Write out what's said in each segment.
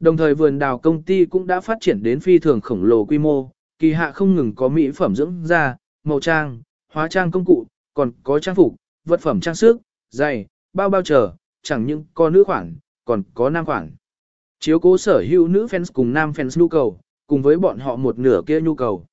Đồng thời vườn đào công ty cũng đã phát triển đến phi thường khổng lồ quy mô, kỳ hạ không ngừng có mỹ phẩm dưỡng da, màu trang, hóa trang công cụ, còn có trang phục, vật phẩm trang sức, giày, bao bao trở, chẳng những có nữ khoản, còn có nam khoản. Chiếu cố sở hữu nữ fans cùng nam fans nhu cầu, cùng với bọn họ một nửa kia nhu cầu.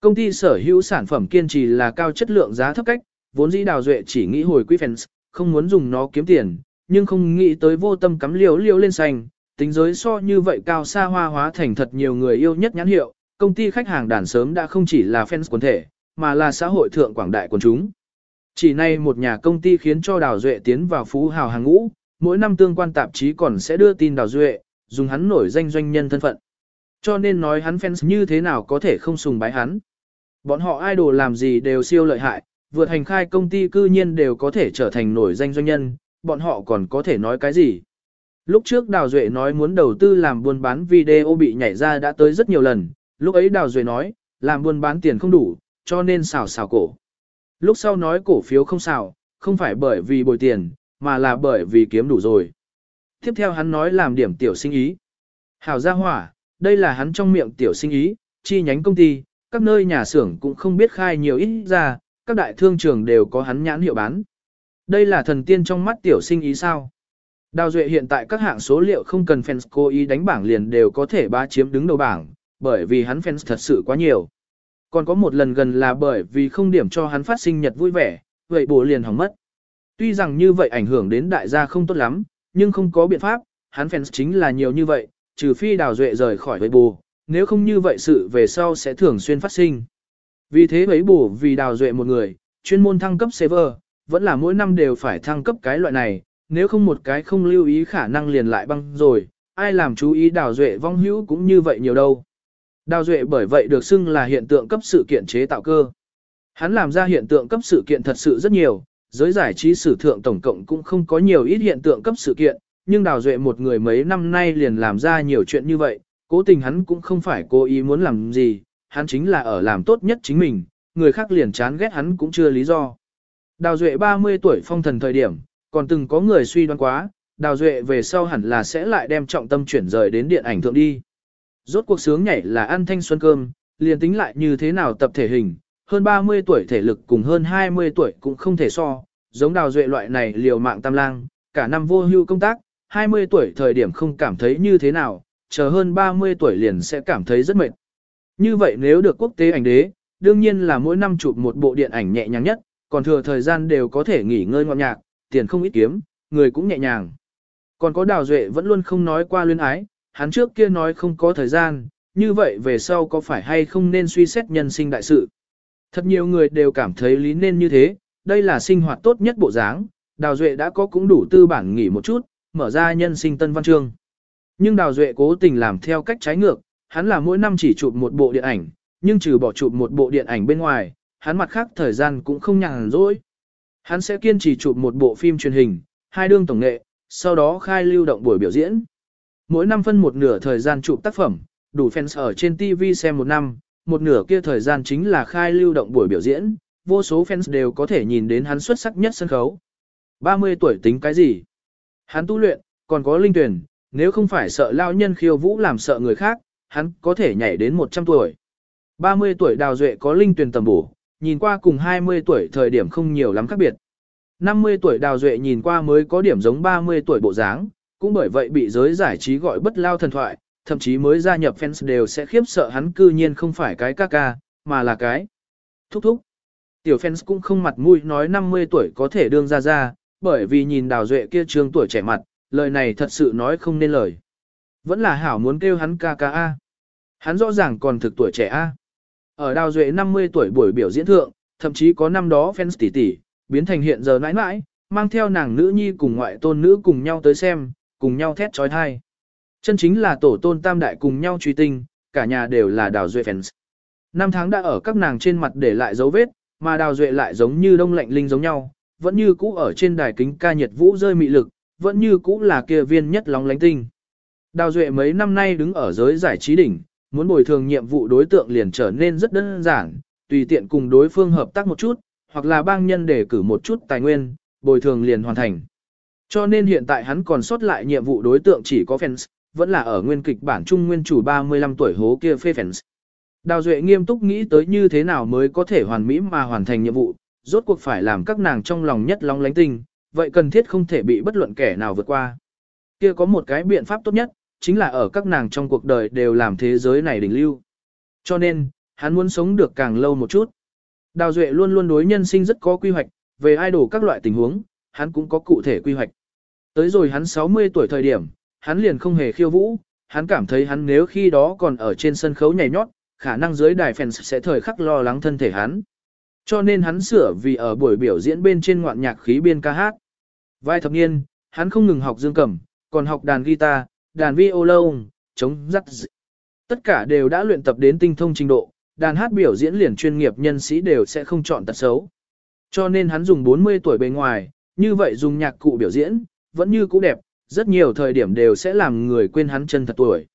Công ty sở hữu sản phẩm kiên trì là cao chất lượng giá thấp cách, vốn dĩ đào duệ chỉ nghĩ hồi quý fans, không muốn dùng nó kiếm tiền, nhưng không nghĩ tới vô tâm cắm liều liều lên xanh, tính giới so như vậy cao xa hoa hóa thành thật nhiều người yêu nhất nhãn hiệu, công ty khách hàng đàn sớm đã không chỉ là fans quần thể, mà là xã hội thượng quảng đại quần chúng. Chỉ nay một nhà công ty khiến cho Đào Duệ tiến vào phú hào hàng ngũ, mỗi năm tương quan tạp chí còn sẽ đưa tin Đào Duệ, dùng hắn nổi danh doanh nhân thân phận. Cho nên nói hắn fans như thế nào có thể không sùng bái hắn. Bọn họ idol làm gì đều siêu lợi hại, vượt hành khai công ty cư nhiên đều có thể trở thành nổi danh doanh nhân, bọn họ còn có thể nói cái gì. Lúc trước Đào Duệ nói muốn đầu tư làm buôn bán video bị nhảy ra đã tới rất nhiều lần, lúc ấy Đào Duệ nói, làm buôn bán tiền không đủ, cho nên xào xào cổ. Lúc sau nói cổ phiếu không xào, không phải bởi vì bồi tiền, mà là bởi vì kiếm đủ rồi. Tiếp theo hắn nói làm điểm tiểu sinh ý. Hảo gia hỏa, đây là hắn trong miệng tiểu sinh ý, chi nhánh công ty, các nơi nhà xưởng cũng không biết khai nhiều ít ra, các đại thương trường đều có hắn nhãn hiệu bán. Đây là thần tiên trong mắt tiểu sinh ý sao? Đào Duệ hiện tại các hạng số liệu không cần fans cố ý đánh bảng liền đều có thể ba chiếm đứng đầu bảng, bởi vì hắn fans thật sự quá nhiều. Còn có một lần gần là bởi vì không điểm cho hắn phát sinh nhật vui vẻ, vậy bổ liền hỏng mất. Tuy rằng như vậy ảnh hưởng đến đại gia không tốt lắm, nhưng không có biện pháp, hắn fans chính là nhiều như vậy, trừ phi đào duệ rời khỏi với bù, nếu không như vậy sự về sau sẽ thường xuyên phát sinh. Vì thế với bù vì đào duệ một người, chuyên môn thăng cấp server, vẫn là mỗi năm đều phải thăng cấp cái loại này, nếu không một cái không lưu ý khả năng liền lại băng rồi, ai làm chú ý đào duệ vong hữu cũng như vậy nhiều đâu. Đào duệ bởi vậy được xưng là hiện tượng cấp sự kiện chế tạo cơ. Hắn làm ra hiện tượng cấp sự kiện thật sự rất nhiều, giới giải trí sử thượng tổng cộng cũng không có nhiều ít hiện tượng cấp sự kiện, nhưng Đào Duệ một người mấy năm nay liền làm ra nhiều chuyện như vậy, cố tình hắn cũng không phải cố ý muốn làm gì, hắn chính là ở làm tốt nhất chính mình, người khác liền chán ghét hắn cũng chưa lý do. Đào Duệ 30 tuổi phong thần thời điểm, còn từng có người suy đoán quá, Đào Duệ về sau hẳn là sẽ lại đem trọng tâm chuyển rời đến điện ảnh thượng đi. Rốt cuộc sướng nhảy là ăn thanh xuân cơm, liền tính lại như thế nào tập thể hình, hơn 30 tuổi thể lực cùng hơn 20 tuổi cũng không thể so, giống đào duệ loại này liều mạng tam lang, cả năm vô hưu công tác, 20 tuổi thời điểm không cảm thấy như thế nào, chờ hơn 30 tuổi liền sẽ cảm thấy rất mệt. Như vậy nếu được quốc tế ảnh đế, đương nhiên là mỗi năm chụp một bộ điện ảnh nhẹ nhàng nhất, còn thừa thời gian đều có thể nghỉ ngơi ngọn nhạc, tiền không ít kiếm, người cũng nhẹ nhàng. Còn có đào duệ vẫn luôn không nói qua luyến ái, hắn trước kia nói không có thời gian, như vậy về sau có phải hay không nên suy xét nhân sinh đại sự. Thật nhiều người đều cảm thấy lý nên như thế, đây là sinh hoạt tốt nhất bộ dáng, Đào Duệ đã có cũng đủ tư bản nghỉ một chút, mở ra nhân sinh tân văn chương. Nhưng Đào Duệ cố tình làm theo cách trái ngược, hắn là mỗi năm chỉ chụp một bộ điện ảnh, nhưng trừ bỏ chụp một bộ điện ảnh bên ngoài, hắn mặt khác thời gian cũng không nhàn rỗi. Hắn sẽ kiên trì chụp một bộ phim truyền hình, hai đương tổng nghệ, sau đó khai lưu động buổi biểu diễn. Mỗi năm phân một nửa thời gian chụp tác phẩm, đủ fans ở trên TV xem một năm, một nửa kia thời gian chính là khai lưu động buổi biểu diễn, vô số fans đều có thể nhìn đến hắn xuất sắc nhất sân khấu. 30 tuổi tính cái gì? Hắn tu luyện, còn có linh tuyển, nếu không phải sợ lao nhân khiêu vũ làm sợ người khác, hắn có thể nhảy đến 100 tuổi. 30 tuổi đào duệ có linh tuyển tầm bổ, nhìn qua cùng 20 tuổi thời điểm không nhiều lắm khác biệt. 50 tuổi đào duệ nhìn qua mới có điểm giống 30 tuổi bộ dáng, cũng bởi vậy bị giới giải trí gọi bất lao thần thoại, thậm chí mới gia nhập fans đều sẽ khiếp sợ hắn cư nhiên không phải cái ca ca, mà là cái thúc thúc. Tiểu fans cũng không mặt mũi nói 50 tuổi có thể đương ra ra, bởi vì nhìn đào duệ kia trương tuổi trẻ mặt, lời này thật sự nói không nên lời. Vẫn là hảo muốn kêu hắn ca ca A. Hắn rõ ràng còn thực tuổi trẻ A. Ở đào duệ 50 tuổi buổi biểu diễn thượng, thậm chí có năm đó fans tỷ tỷ, biến thành hiện giờ nãi nãi, mang theo nàng nữ nhi cùng ngoại tôn nữ cùng nhau tới xem, cùng nhau thét trói thai. Chân chính là tổ tôn tam đại cùng nhau truy tinh, cả nhà đều là đào duệ fans. Năm tháng đã ở các nàng trên mặt để lại dấu vết, mà đào duệ lại giống như đông lạnh linh giống nhau, vẫn như cũ ở trên đài kính ca nhiệt vũ rơi mị lực, vẫn như cũ là kia viên nhất lóng lánh tinh. Đào duệ mấy năm nay đứng ở giới giải trí đỉnh, muốn bồi thường nhiệm vụ đối tượng liền trở nên rất đơn giản, tùy tiện cùng đối phương hợp tác một chút, hoặc là bang nhân để cử một chút tài nguyên, bồi thường liền hoàn thành. Cho nên hiện tại hắn còn sót lại nhiệm vụ đối tượng chỉ có fans, vẫn là ở nguyên kịch bản trung nguyên chủ 35 tuổi hố kia phê fans. Đào Duệ nghiêm túc nghĩ tới như thế nào mới có thể hoàn mỹ mà hoàn thành nhiệm vụ, rốt cuộc phải làm các nàng trong lòng nhất long lánh tinh, vậy cần thiết không thể bị bất luận kẻ nào vượt qua. Kia có một cái biện pháp tốt nhất, chính là ở các nàng trong cuộc đời đều làm thế giới này đỉnh lưu. Cho nên, hắn muốn sống được càng lâu một chút. Đào Duệ luôn luôn đối nhân sinh rất có quy hoạch, về idol các loại tình huống, hắn cũng có cụ thể quy hoạch. Tới rồi hắn 60 tuổi thời điểm, hắn liền không hề khiêu vũ, hắn cảm thấy hắn nếu khi đó còn ở trên sân khấu nhảy nhót, khả năng dưới đài fans sẽ thời khắc lo lắng thân thể hắn. Cho nên hắn sửa vì ở buổi biểu diễn bên trên ngoạn nhạc khí biên ca hát. Vài thập niên, hắn không ngừng học dương cầm, còn học đàn guitar, đàn violon, chống rắc dị. Tất cả đều đã luyện tập đến tinh thông trình độ, đàn hát biểu diễn liền chuyên nghiệp nhân sĩ đều sẽ không chọn tật xấu. Cho nên hắn dùng 40 tuổi bề ngoài, như vậy dùng nhạc cụ biểu diễn, vẫn như cũ đẹp, rất nhiều thời điểm đều sẽ làm người quên hắn chân thật tuổi.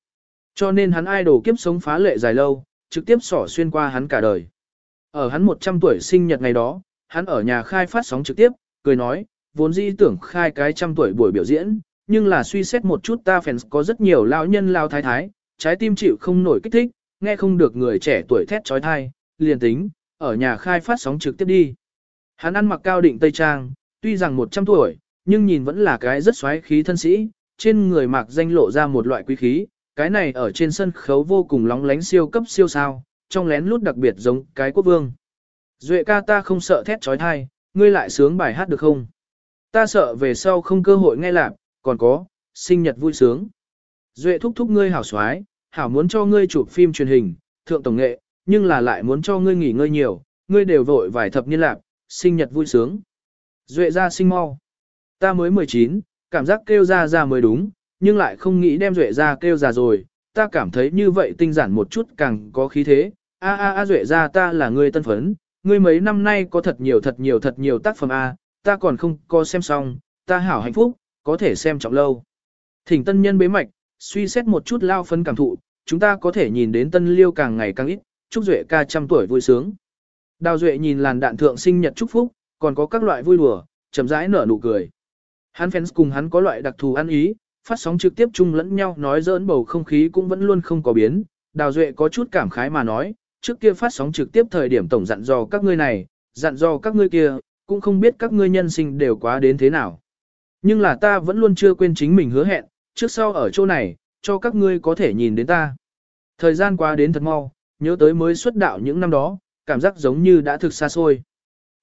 Cho nên hắn idol kiếp sống phá lệ dài lâu, trực tiếp sỏ xuyên qua hắn cả đời. Ở hắn 100 tuổi sinh nhật ngày đó, hắn ở nhà khai phát sóng trực tiếp, cười nói, vốn dĩ tưởng khai cái trăm tuổi buổi biểu diễn, nhưng là suy xét một chút ta fans có rất nhiều lao nhân lao thái thái, trái tim chịu không nổi kích thích, nghe không được người trẻ tuổi thét trói thai, liền tính, ở nhà khai phát sóng trực tiếp đi. Hắn ăn mặc cao định Tây Trang, tuy rằng 100 tuổi, nhưng nhìn vẫn là cái rất xoáy khí thân sĩ, trên người mặc danh lộ ra một loại quý khí, cái này ở trên sân khấu vô cùng lóng lánh siêu cấp siêu sao, trong lén lút đặc biệt giống cái quốc vương. Duệ ca ta không sợ thét trói thai, ngươi lại sướng bài hát được không? Ta sợ về sau không cơ hội nghe lạc, còn có, sinh nhật vui sướng. Duệ thúc thúc ngươi hảo xoái, hảo muốn cho ngươi chụp phim truyền hình, thượng tổng nghệ, nhưng là lại muốn cho ngươi nghỉ ngơi nhiều, ngươi đều vội vài thập niên lạc, sinh nhật vui sướng. Duệ ra sinh mau. Ta mới 19, cảm giác kêu ra ra mới đúng, nhưng lại không nghĩ đem Duệ ra kêu ra rồi, ta cảm thấy như vậy tinh giản một chút càng có khí thế. A a a Duệ ra ta là ngươi tân phấn, ngươi mấy năm nay có thật nhiều thật nhiều thật nhiều tác phẩm A, ta còn không có xem xong, ta hảo hạnh phúc, có thể xem trọng lâu. Thỉnh tân nhân bế mạch, suy xét một chút lao phân cảm thụ, chúng ta có thể nhìn đến tân liêu càng ngày càng ít, chúc Duệ ca trăm tuổi vui sướng. Đào Duệ nhìn làn đạn thượng sinh nhật chúc phúc, còn có các loại vui đùa, chậm rãi nở nụ cười. Hắn fans cùng hắn có loại đặc thù ăn ý, phát sóng trực tiếp chung lẫn nhau nói giỡn bầu không khí cũng vẫn luôn không có biến. Đào Duệ có chút cảm khái mà nói, trước kia phát sóng trực tiếp thời điểm tổng dặn dò các ngươi này, dặn dò các ngươi kia, cũng không biết các ngươi nhân sinh đều quá đến thế nào. Nhưng là ta vẫn luôn chưa quên chính mình hứa hẹn, trước sau ở chỗ này, cho các ngươi có thể nhìn đến ta. Thời gian qua đến thật mau, nhớ tới mới xuất đạo những năm đó, cảm giác giống như đã thực xa xôi.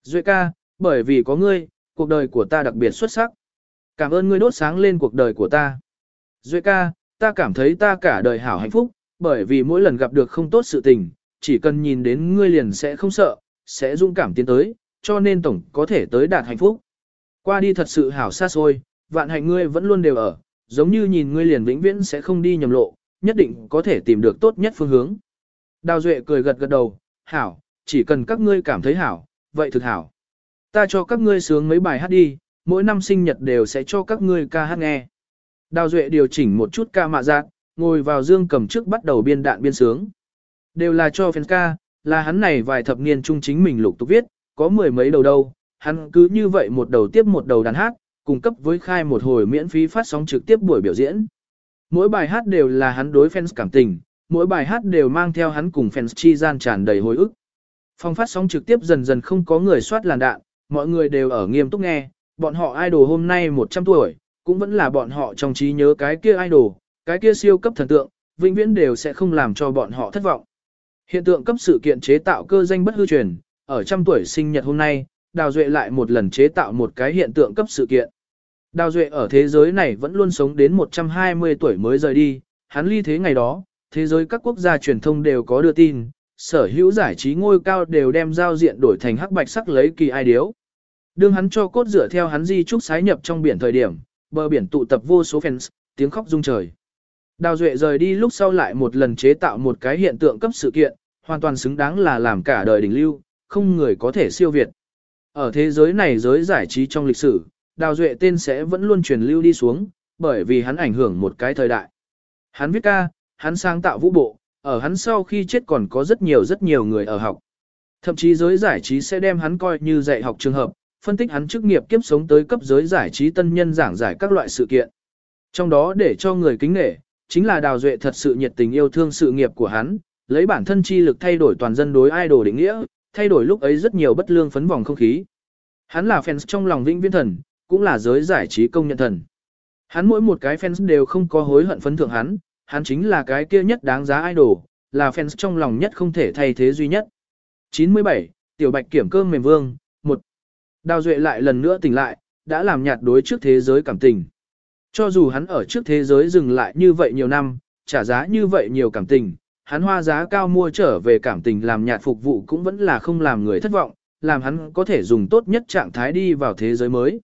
Duệ ca, bởi vì có ngươi, cuộc đời của ta đặc biệt xuất sắc. Cảm ơn ngươi đốt sáng lên cuộc đời của ta. Duệ ca, ta cảm thấy ta cả đời hảo hạnh phúc, bởi vì mỗi lần gặp được không tốt sự tình, chỉ cần nhìn đến ngươi liền sẽ không sợ, sẽ dũng cảm tiến tới, cho nên tổng có thể tới đạt hạnh phúc. Qua đi thật sự hảo xa xôi, vạn hạnh ngươi vẫn luôn đều ở, giống như nhìn ngươi liền vĩnh viễn sẽ không đi nhầm lộ, nhất định có thể tìm được tốt nhất phương hướng. Đào Duệ cười gật gật đầu, hảo, chỉ cần các ngươi cảm thấy hảo, vậy thực hảo. Ta cho các ngươi sướng mấy bài hát đi, mỗi năm sinh nhật đều sẽ cho các ngươi ca hát nghe. Đào Duệ điều chỉnh một chút ca mạ giác, ngồi vào dương cầm trước bắt đầu biên đạn biên sướng. Đều là cho fan ca, là hắn này vài thập niên trung chính mình lục tục viết, có mười mấy đầu đâu, hắn cứ như vậy một đầu tiếp một đầu đàn hát, cung cấp với khai một hồi miễn phí phát sóng trực tiếp buổi biểu diễn. Mỗi bài hát đều là hắn đối fans cảm tình, mỗi bài hát đều mang theo hắn cùng fans chi gian tràn đầy hồi ức. Phong phát sóng trực tiếp dần dần không có người soát làn đạn, mọi người đều ở nghiêm túc nghe, bọn họ idol hôm nay 100 tuổi, cũng vẫn là bọn họ trong trí nhớ cái kia idol, cái kia siêu cấp thần tượng, vĩnh viễn đều sẽ không làm cho bọn họ thất vọng. Hiện tượng cấp sự kiện chế tạo cơ danh bất hư truyền, ở trăm tuổi sinh nhật hôm nay, Đào Duệ lại một lần chế tạo một cái hiện tượng cấp sự kiện. Đào Duệ ở thế giới này vẫn luôn sống đến 120 tuổi mới rời đi, hắn ly thế ngày đó, thế giới các quốc gia truyền thông đều có đưa tin, sở hữu giải trí ngôi cao đều đem giao diện đổi thành hắc bạch sắc lấy kỳ ai điếu. Đương hắn cho cốt rửa theo hắn di trúc sái nhập trong biển thời điểm, bờ biển tụ tập vô số fans, tiếng khóc rung trời. Đào Duệ rời đi lúc sau lại một lần chế tạo một cái hiện tượng cấp sự kiện, hoàn toàn xứng đáng là làm cả đời đỉnh lưu, không người có thể siêu việt. Ở thế giới này giới giải trí trong lịch sử, Đào Duệ tên sẽ vẫn luôn truyền lưu đi xuống, bởi vì hắn ảnh hưởng một cái thời đại. Hắn viết ca, hắn sáng tạo vũ bộ, ở hắn sau khi chết còn có rất nhiều rất nhiều người ở học. Thậm chí giới giải trí sẽ đem hắn coi như dạy học trường hợp, phân tích hắn chức nghiệp kiếp sống tới cấp giới giải trí tân nhân giảng giải các loại sự kiện. Trong đó để cho người kính nghệ, chính là Đào Duệ thật sự nhiệt tình yêu thương sự nghiệp của hắn, lấy bản thân chi lực thay đổi toàn dân đối idol định nghĩa, thay đổi lúc ấy rất nhiều bất lương phấn vòng không khí. Hắn là fans trong lòng vĩnh viễn thần, cũng là giới giải trí công nhận thần. Hắn mỗi một cái fans đều không có hối hận phấn thượng hắn, hắn chính là cái kia nhất đáng giá idol, là fans trong lòng nhất không thể thay thế duy nhất. 97. Tiểu Bạch kiểm cơm mềm vương, 1. Đào Duệ lại lần nữa tỉnh lại, đã làm nhạt đối trước thế giới cảm tình. Cho dù hắn ở trước thế giới dừng lại như vậy nhiều năm, trả giá như vậy nhiều cảm tình, hắn hoa giá cao mua trở về cảm tình làm nhạt phục vụ cũng vẫn là không làm người thất vọng, làm hắn có thể dùng tốt nhất trạng thái đi vào thế giới mới.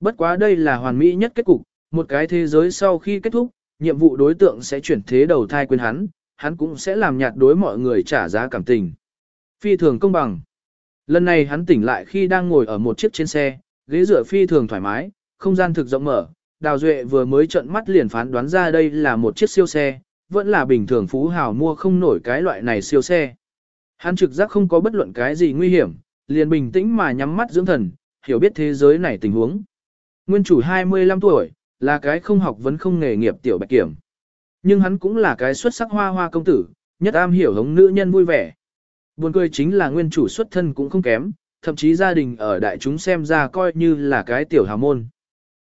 Bất quá đây là hoàn mỹ nhất kết cục, một cái thế giới sau khi kết thúc, nhiệm vụ đối tượng sẽ chuyển thế đầu thai quên hắn, hắn cũng sẽ làm nhạt đối mọi người trả giá cảm tình. Phi thường công bằng. Lần này hắn tỉnh lại khi đang ngồi ở một chiếc trên xe, ghế dựa phi thường thoải mái, không gian thực rộng mở. Đào Duệ vừa mới trận mắt liền phán đoán ra đây là một chiếc siêu xe, vẫn là bình thường phú hào mua không nổi cái loại này siêu xe. Hắn trực giác không có bất luận cái gì nguy hiểm, liền bình tĩnh mà nhắm mắt dưỡng thần, hiểu biết thế giới này tình huống. Nguyên chủ 25 tuổi, là cái không học vấn không nghề nghiệp tiểu bạch kiểm. Nhưng hắn cũng là cái xuất sắc hoa hoa công tử, nhất am hiểu hống nữ nhân vui vẻ. Buồn cười chính là nguyên chủ xuất thân cũng không kém, thậm chí gia đình ở đại chúng xem ra coi như là cái tiểu hào môn.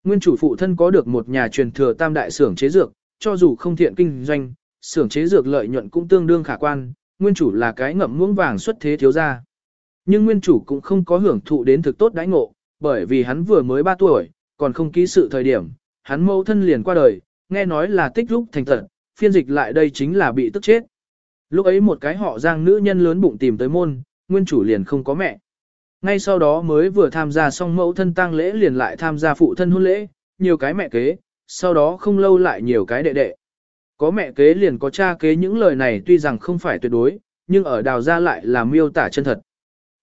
Nguyên chủ phụ thân có được một nhà truyền thừa tam đại xưởng chế dược, cho dù không thiện kinh doanh, xưởng chế dược lợi nhuận cũng tương đương khả quan, nguyên chủ là cái ngậm muỗng vàng xuất thế thiếu gia. Nhưng nguyên chủ cũng không có hưởng thụ đến thực tốt đãi ngộ, bởi vì hắn vừa mới 3 tuổi, còn không ký sự thời điểm, hắn mẫu thân liền qua đời, nghe nói là tích lúc thành thật, phiên dịch lại đây chính là bị tức chết. Lúc ấy một cái họ giang nữ nhân lớn bụng tìm tới môn, nguyên chủ liền không có mẹ. Ngay sau đó mới vừa tham gia xong mẫu thân tang lễ liền lại tham gia phụ thân hôn lễ, nhiều cái mẹ kế, sau đó không lâu lại nhiều cái đệ đệ. Có mẹ kế liền có cha kế những lời này tuy rằng không phải tuyệt đối, nhưng ở đào ra lại là miêu tả chân thật.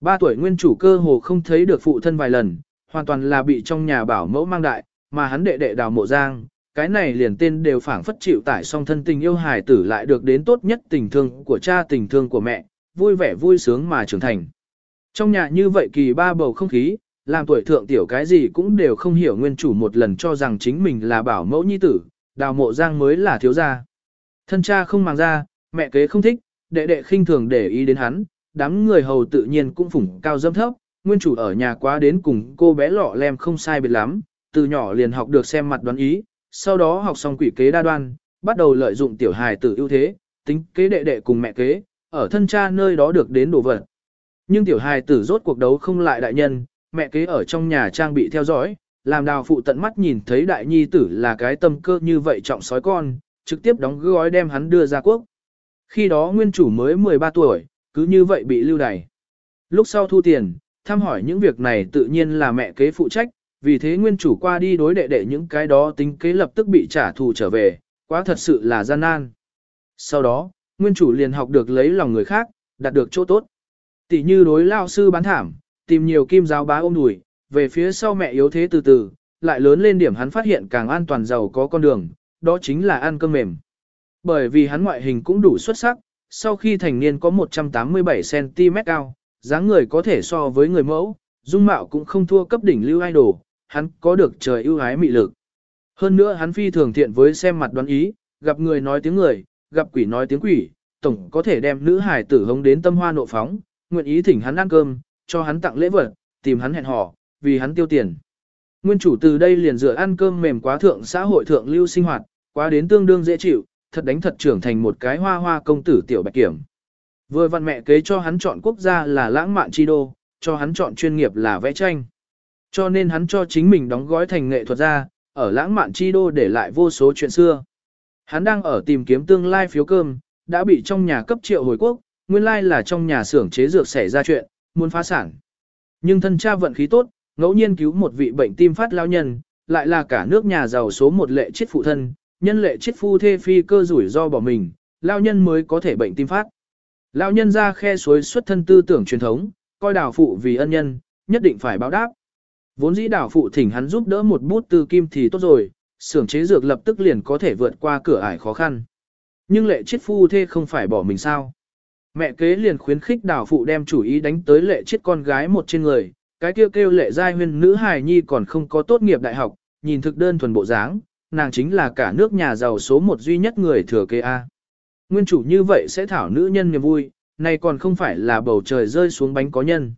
Ba tuổi nguyên chủ cơ hồ không thấy được phụ thân vài lần, hoàn toàn là bị trong nhà bảo mẫu mang đại, mà hắn đệ đệ đào mộ giang, cái này liền tên đều phảng phất chịu tải song thân tình yêu hài tử lại được đến tốt nhất tình thương của cha tình thương của mẹ, vui vẻ vui sướng mà trưởng thành. Trong nhà như vậy kỳ ba bầu không khí, làm tuổi thượng tiểu cái gì cũng đều không hiểu nguyên chủ một lần cho rằng chính mình là bảo mẫu nhi tử, đào mộ giang mới là thiếu gia. Thân cha không mang ra, mẹ kế không thích, đệ đệ khinh thường để ý đến hắn, đám người hầu tự nhiên cũng phủng cao dâm thấp, nguyên chủ ở nhà quá đến cùng cô bé lọ lem không sai biệt lắm, từ nhỏ liền học được xem mặt đoán ý, sau đó học xong quỷ kế đa đoan, bắt đầu lợi dụng tiểu hài tử ưu thế, tính kế đệ đệ cùng mẹ kế, ở thân cha nơi đó được đến đồ vật. Nhưng tiểu hài tử rốt cuộc đấu không lại đại nhân, mẹ kế ở trong nhà trang bị theo dõi, làm đào phụ tận mắt nhìn thấy đại nhi tử là cái tâm cơ như vậy trọng sói con, trực tiếp đóng gói đem hắn đưa ra quốc. Khi đó nguyên chủ mới 13 tuổi, cứ như vậy bị lưu đày. Lúc sau thu tiền, thăm hỏi những việc này tự nhiên là mẹ kế phụ trách, vì thế nguyên chủ qua đi đối đệ đệ những cái đó tính kế lập tức bị trả thù trở về, quá thật sự là gian nan. Sau đó, nguyên chủ liền học được lấy lòng người khác, đạt được chỗ tốt. Tỷ như đối lao sư bán thảm, tìm nhiều kim giáo bá ôm đùi, về phía sau mẹ yếu thế từ từ, lại lớn lên điểm hắn phát hiện càng an toàn giàu có con đường, đó chính là ăn cơm mềm. Bởi vì hắn ngoại hình cũng đủ xuất sắc, sau khi thành niên có 187cm cao, dáng người có thể so với người mẫu, dung mạo cũng không thua cấp đỉnh lưu idol, hắn có được trời ưu ái mị lực. Hơn nữa hắn phi thường thiện với xem mặt đoán ý, gặp người nói tiếng người, gặp quỷ nói tiếng quỷ, tổng có thể đem nữ hải tử hống đến tâm hoa nộ phóng, nguyện ý thỉnh hắn ăn cơm, cho hắn tặng lễ vật, tìm hắn hẹn hò, vì hắn tiêu tiền. Nguyên chủ từ đây liền dựa ăn cơm mềm quá thượng xã hội thượng lưu sinh hoạt, quá đến tương đương dễ chịu, thật đánh thật trưởng thành một cái hoa hoa công tử tiểu bạch kiểm. Vừa văn mẹ kế cho hắn chọn quốc gia là lãng mạn chi đô, cho hắn chọn chuyên nghiệp là vẽ tranh. Cho nên hắn cho chính mình đóng gói thành nghệ thuật ra, ở lãng mạn chi đô để lại vô số chuyện xưa. Hắn đang ở tìm kiếm tương lai phiếu cơm, đã bị trong nhà cấp triệu hồi quốc, nguyên lai là trong nhà xưởng chế dược xảy ra chuyện, muốn phá sản. Nhưng thân cha vận khí tốt, ngẫu nhiên cứu một vị bệnh tim phát lao nhân, lại là cả nước nhà giàu số một lệ chết phụ thân, nhân lệ chết phu thê phi cơ rủi do bỏ mình, lao nhân mới có thể bệnh tim phát. Lao nhân ra khe suối xuất thân tư tưởng truyền thống, coi đào phụ vì ân nhân, nhất định phải báo đáp. Vốn dĩ đào phụ thỉnh hắn giúp đỡ một bút tư kim thì tốt rồi, xưởng chế dược lập tức liền có thể vượt qua cửa ải khó khăn. Nhưng lệ chết phu thê không phải bỏ mình sao. Mẹ kế liền khuyến khích đào phụ đem chủ ý đánh tới lệ chết con gái một trên người, cái kêu kêu lệ giai huyên nữ hài nhi còn không có tốt nghiệp đại học, nhìn thực đơn thuần bộ dáng, nàng chính là cả nước nhà giàu số một duy nhất người thừa kế A. Nguyên chủ như vậy sẽ thảo nữ nhân niềm vui, này còn không phải là bầu trời rơi xuống bánh có nhân.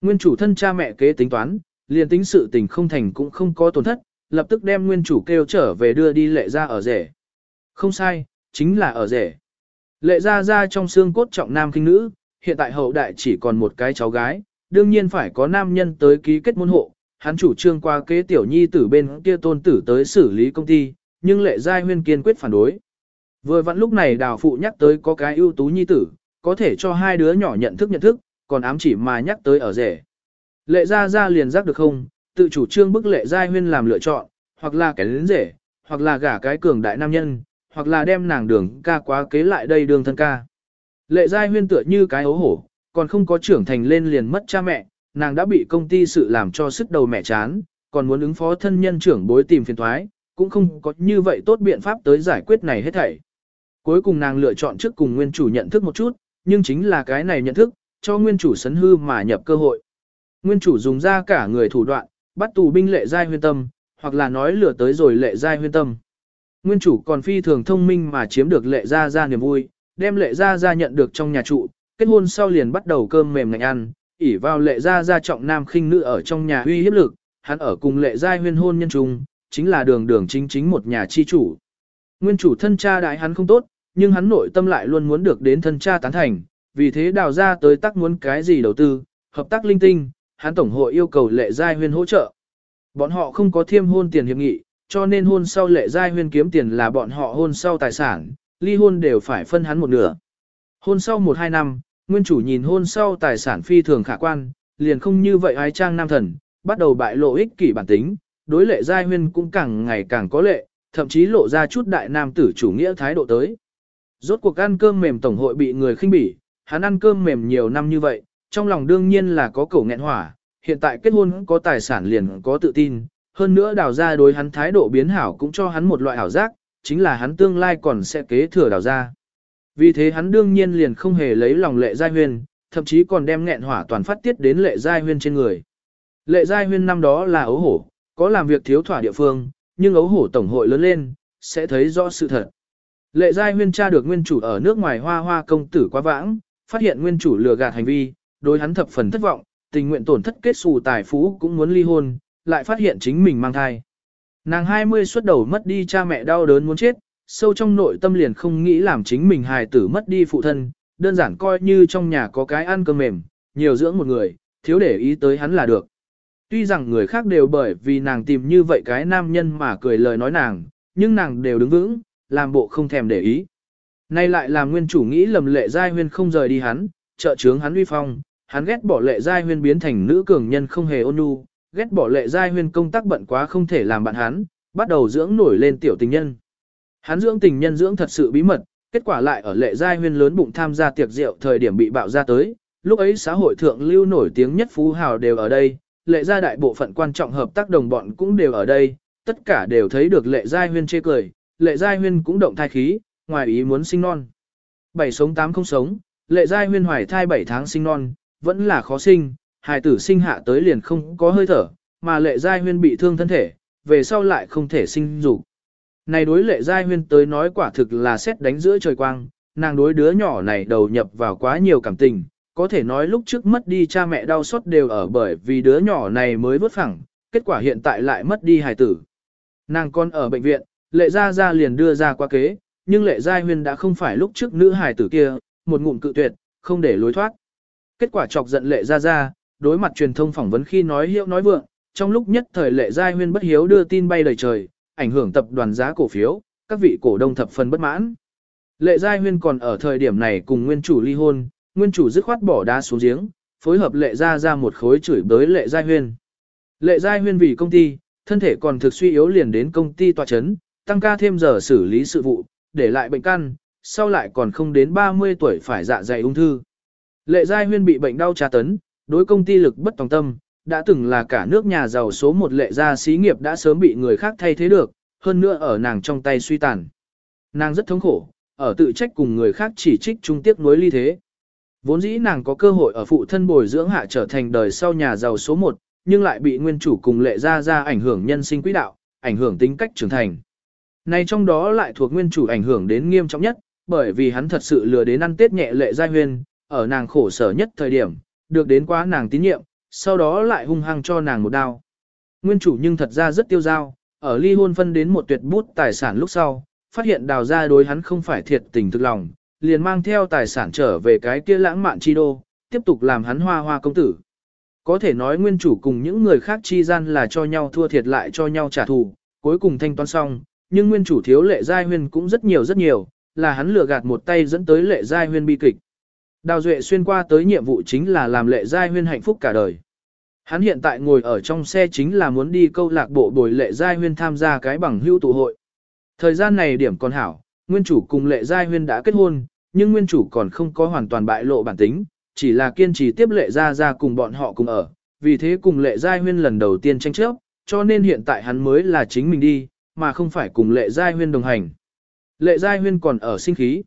Nguyên chủ thân cha mẹ kế tính toán, liền tính sự tình không thành cũng không có tổn thất, lập tức đem nguyên chủ kêu trở về đưa đi lệ ra ở rể. Không sai, chính là ở rể. Lệ ra ra trong xương cốt trọng nam kinh nữ, hiện tại hậu đại chỉ còn một cái cháu gái, đương nhiên phải có nam nhân tới ký kết môn hộ, hắn chủ trương qua kế tiểu nhi tử bên kia tôn tử tới xử lý công ty, nhưng lệ giai huyên kiên quyết phản đối. Vừa vặn lúc này đào phụ nhắc tới có cái ưu tú nhi tử, có thể cho hai đứa nhỏ nhận thức nhận thức, còn ám chỉ mà nhắc tới ở rể. Lệ gia gia liền giác được không, tự chủ trương bức lệ giai huyên làm lựa chọn, hoặc là cái lớn rể, hoặc là gả cái cường đại nam nhân, hoặc là đem nàng đường ca quá kế lại đây đường thân ca. Lệ giai huyên tựa như cái ấu hổ, còn không có trưởng thành lên liền mất cha mẹ, nàng đã bị công ty sự làm cho sức đầu mẹ chán, còn muốn ứng phó thân nhân trưởng bối tìm phiền thoái, cũng không có như vậy tốt biện pháp tới giải quyết này hết thảy. Cuối cùng nàng lựa chọn trước cùng nguyên chủ nhận thức một chút, nhưng chính là cái này nhận thức, cho nguyên chủ sấn hư mà nhập cơ hội. Nguyên chủ dùng ra cả người thủ đoạn, bắt tù binh lệ giai huyên tâm, hoặc là nói lừa tới rồi lệ giai huyên tâm. Nguyên chủ còn phi thường thông minh mà chiếm được lệ gia gia niềm vui, đem lệ gia gia nhận được trong nhà trụ, kết hôn sau liền bắt đầu cơm mềm ngạnh ăn, ỉ vào lệ gia gia trọng nam khinh nữ ở trong nhà uy hiếp lực, hắn ở cùng lệ gia huyên hôn nhân trung, chính là đường đường chính chính một nhà chi chủ. Nguyên chủ thân cha đại hắn không tốt, nhưng hắn nội tâm lại luôn muốn được đến thân cha tán thành, vì thế đào ra tới tác muốn cái gì đầu tư, hợp tác linh tinh, hắn tổng hội yêu cầu lệ gia huyên hỗ trợ. Bọn họ không có thiêm hôn tiền hiệp nghị, cho nên hôn sau lệ giai huyên kiếm tiền là bọn họ hôn sau tài sản, ly hôn đều phải phân hắn một nửa. Hôn sau 1-2 năm, nguyên chủ nhìn hôn sau tài sản phi thường khả quan, liền không như vậy ái trang nam thần, bắt đầu bại lộ ích kỷ bản tính, đối lệ giai huyên cũng càng ngày càng có lệ, thậm chí lộ ra chút đại nam tử chủ nghĩa thái độ tới. Rốt cuộc ăn cơm mềm tổng hội bị người khinh bỉ, hắn ăn cơm mềm nhiều năm như vậy, trong lòng đương nhiên là có cổ nghẹn hỏa, hiện tại kết hôn có tài sản liền có tự tin, hơn nữa đào gia đối hắn thái độ biến hảo cũng cho hắn một loại ảo giác, chính là hắn tương lai còn sẽ kế thừa đào gia Vì thế hắn đương nhiên liền không hề lấy lòng lệ giai huyên, thậm chí còn đem nghẹn hỏa toàn phát tiết đến lệ giai huyên trên người. Lệ giai huyên năm đó là ấu hổ, có làm việc thiếu thỏa địa phương, nhưng ấu hổ tổng hội lớn lên, sẽ thấy rõ sự thật. Lệ giai huyên tra được nguyên chủ ở nước ngoài hoa hoa công tử quá vãng, phát hiện nguyên chủ lừa gạt hành vi, đối hắn thập phần thất vọng, tình nguyện tổn thất kết xù tài phú cũng muốn ly hôn, lại phát hiện chính mình mang thai. Nàng 20 xuất đầu mất đi cha mẹ đau đớn muốn chết, sâu trong nội tâm liền không nghĩ làm chính mình hài tử mất đi phụ thân, đơn giản coi như trong nhà có cái ăn cơm mềm, nhiều dưỡng một người, thiếu để ý tới hắn là được. Tuy rằng người khác đều bởi vì nàng tìm như vậy cái nam nhân mà cười lời nói nàng, nhưng nàng đều đứng vững, làm bộ không thèm để ý. Nay lại làm nguyên chủ nghĩ lầm lệ giai huyên không rời đi hắn, trợ trướng hắn uy phong, hắn ghét bỏ lệ giai huyên biến thành nữ cường nhân không hề ôn nhu, ghét bỏ lệ giai huyên công tác bận quá không thể làm bạn hắn, bắt đầu dưỡng nổi lên tiểu tình nhân. Hắn dưỡng tình nhân dưỡng thật sự bí mật, kết quả lại ở lệ giai huyên lớn bụng tham gia tiệc rượu thời điểm bị bạo ra tới, lúc ấy xã hội thượng lưu nổi tiếng nhất phú hào đều ở đây, lệ gia đại bộ phận quan trọng hợp tác đồng bọn cũng đều ở đây, tất cả đều thấy được lệ giai huyên chê cười, lệ giai huyên cũng động thai khí, ngoài ý muốn sinh non. Bảy sống tám không sống, lệ giai huyên hoài thai bảy tháng sinh non, vẫn là khó sinh, hài tử sinh hạ tới liền không có hơi thở, mà lệ giai huyên bị thương thân thể, về sau lại không thể sinh dục. Này đối lệ giai huyên tới nói quả thực là xét đánh giữa trời quang, nàng đối đứa nhỏ này đầu nhập vào quá nhiều cảm tình, có thể nói lúc trước mất đi cha mẹ đau xót đều ở bởi vì đứa nhỏ này mới vớt phẳng, kết quả hiện tại lại mất đi hài tử. Nàng con ở bệnh viện, lệ gia gia liền đưa ra qua kế, nhưng lệ giai huyên đã không phải lúc trước nữ hài tử kia, một ngụm cự tuyệt, không để lối thoát. Kết quả chọc giận lệ gia gia, đối mặt truyền thông phỏng vấn khi nói hiệu nói vượng, trong lúc nhất thời lệ giai huyên bất hiếu đưa tin bay đầy trời, ảnh hưởng tập đoàn giá cổ phiếu, các vị cổ đông thập phần bất mãn. Lệ giai huyên còn ở thời điểm này cùng nguyên chủ ly hôn, nguyên chủ dứt khoát bỏ đá xuống giếng, phối hợp lệ gia ra một khối chửi bới lệ giai huyên. Lệ giai huyên vì công ty, thân thể còn thực suy yếu liền đến công ty tòa chấn, tăng ca thêm giờ xử lý sự vụ, để lại bệnh căn, sau lại còn không đến 30 tuổi phải dạ dày ung thư. Lệ giai huyên bị bệnh đau tra tấn, đối công ty lực bất tòng tâm, đã từng là cả nước nhà giàu số một lệ gia xí nghiệp đã sớm bị người khác thay thế được, hơn nữa ở nàng trong tay suy tàn. Nàng rất thống khổ, ở tự trách cùng người khác chỉ trích trung tiếc nuối ly thế. Vốn dĩ nàng có cơ hội ở phụ thân bồi dưỡng hạ trở thành đời sau nhà giàu số một, nhưng lại bị nguyên chủ cùng lệ gia gia ảnh hưởng nhân sinh quỹ đạo, ảnh hưởng tính cách trưởng thành. Này trong đó lại thuộc nguyên chủ ảnh hưởng đến nghiêm trọng nhất, bởi vì hắn thật sự lừa đến ăn tết nhẹ lệ giai huyên, ở nàng khổ sở nhất thời điểm, được đến quá nàng tín nhiệm, sau đó lại hung hăng cho nàng một đao. Nguyên chủ nhưng thật ra rất tiêu dao, ở ly hôn phân đến một tuyệt bút tài sản lúc sau, phát hiện đào ra đối hắn không phải thiệt tình thực lòng, liền mang theo tài sản trở về cái kia lãng mạn chi đô, tiếp tục làm hắn hoa hoa công tử. Có thể nói nguyên chủ cùng những người khác chi gian là cho nhau thua thiệt lại cho nhau trả thù, cuối cùng thanh toán xong, nhưng nguyên chủ thiếu lệ giai huyên cũng rất nhiều rất nhiều, là hắn lừa gạt một tay dẫn tới lệ giai huyên bi kịch. Đào Duệ xuyên qua tới nhiệm vụ chính là làm lệ giai huyên hạnh phúc cả đời. Hắn hiện tại ngồi ở trong xe chính là muốn đi câu lạc bộ bồi lệ giai huyên tham gia cái bằng hưu tụ hội. Thời gian này điểm còn hảo, nguyên chủ cùng lệ giai huyên đã kết hôn, nhưng nguyên chủ còn không có hoàn toàn bại lộ bản tính, chỉ là kiên trì tiếp lệ gia ra cùng bọn họ cùng ở, vì thế cùng lệ giai huyên lần đầu tiên tranh chấp, cho nên hiện tại hắn mới là chính mình đi, mà không phải cùng lệ giai huyên đồng hành. Lệ giai huyên còn ở sinh khí.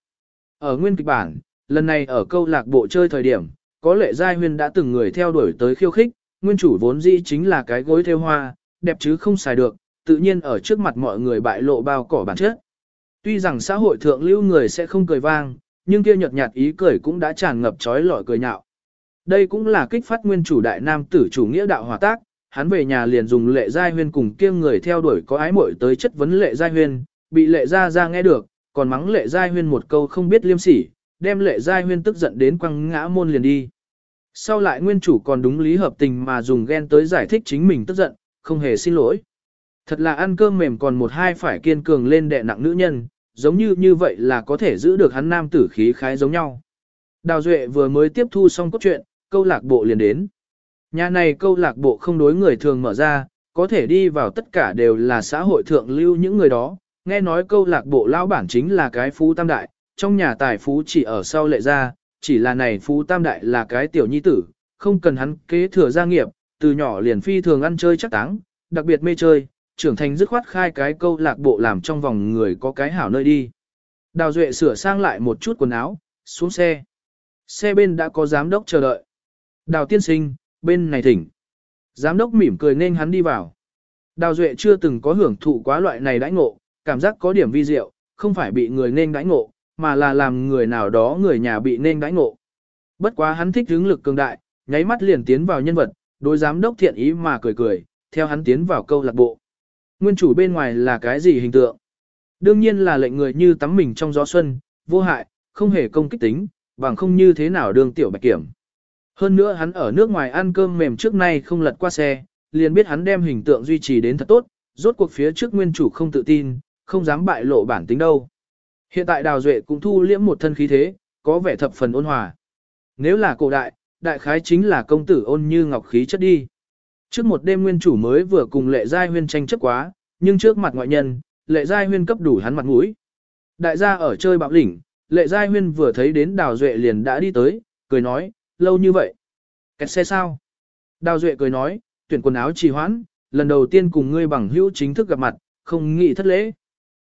Ở nguyên kịch bản, lần này ở câu lạc bộ chơi thời điểm, có lệ giai huyên đã từng người theo đuổi tới khiêu khích, nguyên chủ vốn dĩ chính là cái gối theo hoa, đẹp chứ không xài được, tự nhiên ở trước mặt mọi người bại lộ bao cỏ bản chất. Tuy rằng xã hội thượng lưu người sẽ không cười vang, nhưng kia nhợt nhạt ý cười cũng đã tràn ngập trói lọi cười nhạo. Đây cũng là kích phát nguyên chủ đại nam tử chủ nghĩa đạo hòa tác, hắn về nhà liền dùng lệ giai huyên cùng kia người theo đuổi có ái muội tới chất vấn lệ giai huyên, bị lệ gia gia nghe được, còn mắng lệ giai huyên một câu không biết liêm sỉ, đem lệ giai huyên tức giận đến quăng ngã môn liền đi. Sau lại nguyên chủ còn đúng lý hợp tình mà dùng ghen tới giải thích chính mình tức giận, không hề xin lỗi. Thật là ăn cơm mềm còn một hai phải kiên cường lên đè nặng nữ nhân, giống như như vậy là có thể giữ được hắn nam tử khí khái giống nhau. Đào Duệ vừa mới tiếp thu xong cốt truyện, câu lạc bộ liền đến. Nhà này câu lạc bộ không đối người thường mở ra, có thể đi vào tất cả đều là xã hội thượng lưu những người đó. Nghe nói câu lạc bộ lao bản chính là cái phú tam đại, trong nhà tài phú chỉ ở sau lệ ra, chỉ là này phú tam đại là cái tiểu nhi tử, không cần hắn kế thừa gia nghiệp, từ nhỏ liền phi thường ăn chơi chắc táng, đặc biệt mê chơi, trưởng thành dứt khoát khai cái câu lạc bộ làm trong vòng người có cái hảo nơi đi. Đào Duệ sửa sang lại một chút quần áo, xuống xe. Xe bên đã có giám đốc chờ đợi. Đào tiên sinh, bên này thỉnh. Giám đốc mỉm cười nên hắn đi vào. Đào Duệ chưa từng có hưởng thụ quá loại này đãi ngộ, cảm giác có điểm vi diệu, không phải bị người nên đãi ngộ, mà là làm người nào đó người nhà bị nên đãi ngộ. Bất quá hắn thích hướng lực cường đại, nháy mắt liền tiến vào nhân vật, đối giám đốc thiện ý mà cười cười, theo hắn tiến vào câu lạc bộ. Nguyên chủ bên ngoài là cái gì hình tượng? Đương nhiên là lệnh người như tắm mình trong gió xuân, vô hại, không hề công kích tính, bằng không như thế nào đương tiểu bạch kiểm. Hơn nữa hắn ở nước ngoài ăn cơm mềm trước nay không lật qua xe, liền biết hắn đem hình tượng duy trì đến thật tốt, rốt cuộc phía trước nguyên chủ không tự tin, không dám bại lộ bản tính đâu. Hiện tại Đào Duệ cũng thu liễm một thân khí thế, có vẻ thập phần ôn hòa. Nếu là cổ đại, đại khái chính là công tử ôn như ngọc khí chất đi. Trước một đêm nguyên chủ mới vừa cùng lệ giai huyên tranh chấp quá, nhưng trước mặt ngoại nhân, lệ giai huyên cấp đủ hắn mặt mũi. Đại gia ở chơi bạo lĩnh, lệ giai huyên vừa thấy đến đào duệ liền đã đi tới, cười nói, lâu như vậy. Kẹt xe sao? Đào duệ cười nói, tuyển quần áo trì hoãn, lần đầu tiên cùng ngươi bằng hữu chính thức gặp mặt, không nghĩ thất lễ.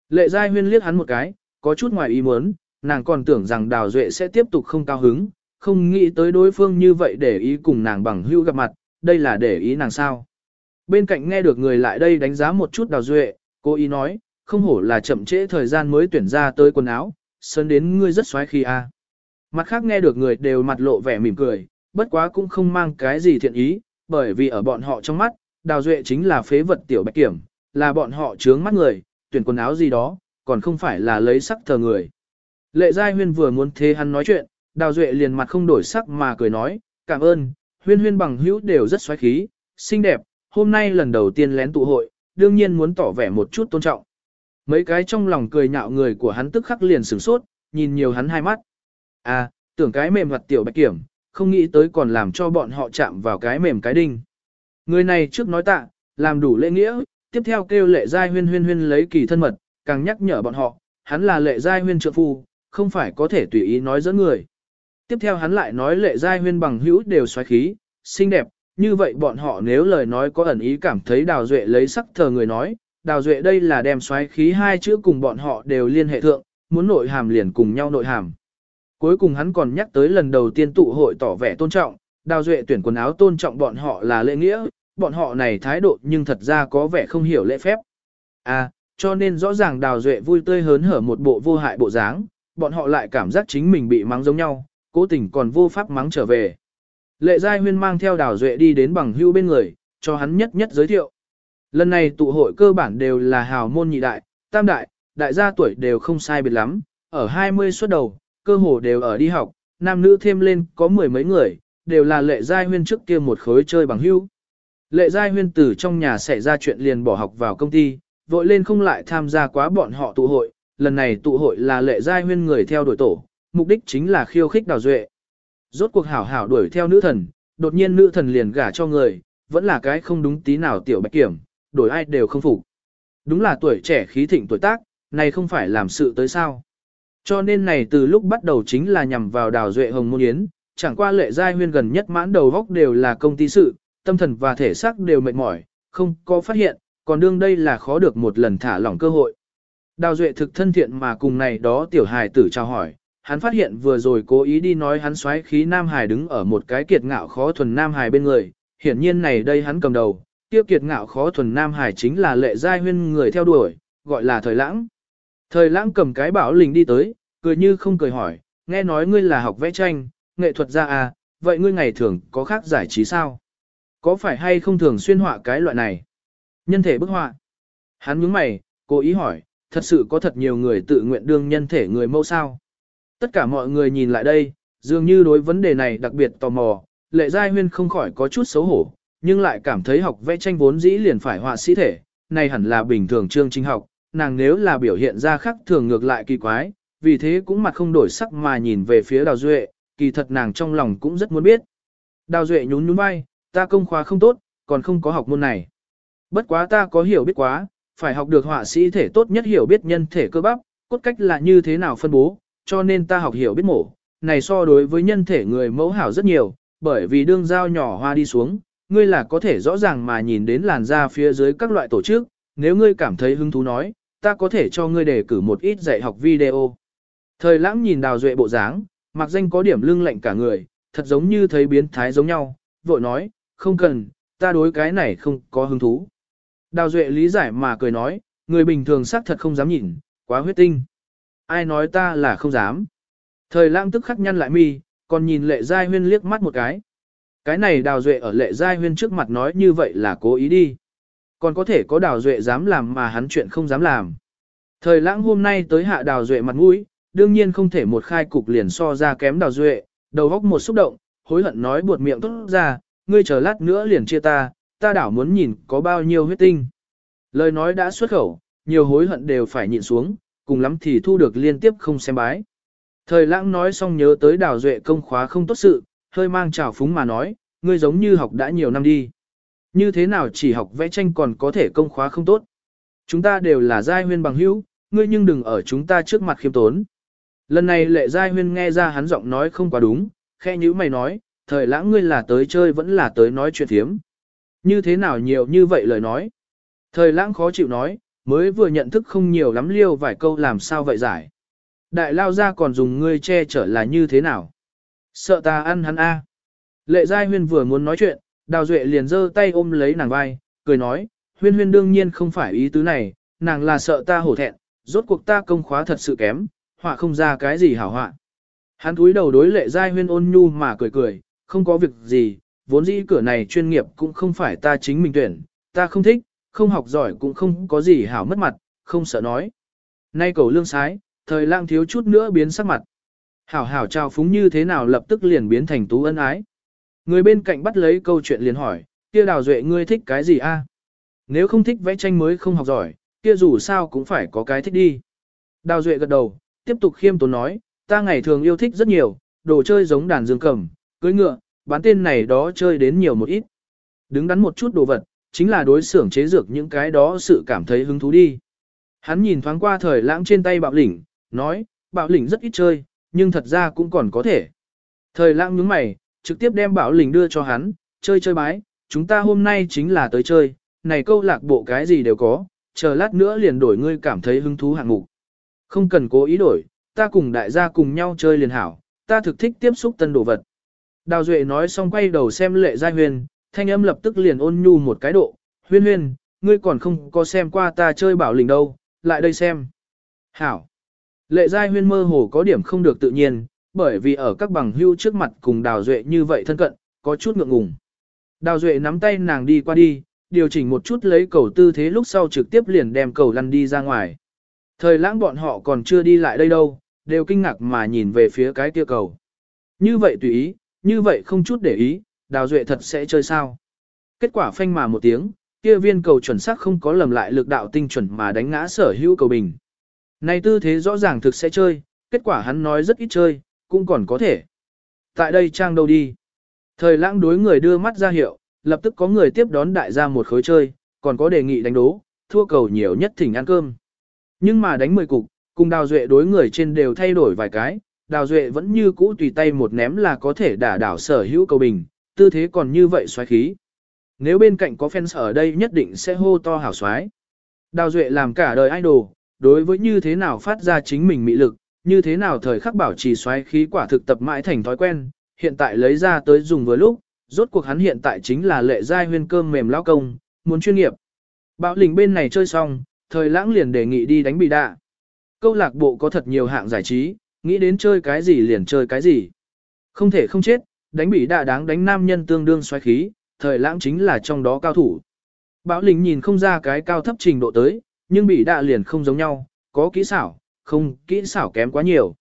Lệ giai huyên liếc hắn một cái, có chút ngoài ý muốn, nàng còn tưởng rằng đào duệ sẽ tiếp tục không cao hứng, không nghĩ tới đối phương như vậy để ý cùng nàng bằng hữu gặp mặt, đây là để ý nàng sao. Bên cạnh nghe được người lại đây đánh giá một chút đào duệ, cô ý nói, không hổ là chậm trễ thời gian mới tuyển ra tới quần áo, sơn đến ngươi rất xoáy khi a. Mặt khác nghe được người đều mặt lộ vẻ mỉm cười, bất quá cũng không mang cái gì thiện ý, bởi vì ở bọn họ trong mắt, đào duệ chính là phế vật tiểu bạch kiểm, là bọn họ trướng mắt người, tuyển quần áo gì đó, còn không phải là lấy sắc thờ người. Lệ Giai Huyên vừa muốn thế hắn nói chuyện, đào duệ liền mặt không đổi sắc mà cười nói, cảm ơn, huyên huyên bằng hữu đều rất xoáy khí, xinh đẹp, hôm nay lần đầu tiên lén tụ hội, đương nhiên muốn tỏ vẻ một chút tôn trọng. Mấy cái trong lòng cười nhạo người của hắn tức khắc liền sửng sốt, nhìn nhiều hắn hai mắt. À, tưởng cái mềm mặt tiểu bạch kiểm, không nghĩ tới còn làm cho bọn họ chạm vào cái mềm cái đinh. Người này trước nói tạ, làm đủ lễ nghĩa, tiếp theo kêu lệ giai huyên huyên huyên lấy kỳ thân mật, càng nhắc nhở bọn họ, hắn là lệ giai huyên trợ phu, không phải có thể tùy ý nói dẫn người. Tiếp theo hắn lại nói lệ giai huyên bằng hữu đều xoáy khí, xinh đẹp, như vậy bọn họ nếu lời nói có ẩn ý cảm thấy đào duệ lấy sắc thờ người nói, đào duệ đây là đem xoáy khí hai chữ cùng bọn họ đều liên hệ thượng, muốn nội hàm liền cùng nhau nội hàm. Cuối cùng hắn còn nhắc tới lần đầu tiên tụ hội tỏ vẻ tôn trọng, đào duệ tuyển quần áo tôn trọng bọn họ là lễ nghĩa, bọn họ này thái độ nhưng thật ra có vẻ không hiểu lễ phép. À, cho nên rõ ràng Đào Duệ vui tươi hớn hở một bộ vô hại bộ dáng, bọn họ lại cảm giác chính mình bị mắng giống nhau, cố tình còn vô pháp mắng trở về. Lệ Giai Huyên mang theo Đào Duệ đi đến bằng hưu bên người, cho hắn nhất nhất giới thiệu. Lần này tụ hội cơ bản đều là hào môn nhị đại, tam đại, đại gia tuổi đều không sai biệt lắm, ở 20 suốt đầu, cơ hồ đều ở đi học, nam nữ thêm lên có mười mấy người, đều là lệ giai huyên trước kia một khối chơi bằng hưu. Lệ giai huyên từ trong nhà xảy ra chuyện liền bỏ học vào công ty, vội lên không lại tham gia quá bọn họ tụ hội, lần này tụ hội là lệ giai huyên người theo đuổi tổ, mục đích chính là khiêu khích đào duệ. Rốt cuộc hảo hảo đuổi theo nữ thần, đột nhiên nữ thần liền gả cho người, vẫn là cái không đúng tí nào tiểu bạch kiểm, đổi ai đều không phục. Đúng là tuổi trẻ khí thịnh tuổi tác, này không phải làm sự tới sao. Cho nên này từ lúc bắt đầu chính là nhằm vào đào duệ hồng môn yến, chẳng qua lệ giai huyên gần nhất mãn đầu góc đều là công ty sự, tâm thần và thể xác đều mệt mỏi, không có phát hiện, còn đương đây là khó được một lần thả lỏng cơ hội. Đào duệ thực thân thiện mà cùng này đó tiểu hài tử chào hỏi, hắn phát hiện vừa rồi cố ý đi nói hắn xoáy khí nam hài đứng ở một cái kiệt ngạo khó thuần nam hài bên người, hiển nhiên này đây hắn cầm đầu, tiêu kiệt ngạo khó thuần nam hài chính là lệ giai huyên người theo đuổi, gọi là thời lãng. Thời lãng cầm cái bảo lình đi tới, cười như không cười hỏi, nghe nói ngươi là học vẽ tranh, nghệ thuật gia à, vậy ngươi ngày thường có khác giải trí sao? Có phải hay không thường xuyên họa cái loại này? Nhân thể bức họa. Hắn nhướng mày, cố ý hỏi, thật sự có thật nhiều người tự nguyện đương nhân thể người mẫu sao? Tất cả mọi người nhìn lại đây, dường như đối vấn đề này đặc biệt tò mò, lệ giai huyên không khỏi có chút xấu hổ, nhưng lại cảm thấy học vẽ tranh vốn dĩ liền phải họa sĩ thể, này hẳn là bình thường chương trình học, nàng nếu là biểu hiện ra khác thường ngược lại kỳ quái, vì thế cũng mặt không đổi sắc mà nhìn về phía Đào Duệ, kỳ thật nàng trong lòng cũng rất muốn biết. Đào Duệ nhún nhún vai, ta công khóa không tốt, còn không có học môn này. Bất quá ta có hiểu biết quá, phải học được họa sĩ thể tốt nhất hiểu biết nhân thể cơ bắp, cốt cách là như thế nào phân bố, cho nên ta học hiểu biết mổ. Này so đối với nhân thể người mẫu hảo rất nhiều, bởi vì đương dao nhỏ hoa đi xuống, ngươi là có thể rõ ràng mà nhìn đến làn da phía dưới các loại tổ chức, nếu ngươi cảm thấy hứng thú nói, ta có thể cho ngươi đề cử một ít dạy học video. Thời lãng nhìn đào duệ bộ dáng, mặc danh có điểm lưng lạnh cả người, thật giống như thấy biến thái giống nhau, vội nói, không cần, ta đối cái này không có hứng thú. Đào duệ lý giải mà cười nói, người bình thường xác thật không dám nhìn, quá huyết tinh. Ai nói ta là không dám. Thời lãng tức khắc nhăn lại mi, còn nhìn lệ giai huyên liếc mắt một cái. Cái này đào duệ ở lệ giai huyên trước mặt nói như vậy là cố ý đi. Còn có thể có đào duệ dám làm mà hắn chuyện không dám làm. Thời lãng hôm nay tới hạ đào duệ mặt mũi, đương nhiên không thể một khai cục liền so ra kém đào duệ, đầu góc một xúc động, hối hận nói buột miệng tốt ra, ngươi chờ lát nữa liền chia ta, ta đảo muốn nhìn có bao nhiêu huyết tinh. Lời nói đã xuất khẩu, nhiều hối hận đều phải nhịn xuống, cùng lắm thì thu được liên tiếp không xem bái. Thời lãng nói xong nhớ tới đào duệ công khóa không tốt sự, hơi mang trào phúng mà nói, ngươi giống như học đã nhiều năm đi. Như thế nào chỉ học vẽ tranh còn có thể công khóa không tốt. Chúng ta đều là giai huyên bằng hữu, ngươi nhưng đừng ở chúng ta trước mặt khiêm tốn. Lần này lệ giai huyên nghe ra hắn giọng nói không quá đúng, khe như mày nói, thời lãng ngươi là tới chơi vẫn là tới nói chuyện thiếm. Như thế nào nhiều như vậy lời nói. Thời lãng khó chịu nói, mới vừa nhận thức không nhiều lắm liêu vài câu làm sao vậy giải. Đại lao ra còn dùng ngươi che chở là như thế nào. Sợ ta ăn hắn a. Lệ giai huyên vừa muốn nói chuyện, đào duệ liền giơ tay ôm lấy nàng vai, cười nói, huyên huyên đương nhiên không phải ý tứ này, nàng là sợ ta hổ thẹn, rốt cuộc ta công khóa thật sự kém, họa không ra cái gì hảo họa. Hắn cúi đầu đối lệ giai huyên ôn nhu mà cười cười, không có việc gì, vốn dĩ cửa này chuyên nghiệp cũng không phải ta chính mình tuyển, ta không thích, không học giỏi cũng không có gì hảo mất mặt, không sợ nói. Nay cầu lương sái, thời lang thiếu chút nữa biến sắc mặt. Hảo hảo trao phúng như thế nào lập tức liền biến thành tú ân ái. Người bên cạnh bắt lấy câu chuyện liền hỏi, kia đào duệ ngươi thích cái gì a? Nếu không thích vẽ tranh mới không học giỏi, kia dù sao cũng phải có cái thích đi. Đào duệ gật đầu, tiếp tục khiêm tốn nói, ta ngày thường yêu thích rất nhiều, đồ chơi giống đàn dương cầm, cưới ngựa, bán tên này đó chơi đến nhiều một ít. Đứng đắn một chút đồ vật, chính là đối xưởng chế dược những cái đó sự cảm thấy hứng thú đi. Hắn nhìn thoáng qua thời lãng trên tay bạo lĩnh, nói, bạo lĩnh rất ít chơi, nhưng thật ra cũng còn có thể. Thời lãng nhướng mày, trực tiếp đem bảo lĩnh đưa cho hắn, chơi chơi bái, chúng ta hôm nay chính là tới chơi, này câu lạc bộ cái gì đều có, chờ lát nữa liền đổi ngươi cảm thấy hứng thú hạng mục. Không cần cố ý đổi, ta cùng đại gia cùng nhau chơi liền hảo, ta thực thích tiếp xúc tân đồ vật. Đào Duệ nói xong quay đầu xem lệ giai huyền, thanh âm lập tức liền ôn nhu một cái độ, huyên huyên, ngươi còn không có xem qua ta chơi bảo lĩnh đâu, lại đây xem. Hảo. Lệ Giai Huyên mơ hồ có điểm không được tự nhiên, bởi vì ở các bằng hưu trước mặt cùng Đào Duệ như vậy thân cận, có chút ngượng ngùng. Đào Duệ nắm tay nàng đi qua đi, điều chỉnh một chút lấy cầu tư thế lúc sau trực tiếp liền đem cầu lăn đi ra ngoài. Thời lãng bọn họ còn chưa đi lại đây đâu, đều kinh ngạc mà nhìn về phía cái kia cầu. Như vậy tùy ý, như vậy không chút để ý, Đào Duệ thật sẽ chơi sao. Kết quả phanh mà một tiếng, kia viên cầu chuẩn xác không có lầm lại lực đạo tinh chuẩn mà đánh ngã sở hữu cầu bình. Này tư thế rõ ràng thực sẽ chơi, kết quả hắn nói rất ít chơi, cũng còn có thể. Tại đây trang đâu đi. Thời lãng đối người đưa mắt ra hiệu, lập tức có người tiếp đón đại gia một khối chơi, còn có đề nghị đánh đố, thua cầu nhiều nhất thỉnh ăn cơm. Nhưng mà đánh 10 cục, cùng đào duệ đối người trên đều thay đổi vài cái, đào duệ vẫn như cũ tùy tay một ném là có thể đả đảo sở hữu cầu bình, tư thế còn như vậy xoáy khí. Nếu bên cạnh có fans ở đây nhất định sẽ hô to hảo xoáy. Đào duệ làm cả đời idol, đối với như thế nào phát ra chính mình mị lực, như thế nào thời khắc bảo trì xoáy khí quả thực tập mãi thành thói quen, hiện tại lấy ra tới dùng vừa lúc, rốt cuộc hắn hiện tại chính là lệ giai huyên cơm mềm lao công, muốn chuyên nghiệp. Bạo lình bên này chơi xong, thời lãng liền đề nghị đi đánh bị đạ. Câu lạc bộ có thật nhiều hạng giải trí, nghĩ đến chơi cái gì liền chơi cái gì. Không thể không chết, đánh bị đạ đáng đánh nam nhân tương đương xoáy khí, thời lãng chính là trong đó cao thủ. Bão lình nhìn không ra cái cao thấp trình độ tới, nhưng bị đạ liền không giống nhau, có kỹ xảo, không, kỹ xảo kém quá nhiều.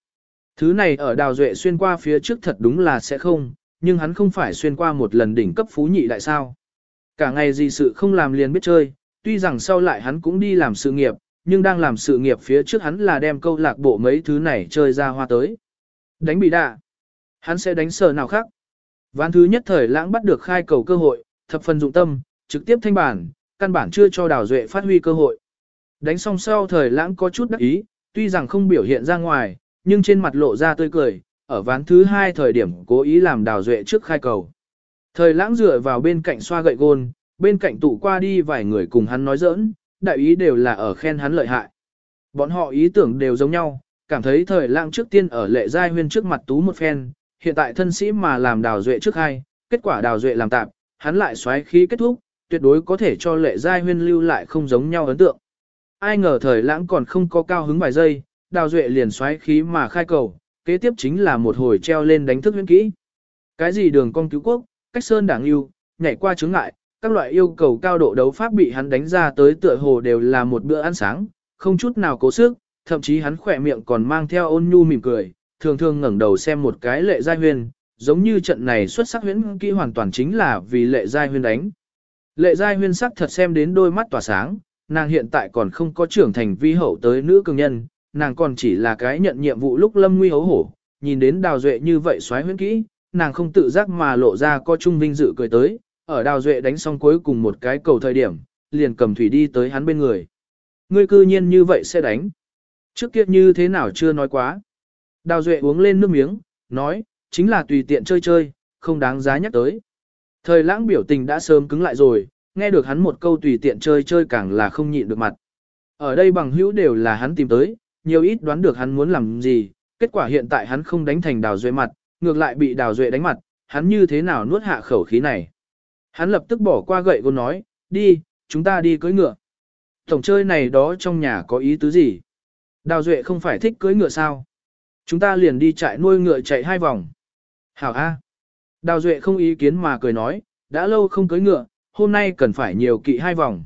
Thứ này ở đào duệ xuyên qua phía trước thật đúng là sẽ không, nhưng hắn không phải xuyên qua một lần đỉnh cấp phú nhị đại sao. Cả ngày gì sự không làm liền biết chơi, tuy rằng sau lại hắn cũng đi làm sự nghiệp, nhưng đang làm sự nghiệp phía trước hắn là đem câu lạc bộ mấy thứ này chơi ra hoa tới. Đánh bị đạ. Hắn sẽ đánh sờ nào khác. Ván thứ nhất thời lãng bắt được khai cầu cơ hội, thập phần dụng tâm, trực tiếp thanh bản, căn bản chưa cho đào duệ phát huy cơ hội. Đánh xong sau thời lãng có chút đắc ý, tuy rằng không biểu hiện ra ngoài, nhưng trên mặt lộ ra tươi cười, ở ván thứ hai thời điểm cố ý làm đào duệ trước khai cầu. Thời lãng dựa vào bên cạnh xoa gậy gôn, bên cạnh tụ qua đi vài người cùng hắn nói giỡn, đại ý đều là ở khen hắn lợi hại. Bọn họ ý tưởng đều giống nhau, cảm thấy thời lãng trước tiên ở lệ giai huyên trước mặt tú một phen, hiện tại thân sĩ mà làm đào duệ trước hai, kết quả đào duệ làm tạm, hắn lại xoáy khí kết thúc, tuyệt đối có thể cho lệ giai huyên lưu lại không giống nhau ấn tượng. Ai ngờ thời lãng còn không có cao hứng vài giây, đào duệ liền xoáy khí mà khai cầu, kế tiếp chính là một hồi treo lên đánh thức huyễn kỹ. Cái gì đường con cứu quốc, cách sơn đảng yêu, nhảy qua chướng ngại, các loại yêu cầu cao độ đấu pháp bị hắn đánh ra tới tựa hồ đều là một bữa ăn sáng, không chút nào cố sức, thậm chí hắn khỏe miệng còn mang theo ôn nhu mỉm cười, thường thường ngẩng đầu xem một cái lệ giai huyền, giống như trận này xuất sắc huyễn kỹ hoàn toàn chính là vì lệ giai huyền đánh. Lệ giai huyền sắc thật xem đến đôi mắt tỏa sáng, nàng hiện tại còn không có trưởng thành vi hậu tới nữ cường nhân, nàng còn chỉ là cái nhận nhiệm vụ lúc lâm nguy hấu hổ, nhìn đến đào duệ như vậy xoáy huyễn kỹ, nàng không tự giác mà lộ ra có trung vinh dự cười tới, ở đào duệ đánh xong cuối cùng một cái cầu thời điểm, liền cầm thủy đi tới hắn bên người. Ngươi cư nhiên như vậy sẽ đánh. Trước kia như thế nào chưa nói quá. Đào duệ uống lên nước miếng, nói, chính là tùy tiện chơi chơi, không đáng giá nhắc tới. Thời lãng biểu tình đã sớm cứng lại rồi, nghe được hắn một câu tùy tiện chơi chơi càng là không nhịn được mặt. Ở đây bằng hữu đều là hắn tìm tới, nhiều ít đoán được hắn muốn làm gì, kết quả hiện tại hắn không đánh thành đào duệ mặt, ngược lại bị đào duệ đánh mặt, hắn như thế nào nuốt hạ khẩu khí này. Hắn lập tức bỏ qua gậy gôn nói, đi, chúng ta đi cưới ngựa. Tổng chơi này đó trong nhà có ý tứ gì? Đào duệ không phải thích cưới ngựa sao? Chúng ta liền đi chạy nuôi ngựa chạy hai vòng. Hảo A. Đào duệ không ý kiến mà cười nói, đã lâu không cưới ngựa, hôm nay cần phải nhiều kỵ hai vòng.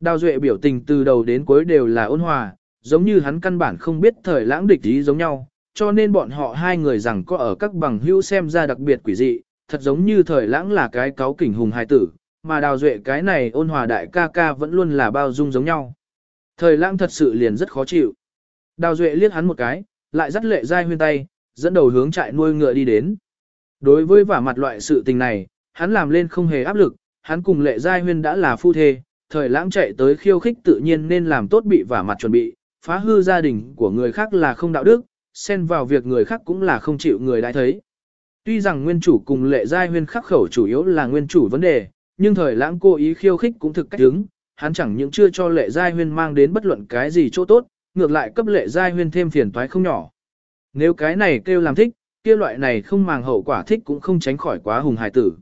Đào duệ biểu tình từ đầu đến cuối đều là ôn hòa, giống như hắn căn bản không biết thời lãng địch ý giống nhau, cho nên bọn họ hai người rằng có ở các bằng hữu xem ra đặc biệt quỷ dị, thật giống như thời lãng là cái cáo kỉnh hùng hài tử, mà đào duệ cái này ôn hòa đại ca ca vẫn luôn là bao dung giống nhau. Thời lãng thật sự liền rất khó chịu. Đào duệ liếc hắn một cái, lại dắt lệ dai huyên tay, dẫn đầu hướng trại nuôi ngựa đi đến. Đối với vả mặt loại sự tình này, hắn làm lên không hề áp lực, hắn cùng lệ giai huyên đã là phu thê, thời lãng chạy tới khiêu khích tự nhiên nên làm tốt bị vả mặt chuẩn bị, phá hư gia đình của người khác là không đạo đức, xen vào việc người khác cũng là không chịu người đã thấy. Tuy rằng nguyên chủ cùng lệ giai huyên khắc khẩu chủ yếu là nguyên chủ vấn đề, nhưng thời lãng cố ý khiêu khích cũng thực cách đứng, hắn chẳng những chưa cho lệ giai huyên mang đến bất luận cái gì chỗ tốt, ngược lại cấp lệ giai huyên thêm phiền toái không nhỏ. Nếu cái này kêu làm thích, kia loại này không màng hậu quả thích cũng không tránh khỏi quá hùng hài tử.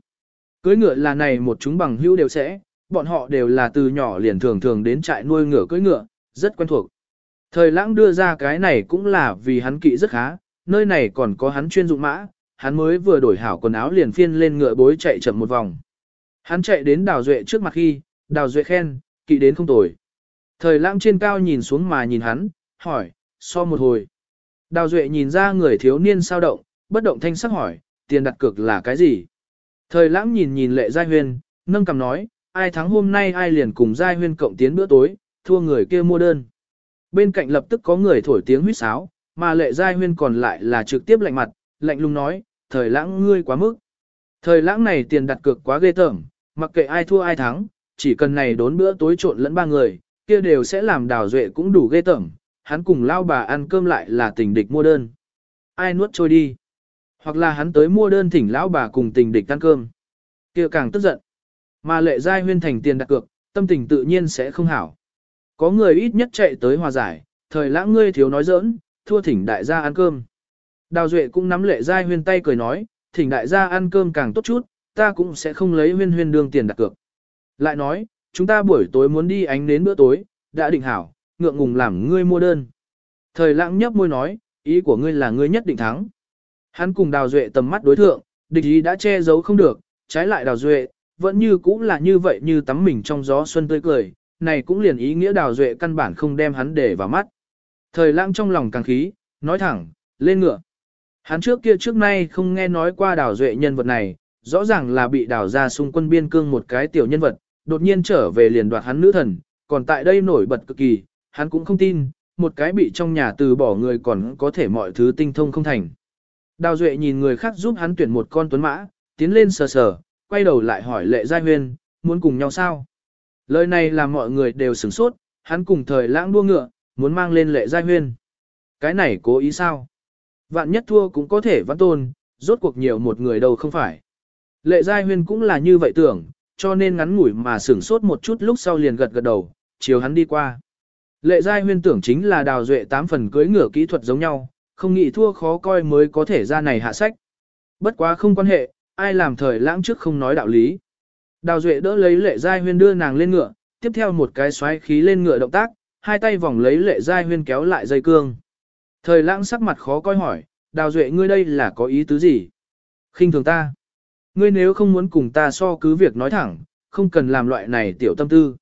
Cưới ngựa là này một chúng bằng hữu đều sẽ, bọn họ đều là từ nhỏ liền thường thường đến trại nuôi ngựa cưới ngựa, rất quen thuộc. Thời lãng đưa ra cái này cũng là vì hắn kỵ rất khá, nơi này còn có hắn chuyên dụng mã, hắn mới vừa đổi hảo quần áo liền phiên lên ngựa bối chạy chậm một vòng. Hắn chạy đến đào duệ trước mặt khi, đào duệ khen, kỵ đến không tồi. Thời lãng trên cao nhìn xuống mà nhìn hắn, hỏi, so một hồi. Đào duệ nhìn ra người thiếu niên sao động, bất động thanh sắc hỏi, tiền đặt cược là cái gì? Thời lãng nhìn nhìn lệ giai huyên, nâng cầm nói, ai thắng hôm nay ai liền cùng giai huyên cộng tiến bữa tối, thua người kia mua đơn. Bên cạnh lập tức có người thổi tiếng huýt sáo, mà lệ giai huyên còn lại là trực tiếp lạnh mặt, lạnh lùng nói, thời lãng ngươi quá mức. Thời lãng này tiền đặt cược quá ghê tởm, mặc kệ ai thua ai thắng, chỉ cần này đốn bữa tối trộn lẫn ba người, kia đều sẽ làm đào duệ cũng đủ ghê tởm, hắn cùng lao bà ăn cơm lại là tình địch mua đơn. Ai nuốt trôi đi. Hoặc là hắn tới mua đơn thỉnh lão bà cùng tình địch ăn cơm. kia càng tức giận. Mà lệ giai huyên thành tiền đặt cược, tâm tình tự nhiên sẽ không hảo. Có người ít nhất chạy tới hòa giải, thời lãng ngươi thiếu nói giỡn, thua thỉnh đại gia ăn cơm. Đào Duệ cũng nắm lệ giai huyên tay cười nói, thỉnh đại gia ăn cơm càng tốt chút, ta cũng sẽ không lấy huyên huyên đương tiền đặt cược. Lại nói, chúng ta buổi tối muốn đi ánh đến bữa tối, đã định hảo, ngượng ngùng làm ngươi mua đơn. Thời lãng nhấp môi nói, ý của ngươi là ngươi nhất định thắng. Hắn cùng Đào Duệ tầm mắt đối thượng, địch ý đã che giấu không được, trái lại Đào Duệ, vẫn như cũng là như vậy như tắm mình trong gió xuân tươi cười, này cũng liền ý nghĩa Đào Duệ căn bản không đem hắn để vào mắt. Thời lãng trong lòng càng khí, nói thẳng, lên ngựa. Hắn trước kia trước nay không nghe nói qua Đào Duệ nhân vật này, rõ ràng là bị đào ra xung quân biên cương một cái tiểu nhân vật, đột nhiên trở về liền đoạt hắn nữ thần, còn tại đây nổi bật cực kỳ, hắn cũng không tin, một cái bị trong nhà từ bỏ người còn có thể mọi thứ tinh thông không thành. Đào Duệ nhìn người khác giúp hắn tuyển một con tuấn mã, tiến lên sờ sờ, quay đầu lại hỏi lệ giai huyên, muốn cùng nhau sao? Lời này làm mọi người đều sửng sốt, hắn cùng thời lãng đua ngựa, muốn mang lên lệ giai huyên. Cái này cố ý sao? Vạn nhất thua cũng có thể vãn tôn, rốt cuộc nhiều một người đâu không phải. Lệ giai huyên cũng là như vậy tưởng, cho nên ngắn ngủi mà sửng sốt một chút lúc sau liền gật gật đầu, chiều hắn đi qua. Lệ giai huyên tưởng chính là đào duệ tám phần cưỡi ngựa kỹ thuật giống nhau, không nghĩ thua khó coi mới có thể ra này hạ sách. Bất quá không quan hệ, ai làm thời lãng trước không nói đạo lý. Đào duệ đỡ lấy lệ giai huyên đưa nàng lên ngựa, tiếp theo một cái xoáy khí lên ngựa động tác, hai tay vòng lấy lệ giai huyên kéo lại dây cương. Thời lãng sắc mặt khó coi hỏi, đào duệ ngươi đây là có ý tứ gì? khinh thường ta. Ngươi nếu không muốn cùng ta so cứ việc nói thẳng, không cần làm loại này tiểu tâm tư.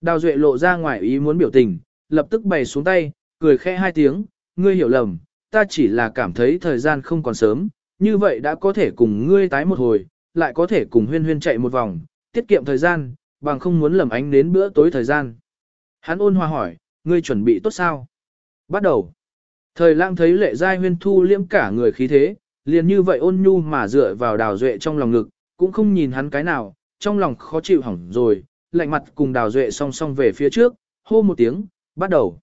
Đào duệ lộ ra ngoài ý muốn biểu tình, lập tức bày xuống tay, cười khẽ hai tiếng, ngươi hiểu lầm, ta chỉ là cảm thấy thời gian không còn sớm, như vậy đã có thể cùng ngươi tái một hồi, lại có thể cùng huyên huyên chạy một vòng, tiết kiệm thời gian, bằng không muốn lầm ánh đến bữa tối thời gian. Hắn ôn hòa hỏi, ngươi chuẩn bị tốt sao? Bắt đầu. Thời lãng thấy lệ giai huyên thu liễm cả người khí thế, liền như vậy ôn nhu mà dựa vào đào duệ trong lòng ngực, cũng không nhìn hắn cái nào, trong lòng khó chịu hỏng rồi, lạnh mặt cùng đào duệ song song về phía trước, hô một tiếng, bắt đầu.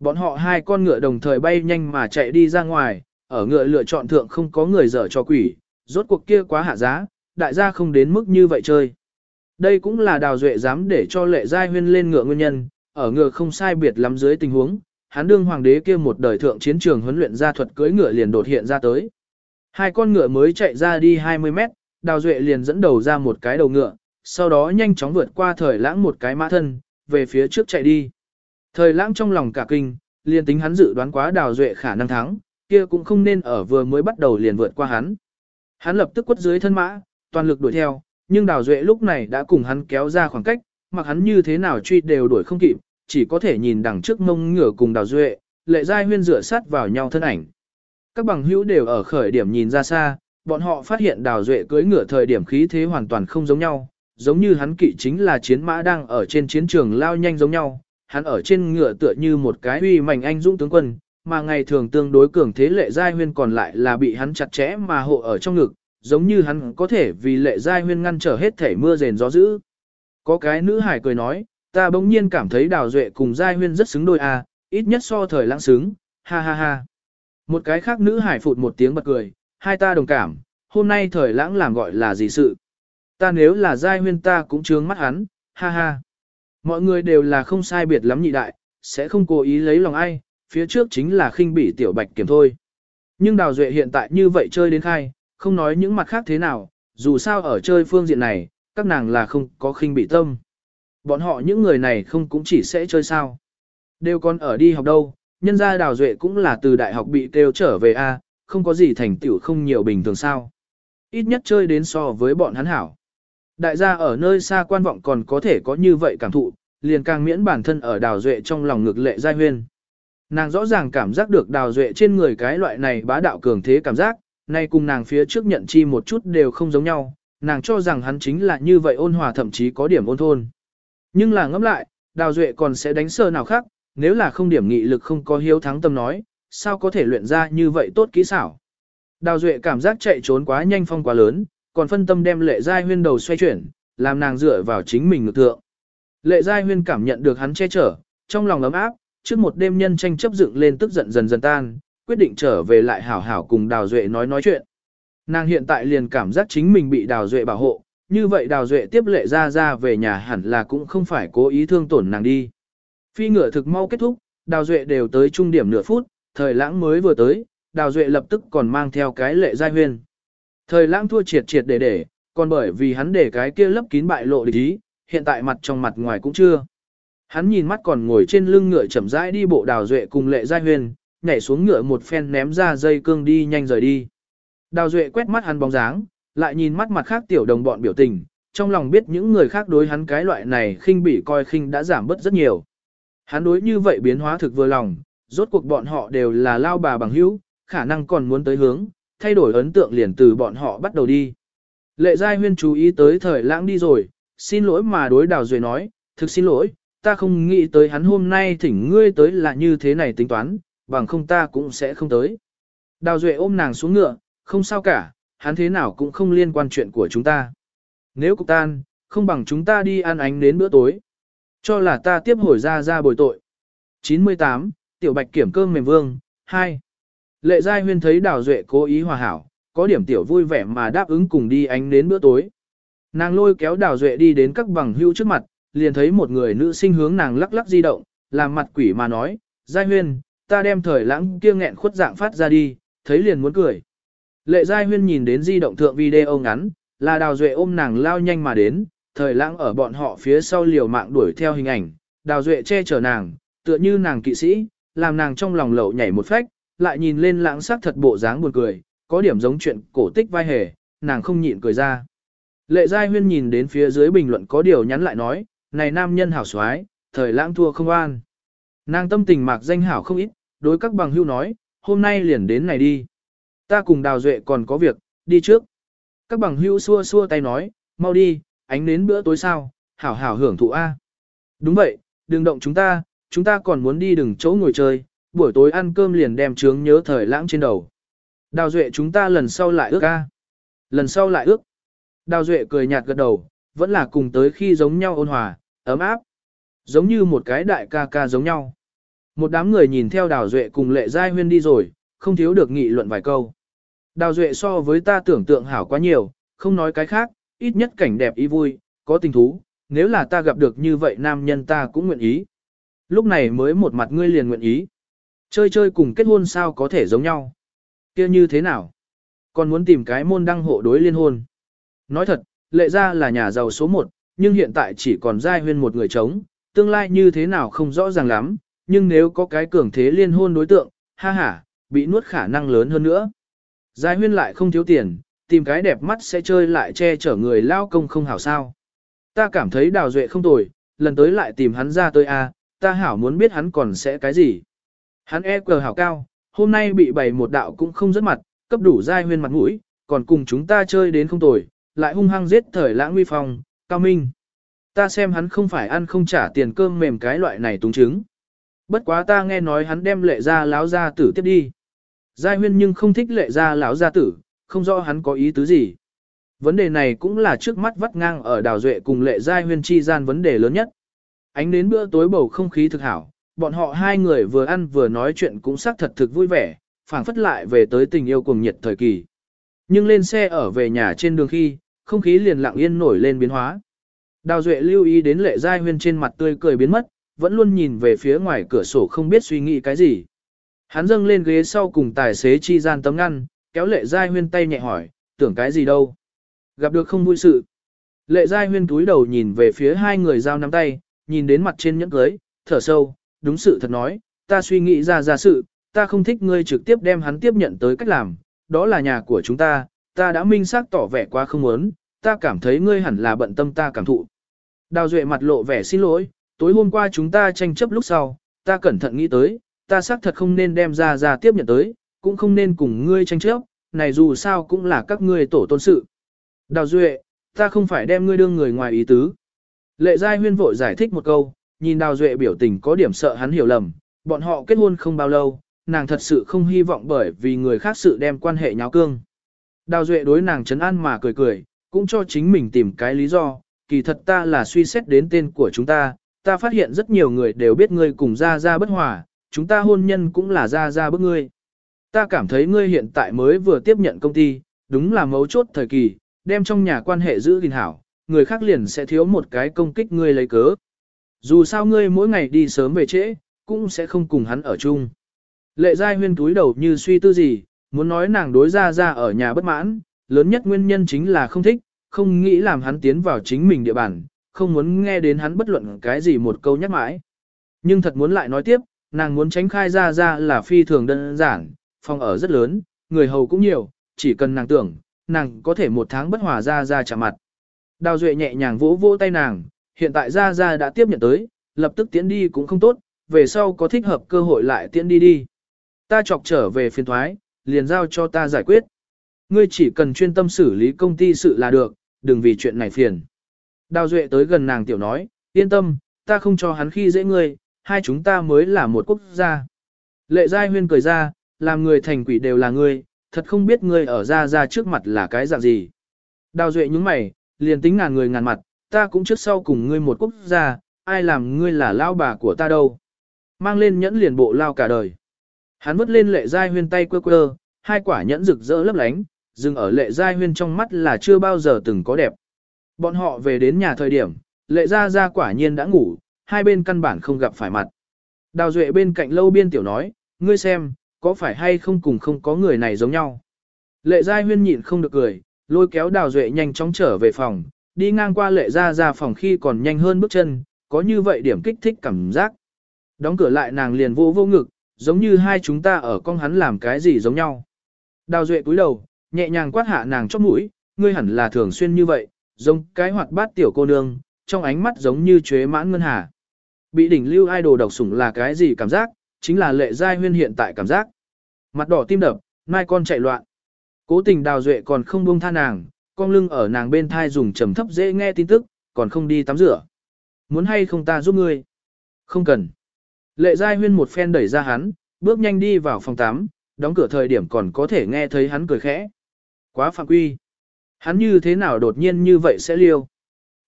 Bọn họ hai con ngựa đồng thời bay nhanh mà chạy đi ra ngoài, ở ngựa lựa chọn thượng không có người dở cho quỷ, rốt cuộc kia quá hạ giá, đại gia không đến mức như vậy chơi. Đây cũng là đào duệ dám để cho lệ giai huyên lên ngựa nguyên nhân, ở ngựa không sai biệt lắm dưới tình huống, hắn đương hoàng đế kia một đời thượng chiến trường huấn luyện ra thuật cưỡi ngựa liền đột hiện ra tới. Hai con ngựa mới chạy ra đi 20 mét, đào duệ liền dẫn đầu ra một cái đầu ngựa, sau đó nhanh chóng vượt qua thời lãng một cái mã thân, về phía trước chạy đi. Thời lãng trong lòng cả kinh, liền tính hắn dự đoán quá đào duệ khả năng thắng, kia cũng không nên ở vừa mới bắt đầu liền vượt qua hắn. Hắn lập tức quất dưới thân mã, toàn lực đuổi theo, nhưng đào duệ lúc này đã cùng hắn kéo ra khoảng cách, mặc hắn như thế nào truy đều đuổi không kịp, chỉ có thể nhìn đằng trước mông ngựa cùng đào duệ, lệ giai huyên dựa sát vào nhau thân ảnh. Các bằng hữu đều ở khởi điểm nhìn ra xa, bọn họ phát hiện đào duệ cưỡi ngựa thời điểm khí thế hoàn toàn không giống nhau, giống như hắn kỵ chính là chiến mã đang ở trên chiến trường lao nhanh giống nhau, hắn ở trên ngựa tựa như một cái uy mạnh anh dũng tướng quân, mà ngày thường tương đối cường thế lệ giai huyên còn lại là bị hắn chặt chẽ mà hộ ở trong ngực, giống như hắn có thể vì lệ giai huyên ngăn trở hết thể mưa rền gió dữ. Có cái nữ hải cười nói, ta bỗng nhiên cảm thấy đào duệ cùng giai huyên rất xứng đôi a, à, ít nhất so thời lãng xứng, ha ha ha. Một cái khác nữ hải phụt một tiếng bật cười, hai ta đồng cảm, hôm nay thời lãng làm gọi là gì sự. Ta nếu là giai huyên ta cũng trướng mắt hắn, ha ha. Mọi người đều là không sai biệt lắm nhị đại, sẽ không cố ý lấy lòng ai, phía trước chính là khinh bỉ tiểu bạch kiểm thôi. Nhưng đào duệ hiện tại như vậy chơi đến khai, không nói những mặt khác thế nào, dù sao ở chơi phương diện này, các nàng là không có khinh bỉ tâm. Bọn họ những người này không cũng chỉ sẽ chơi sao. Đều còn ở đi học đâu, nhân gia đào duệ cũng là từ đại học bị kêu trở về A, không có gì thành tựu không nhiều bình thường sao. Ít nhất chơi đến so với bọn hắn hảo. Đại gia ở nơi xa quan vọng còn có thể có như vậy cảm thụ, liền càng miễn bản thân ở đào duệ trong lòng ngược lệ giai huyên. Nàng rõ ràng cảm giác được đào duệ trên người cái loại này bá đạo cường thế cảm giác, nay cùng nàng phía trước nhận chi một chút đều không giống nhau, nàng cho rằng hắn chính là như vậy ôn hòa thậm chí có điểm ôn thôn. Nhưng là ngẫm lại, đào duệ còn sẽ đánh sơ nào khác, nếu là không điểm nghị lực không có hiếu thắng tâm nói, sao có thể luyện ra như vậy tốt kỹ xảo. Đào duệ cảm giác chạy trốn quá nhanh phong quá lớn, còn phân tâm đem lệ giai huyên đầu xoay chuyển, làm nàng dựa vào chính mình ngược thượng. Lệ giai huyên cảm nhận được hắn che chở, trong lòng ấm áp, trước một đêm nhân tranh chấp dựng lên tức giận dần dần tan, quyết định trở về lại hảo hảo cùng Đào Duệ nói nói chuyện. Nàng hiện tại liền cảm giác chính mình bị Đào Duệ bảo hộ, như vậy Đào Duệ tiếp lệ ra ra về nhà hẳn là cũng không phải cố ý thương tổn nàng đi. Phi ngựa thực mau kết thúc, Đào Duệ đều tới trung điểm nửa phút, thời lãng mới vừa tới, Đào Duệ lập tức còn mang theo cái lệ giai huyên. Thời lãng thua triệt triệt để để, còn bởi vì hắn để cái kia lấp kín bại lộ địch ý, hiện tại mặt trong mặt ngoài cũng chưa. Hắn nhìn mắt còn ngồi trên lưng ngựa chậm rãi đi bộ Đào Duệ cùng lệ giai huyên, nhảy xuống ngựa một phen ném ra dây cương đi nhanh rời đi. Đào Duệ quét mắt hắn bóng dáng, lại nhìn mắt mặt khác tiểu đồng bọn biểu tình, trong lòng biết những người khác đối hắn cái loại này khinh bỉ coi khinh đã giảm bớt rất nhiều. Hắn đối như vậy biến hóa thực vừa lòng, rốt cuộc bọn họ đều là lao bà bằng hữu, khả năng còn muốn tới hướng, thay đổi ấn tượng liền từ bọn họ bắt đầu đi. Lệ Giai Huyên chú ý tới thời lãng đi rồi, xin lỗi mà đối Đào Duệ nói, thực xin lỗi, ta không nghĩ tới hắn hôm nay thỉnh ngươi tới là như thế này tính toán, bằng không ta cũng sẽ không tới. Đào Duệ ôm nàng xuống ngựa, không sao cả, hắn thế nào cũng không liên quan chuyện của chúng ta. Nếu cục tan, không bằng chúng ta đi ăn ánh đến bữa tối. Cho là ta tiếp hồi ra ra bồi tội. 98. Tiểu Bạch kiểm cơm mềm vương, 2. Lệ Giai Huyên thấy Đào Duệ cố ý hòa hảo, có điểm tiểu vui vẻ mà đáp ứng cùng đi ánh đến bữa tối. Nàng lôi kéo Đào Duệ đi đến các bằng hưu trước mặt, liền thấy một người nữ sinh hướng nàng lắc lắc di động, làm mặt quỷ mà nói, Giai Huyên, ta đem thời lãng kia nghẹn khuất dạng phát ra đi, thấy liền muốn cười. Lệ Giai Huyên nhìn đến di động thượng video ngắn, là Đào Duệ ôm nàng lao nhanh mà đến, thời lãng ở bọn họ phía sau liều mạng đuổi theo hình ảnh, Đào Duệ che chở nàng, tựa như nàng kỵ sĩ, làm nàng trong lòng lậu nhảy một phách, lại nhìn lên lãng sắc thật bộ dáng buồn cười, có điểm giống chuyện cổ tích vai hề, nàng không nhịn cười ra. Lệ Giai Huyên nhìn đến phía dưới bình luận có điều nhắn lại nói, này nam nhân hảo xoái, thời lãng thua không an. Nàng tâm tình mạc danh hảo không ít, đối các bằng hưu nói, hôm nay liền đến này đi. Ta cùng Đào Duệ còn có việc, đi trước. Các bằng hưu xua xua tay nói, mau đi, ánh đến bữa tối sao, hảo hảo hưởng thụ A. Đúng vậy, đừng động chúng ta, chúng ta còn muốn đi đừng chỗ ngồi chơi, buổi tối ăn cơm liền đem trướng nhớ thời lãng trên đầu. Đào Duệ chúng ta lần sau lại ước A. Lần sau lại ước. Đào Duệ cười nhạt gật đầu, vẫn là cùng tới khi giống nhau ôn hòa, ấm áp. Giống như một cái đại ca ca giống nhau. Một đám người nhìn theo Đào Duệ cùng Lệ Giai Huyên đi rồi, không thiếu được nghị luận vài câu. Đào Duệ so với ta tưởng tượng hảo quá nhiều, không nói cái khác, ít nhất cảnh đẹp ý vui, có tình thú, nếu là ta gặp được như vậy nam nhân ta cũng nguyện ý. Lúc này mới một mặt ngươi liền nguyện ý. Chơi chơi cùng kết hôn sao có thể giống nhau. kia như thế nào? Còn muốn tìm cái môn đăng hộ đối liên hôn. Nói thật, lệ ra là nhà giàu số một, nhưng hiện tại chỉ còn giai huyên một người chống, tương lai như thế nào không rõ ràng lắm, nhưng nếu có cái cường thế liên hôn đối tượng, ha ha, bị nuốt khả năng lớn hơn nữa. Giai huyên lại không thiếu tiền, tìm cái đẹp mắt sẽ chơi lại che chở người lao công không hảo sao. Ta cảm thấy đào duệ không tồi, lần tới lại tìm hắn ra tôi a, à, ta hảo muốn biết hắn còn sẽ cái gì. Hắn e cờ hảo cao, hôm nay bị bày một đạo cũng không rất mặt, cấp đủ giai huyên mặt mũi, còn cùng chúng ta chơi đến không tồi, lại hung hăng giết thời lãng nguy phong, cao minh. Ta xem hắn không phải ăn không trả tiền cơm mềm cái loại này túng trứng. Bất quá ta nghe nói hắn đem lệ ra láo ra tử tiếp đi. Giai huyên nhưng không thích lệ ra Lão gia tử, không rõ hắn có ý tứ gì. Vấn đề này cũng là trước mắt vắt ngang ở đào duệ cùng lệ giai huyên chi gian vấn đề lớn nhất. Ánh đến bữa tối bầu không khí thực hảo, bọn họ hai người vừa ăn vừa nói chuyện cũng xác thật thực vui vẻ, phảng phất lại về tới tình yêu cùng nhiệt thời kỳ. Nhưng lên xe ở về nhà trên đường khi, không khí liền lặng yên nổi lên biến hóa. Đào Duệ lưu ý đến lệ giai huyên trên mặt tươi cười biến mất, vẫn luôn nhìn về phía ngoài cửa sổ không biết suy nghĩ cái gì. Hắn dâng lên ghế sau cùng tài xế chi gian tấm ngăn, kéo lệ giai huyên tay nhẹ hỏi, tưởng cái gì đâu. Gặp được không vui sự. Lệ giai huyên túi đầu nhìn về phía hai người giao nắm tay, nhìn đến mặt trên nhẫn cưới, thở sâu, đúng sự thật nói, ta suy nghĩ ra ra sự, ta không thích ngươi trực tiếp đem hắn tiếp nhận tới cách làm, đó là nhà của chúng ta, ta đã minh xác tỏ vẻ quá không muốn, ta cảm thấy ngươi hẳn là bận tâm ta cảm thụ. Đào Duệ mặt lộ vẻ xin lỗi, tối hôm qua chúng ta tranh chấp lúc sau, ta cẩn thận nghĩ tới, ta xác thật không nên đem ra ra tiếp nhận tới, cũng không nên cùng ngươi tranh chấp, này dù sao cũng là các ngươi tổ tôn sự. Đào Duệ, ta không phải đem ngươi đương người ngoài ý tứ. Lệ Giai Huyên vội giải thích một câu, nhìn Đào Duệ biểu tình có điểm sợ hắn hiểu lầm, bọn họ kết hôn không bao lâu, nàng thật sự không hy vọng bởi vì người khác sự đem quan hệ nháo cương. Đào Duệ đối nàng chấn an mà cười cười, cũng cho chính mình tìm cái lý do, kỳ thật ta là suy xét đến tên của chúng ta, ta phát hiện rất nhiều người đều biết ngươi cùng ra ra bất hòa, chúng ta hôn nhân cũng là ra ra bước ngươi. Ta cảm thấy ngươi hiện tại mới vừa tiếp nhận công ty, đúng là mấu chốt thời kỳ, đem trong nhà quan hệ giữ gìn hảo, người khác liền sẽ thiếu một cái công kích ngươi lấy cớ. Dù sao ngươi mỗi ngày đi sớm về trễ, cũng sẽ không cùng hắn ở chung. Lệ Giai Huyên túi đầu như suy tư gì, muốn nói nàng đối ra ra ở nhà bất mãn, lớn nhất nguyên nhân chính là không thích, không nghĩ làm hắn tiến vào chính mình địa bàn, không muốn nghe đến hắn bất luận cái gì một câu nhắc mãi. Nhưng thật muốn lại nói tiếp, nàng muốn tránh khai ra ra là phi thường đơn giản, phòng ở rất lớn, người hầu cũng nhiều, chỉ cần nàng tưởng, nàng có thể một tháng bất hòa ra ra chạm mặt. Đào Duệ nhẹ nhàng vỗ vỗ tay nàng, hiện tại ra ra đã tiếp nhận tới, lập tức tiến đi cũng không tốt, về sau có thích hợp cơ hội lại tiến đi đi. Ta chọc trở về phiên thoái, liền giao cho ta giải quyết. Ngươi chỉ cần chuyên tâm xử lý công ty sự là được, đừng vì chuyện này phiền. Đào Duệ tới gần nàng tiểu nói, yên tâm, ta không cho hắn khi dễ ngươi, hai chúng ta mới là một quốc gia. Lệ Giai Huyên cười ra, làm người thành quỷ đều là ngươi, thật không biết ngươi ở ra ra trước mặt là cái dạng gì. Đào Duệ nhúng mày, liền tính ngàn người ngàn mặt, ta cũng trước sau cùng ngươi một quốc gia, ai làm ngươi là lao bà của ta đâu. Mang lên nhẫn liền bộ lao cả đời. Hắn vứt lên lệ giai huyên tay quơ quơ, hai quả nhẫn rực rỡ lấp lánh, dừng ở lệ giai huyên trong mắt là chưa bao giờ từng có đẹp. Bọn họ về đến nhà thời điểm, lệ gia gia quả nhiên đã ngủ, hai bên căn bản không gặp phải mặt. Đào Duệ bên cạnh lâu biên tiểu nói, ngươi xem, có phải hay không cùng không có người này giống nhau. Lệ Giai Huyên nhịn không được cười, lôi kéo Đào Duệ nhanh chóng trở về phòng, đi ngang qua lệ gia ra phòng khi còn nhanh hơn bước chân, có như vậy điểm kích thích cảm giác. Đóng cửa lại nàng liền vô vô ngực, giống như hai chúng ta ở con hắn làm cái gì giống nhau. Đào Duệ cúi đầu, nhẹ nhàng quát hạ nàng chóp mũi, ngươi hẳn là thường xuyên như vậy, giống cái hoạt bát tiểu cô nương, trong ánh mắt giống như chế mãn ngân hà. Bị đỉnh lưu idol độc sủng là cái gì cảm giác, chính là lệ giai huyên hiện tại cảm giác. Mặt đỏ tim đập, mai con chạy loạn. Cố tình đào duệ còn không buông tha nàng, con lưng ở nàng bên thai dùng trầm thấp dễ nghe tin tức, còn không đi tắm rửa. Muốn hay không ta giúp ngươi? Không cần. Lệ giai huyên một phen đẩy ra hắn, bước nhanh đi vào phòng tắm, đóng cửa thời điểm còn có thể nghe thấy hắn cười khẽ. Quá phạm quy. Hắn như thế nào đột nhiên như vậy sẽ liêu.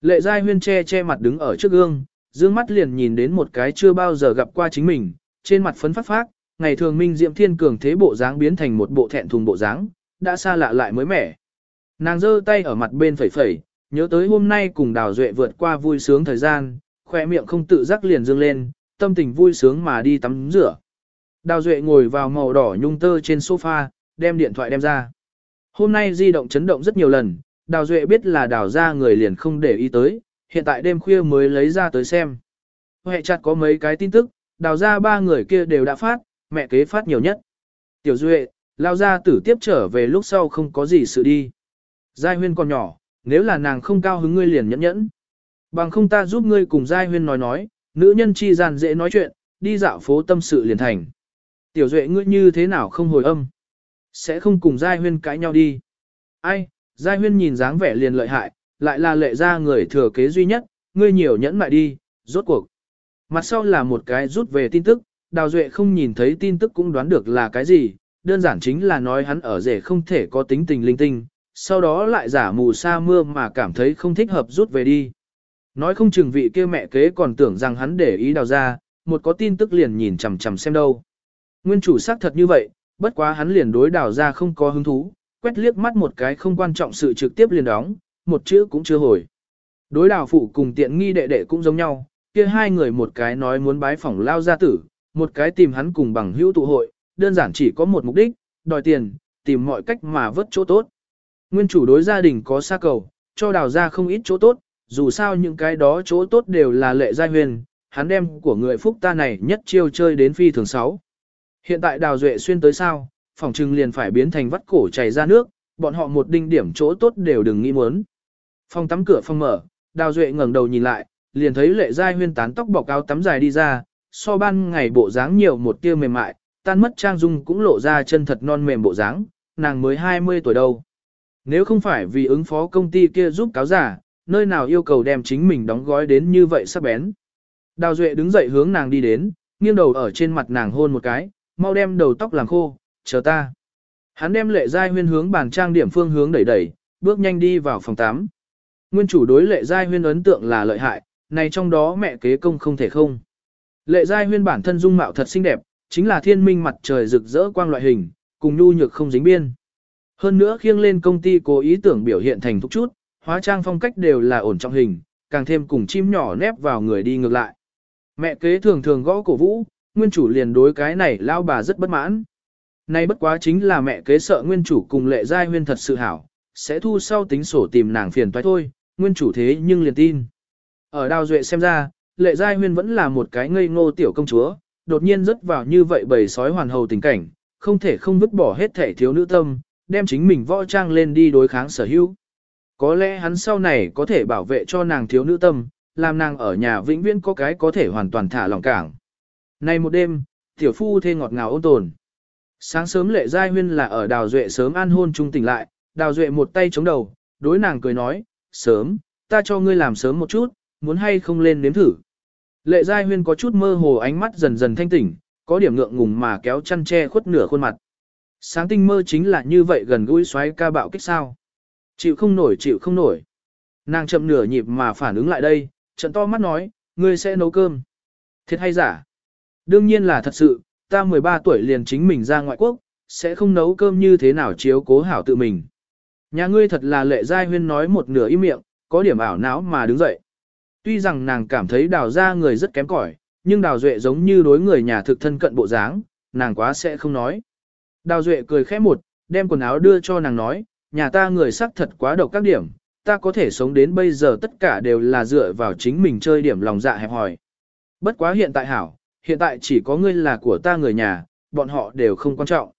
Lệ giai huyên che che mặt đứng ở trước gương, dương mắt liền nhìn đến một cái chưa bao giờ gặp qua chính mình, trên mặt phấn phát phát, ngày thường minh diệm thiên cường thế bộ dáng biến thành một bộ thẹn thùng bộ dáng, đã xa lạ lại mới mẻ. Nàng giơ tay ở mặt bên phẩy phẩy, nhớ tới hôm nay cùng đào duệ vượt qua vui sướng thời gian, khoe miệng không tự giác liền dương lên, tâm tình vui sướng mà đi tắm rửa. Đào duệ ngồi vào màu đỏ nhung tơ trên sofa, đem điện thoại đem ra. Hôm nay di động chấn động rất nhiều lần, đào duệ biết là đào ra người liền không để ý tới, hiện tại đêm khuya mới lấy ra tới xem. Hệ chặt có mấy cái tin tức, đào ra ba người kia đều đã phát, mẹ kế phát nhiều nhất. Tiểu duệ, lao ra tử tiếp trở về lúc sau không có gì sự đi. Giai huyên còn nhỏ, nếu là nàng không cao hứng ngươi liền nhẫn nhẫn. Bằng không ta giúp ngươi cùng Giai huyên nói nói, nữ nhân chi gian dễ nói chuyện, đi dạo phố tâm sự liền thành. Tiểu duệ ngươi như thế nào không hồi âm? Sẽ không cùng Giai huyên cãi nhau đi. Ai, Giai huyên nhìn dáng vẻ liền lợi hại, lại là lệ ra người thừa kế duy nhất, ngươi nhiều nhẫn mại đi, rốt cuộc. Mặt sau là một cái rút về tin tức, Đào Duệ không nhìn thấy tin tức cũng đoán được là cái gì, đơn giản chính là nói hắn ở rể không thể có tính tình linh tinh, sau đó lại giả mù sa mưa mà cảm thấy không thích hợp rút về đi. Nói không chừng vị kia mẹ kế còn tưởng rằng hắn để ý đào ra, một có tin tức liền nhìn chằm chằm xem đâu. Nguyên chủ xác thật như vậy, bất quá hắn liền đối đào ra không có hứng thú, quét liếc mắt một cái không quan trọng sự trực tiếp liền đóng, một chữ cũng chưa hồi. Đối đào phụ cùng tiện nghi đệ đệ cũng giống nhau, kia hai người một cái nói muốn bái phỏng lao gia tử, một cái tìm hắn cùng bằng hữu tụ hội, đơn giản chỉ có một mục đích, đòi tiền, tìm mọi cách mà vớt chỗ tốt. Nguyên chủ đối gia đình có xa cầu, cho đào ra không ít chỗ tốt, dù sao những cái đó chỗ tốt đều là lệ giai huyền, hắn đem của người phúc ta này nhất chiêu chơi đến phi thường sáu. Hiện tại đào duệ xuyên tới sao, phòng trừng liền phải biến thành vắt cổ chảy ra nước, bọn họ một đinh điểm chỗ tốt đều đừng nghĩ muốn. Phòng tắm cửa phòng mở, đào duệ ngẩng đầu nhìn lại, liền thấy lệ giai huyên tán tóc bọc áo tắm dài đi ra, so ban ngày bộ dáng nhiều một tia mềm mại, tan mất trang dung cũng lộ ra chân thật non mềm bộ dáng, nàng mới 20 tuổi đâu. Nếu không phải vì ứng phó công ty kia giúp cáo giả, nơi nào yêu cầu đem chính mình đóng gói đến như vậy sắp bén. Đào Duệ đứng dậy hướng nàng đi đến, nghiêng đầu ở trên mặt nàng hôn một cái, mau đem đầu tóc làm khô, chờ ta. Hắn đem lệ giai huyên hướng bàn trang điểm phương hướng đẩy đẩy, bước nhanh đi vào phòng 8. Nguyên chủ đối lệ giai huyên ấn tượng là lợi hại, này trong đó mẹ kế công không thể không. Lệ giai huyên bản thân dung mạo thật xinh đẹp, chính là thiên minh mặt trời rực rỡ quang loại hình, cùng nhu nhược không dính biên. Hơn nữa khiêng lên công ty cố ý tưởng biểu hiện thành thúc chút, hóa trang phong cách đều là ổn trọng hình, càng thêm cùng chim nhỏ nép vào người đi ngược lại. Mẹ kế thường thường gõ cổ vũ, nguyên chủ liền đối cái này lao bà rất bất mãn. Nay bất quá chính là mẹ kế sợ nguyên chủ cùng lệ giai huyên thật sự hảo, sẽ thu sau tính sổ tìm nàng phiền toái thôi, nguyên chủ thế nhưng liền tin. Ở đào duệ xem ra, lệ giai huyên vẫn là một cái ngây ngô tiểu công chúa, đột nhiên rớt vào như vậy bầy sói hoàn hầu tình cảnh, không thể không vứt bỏ hết thể thiếu nữ tâm, đem chính mình võ trang lên đi đối kháng sở hữu. Có lẽ hắn sau này có thể bảo vệ cho nàng thiếu nữ tâm, làm nàng ở nhà vĩnh viễn có cái có thể hoàn toàn thả lòng cảng. Nay một đêm, tiểu phu thê ngọt ngào ôn tồn. Sáng sớm lệ giai huyên là ở đào duệ sớm an hôn trung tỉnh lại, đào duệ một tay chống đầu, đối nàng cười nói, sớm, ta cho ngươi làm sớm một chút, muốn hay không lên nếm thử. Lệ giai huyên có chút mơ hồ ánh mắt dần dần thanh tỉnh, có điểm ngượng ngùng mà kéo chăn che khuất nửa khuôn mặt. Sáng tinh mơ chính là như vậy gần gũi xoáy ca bạo kích sao. Chịu không nổi chịu không nổi. Nàng chậm nửa nhịp mà phản ứng lại đây, trận to mắt nói, ngươi sẽ nấu cơm. Thiệt hay giả? Đương nhiên là thật sự, ta 13 tuổi liền chính mình ra ngoại quốc, sẽ không nấu cơm như thế nào chiếu cố hảo tự mình. Nhà ngươi thật là lệ giai huyên nói một nửa im miệng, có điểm ảo não mà đứng dậy. Tuy rằng nàng cảm thấy đào ra người rất kém cỏi, nhưng đào duệ giống như đối người nhà thực thân cận bộ dáng, nàng quá sẽ không nói. Đào duệ cười khẽ một, đem quần áo đưa cho nàng nói, nhà ta người sắc thật quá độc các điểm, ta có thể sống đến bây giờ tất cả đều là dựa vào chính mình chơi điểm lòng dạ hẹp hòi. Bất quá hiện tại hảo, hiện tại chỉ có ngươi là của ta người nhà, bọn họ đều không quan trọng.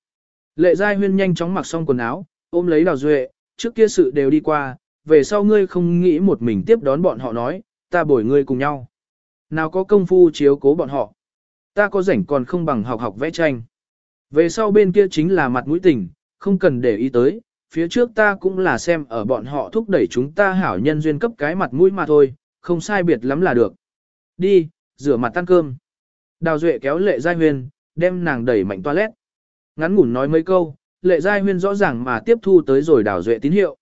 Lệ Giai Huyên nhanh chóng mặc xong quần áo, ôm lấy Đào Duệ, trước kia sự đều đi qua, về sau ngươi không nghĩ một mình tiếp đón bọn họ nói, ta bồi ngươi cùng nhau. Nào có công phu chiếu cố bọn họ. Ta có rảnh còn không bằng học học vẽ tranh. Về sau bên kia chính là mặt mũi tình, không cần để ý tới, phía trước ta cũng là xem ở bọn họ thúc đẩy chúng ta hảo nhân duyên cấp cái mặt mũi mà thôi, không sai biệt lắm là được. Đi, rửa mặt ăn cơm. Đào Duệ kéo lệ giai huyền, đem nàng đẩy mạnh toilet. Ngắn ngủn nói mấy câu, lệ giai huyên rõ ràng mà tiếp thu tới rồi đào Duệ tín hiệu.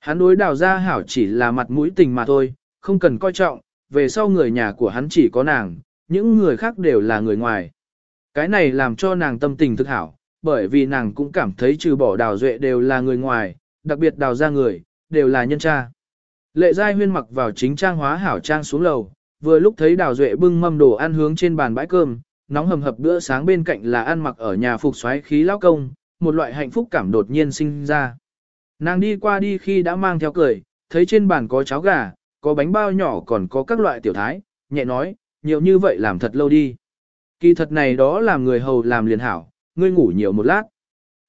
Hắn đối đào gia hảo chỉ là mặt mũi tình mà thôi, không cần coi trọng, về sau người nhà của hắn chỉ có nàng, những người khác đều là người ngoài. Cái này làm cho nàng tâm tình thực hảo, bởi vì nàng cũng cảm thấy trừ bỏ đào duệ đều là người ngoài, đặc biệt đào gia người, đều là nhân cha. Lệ Giai Huyên mặc vào chính trang hóa hảo trang xuống lầu, vừa lúc thấy đào duệ bưng mâm đồ ăn hướng trên bàn bãi cơm, nóng hầm hập bữa sáng bên cạnh là ăn mặc ở nhà phục xoáy khí lao công, một loại hạnh phúc cảm đột nhiên sinh ra. Nàng đi qua đi khi đã mang theo cười, thấy trên bàn có cháo gà, có bánh bao nhỏ còn có các loại tiểu thái, nhẹ nói, nhiều như vậy làm thật lâu đi. Kỳ thật này đó làm người hầu làm liền hảo, ngươi ngủ nhiều một lát.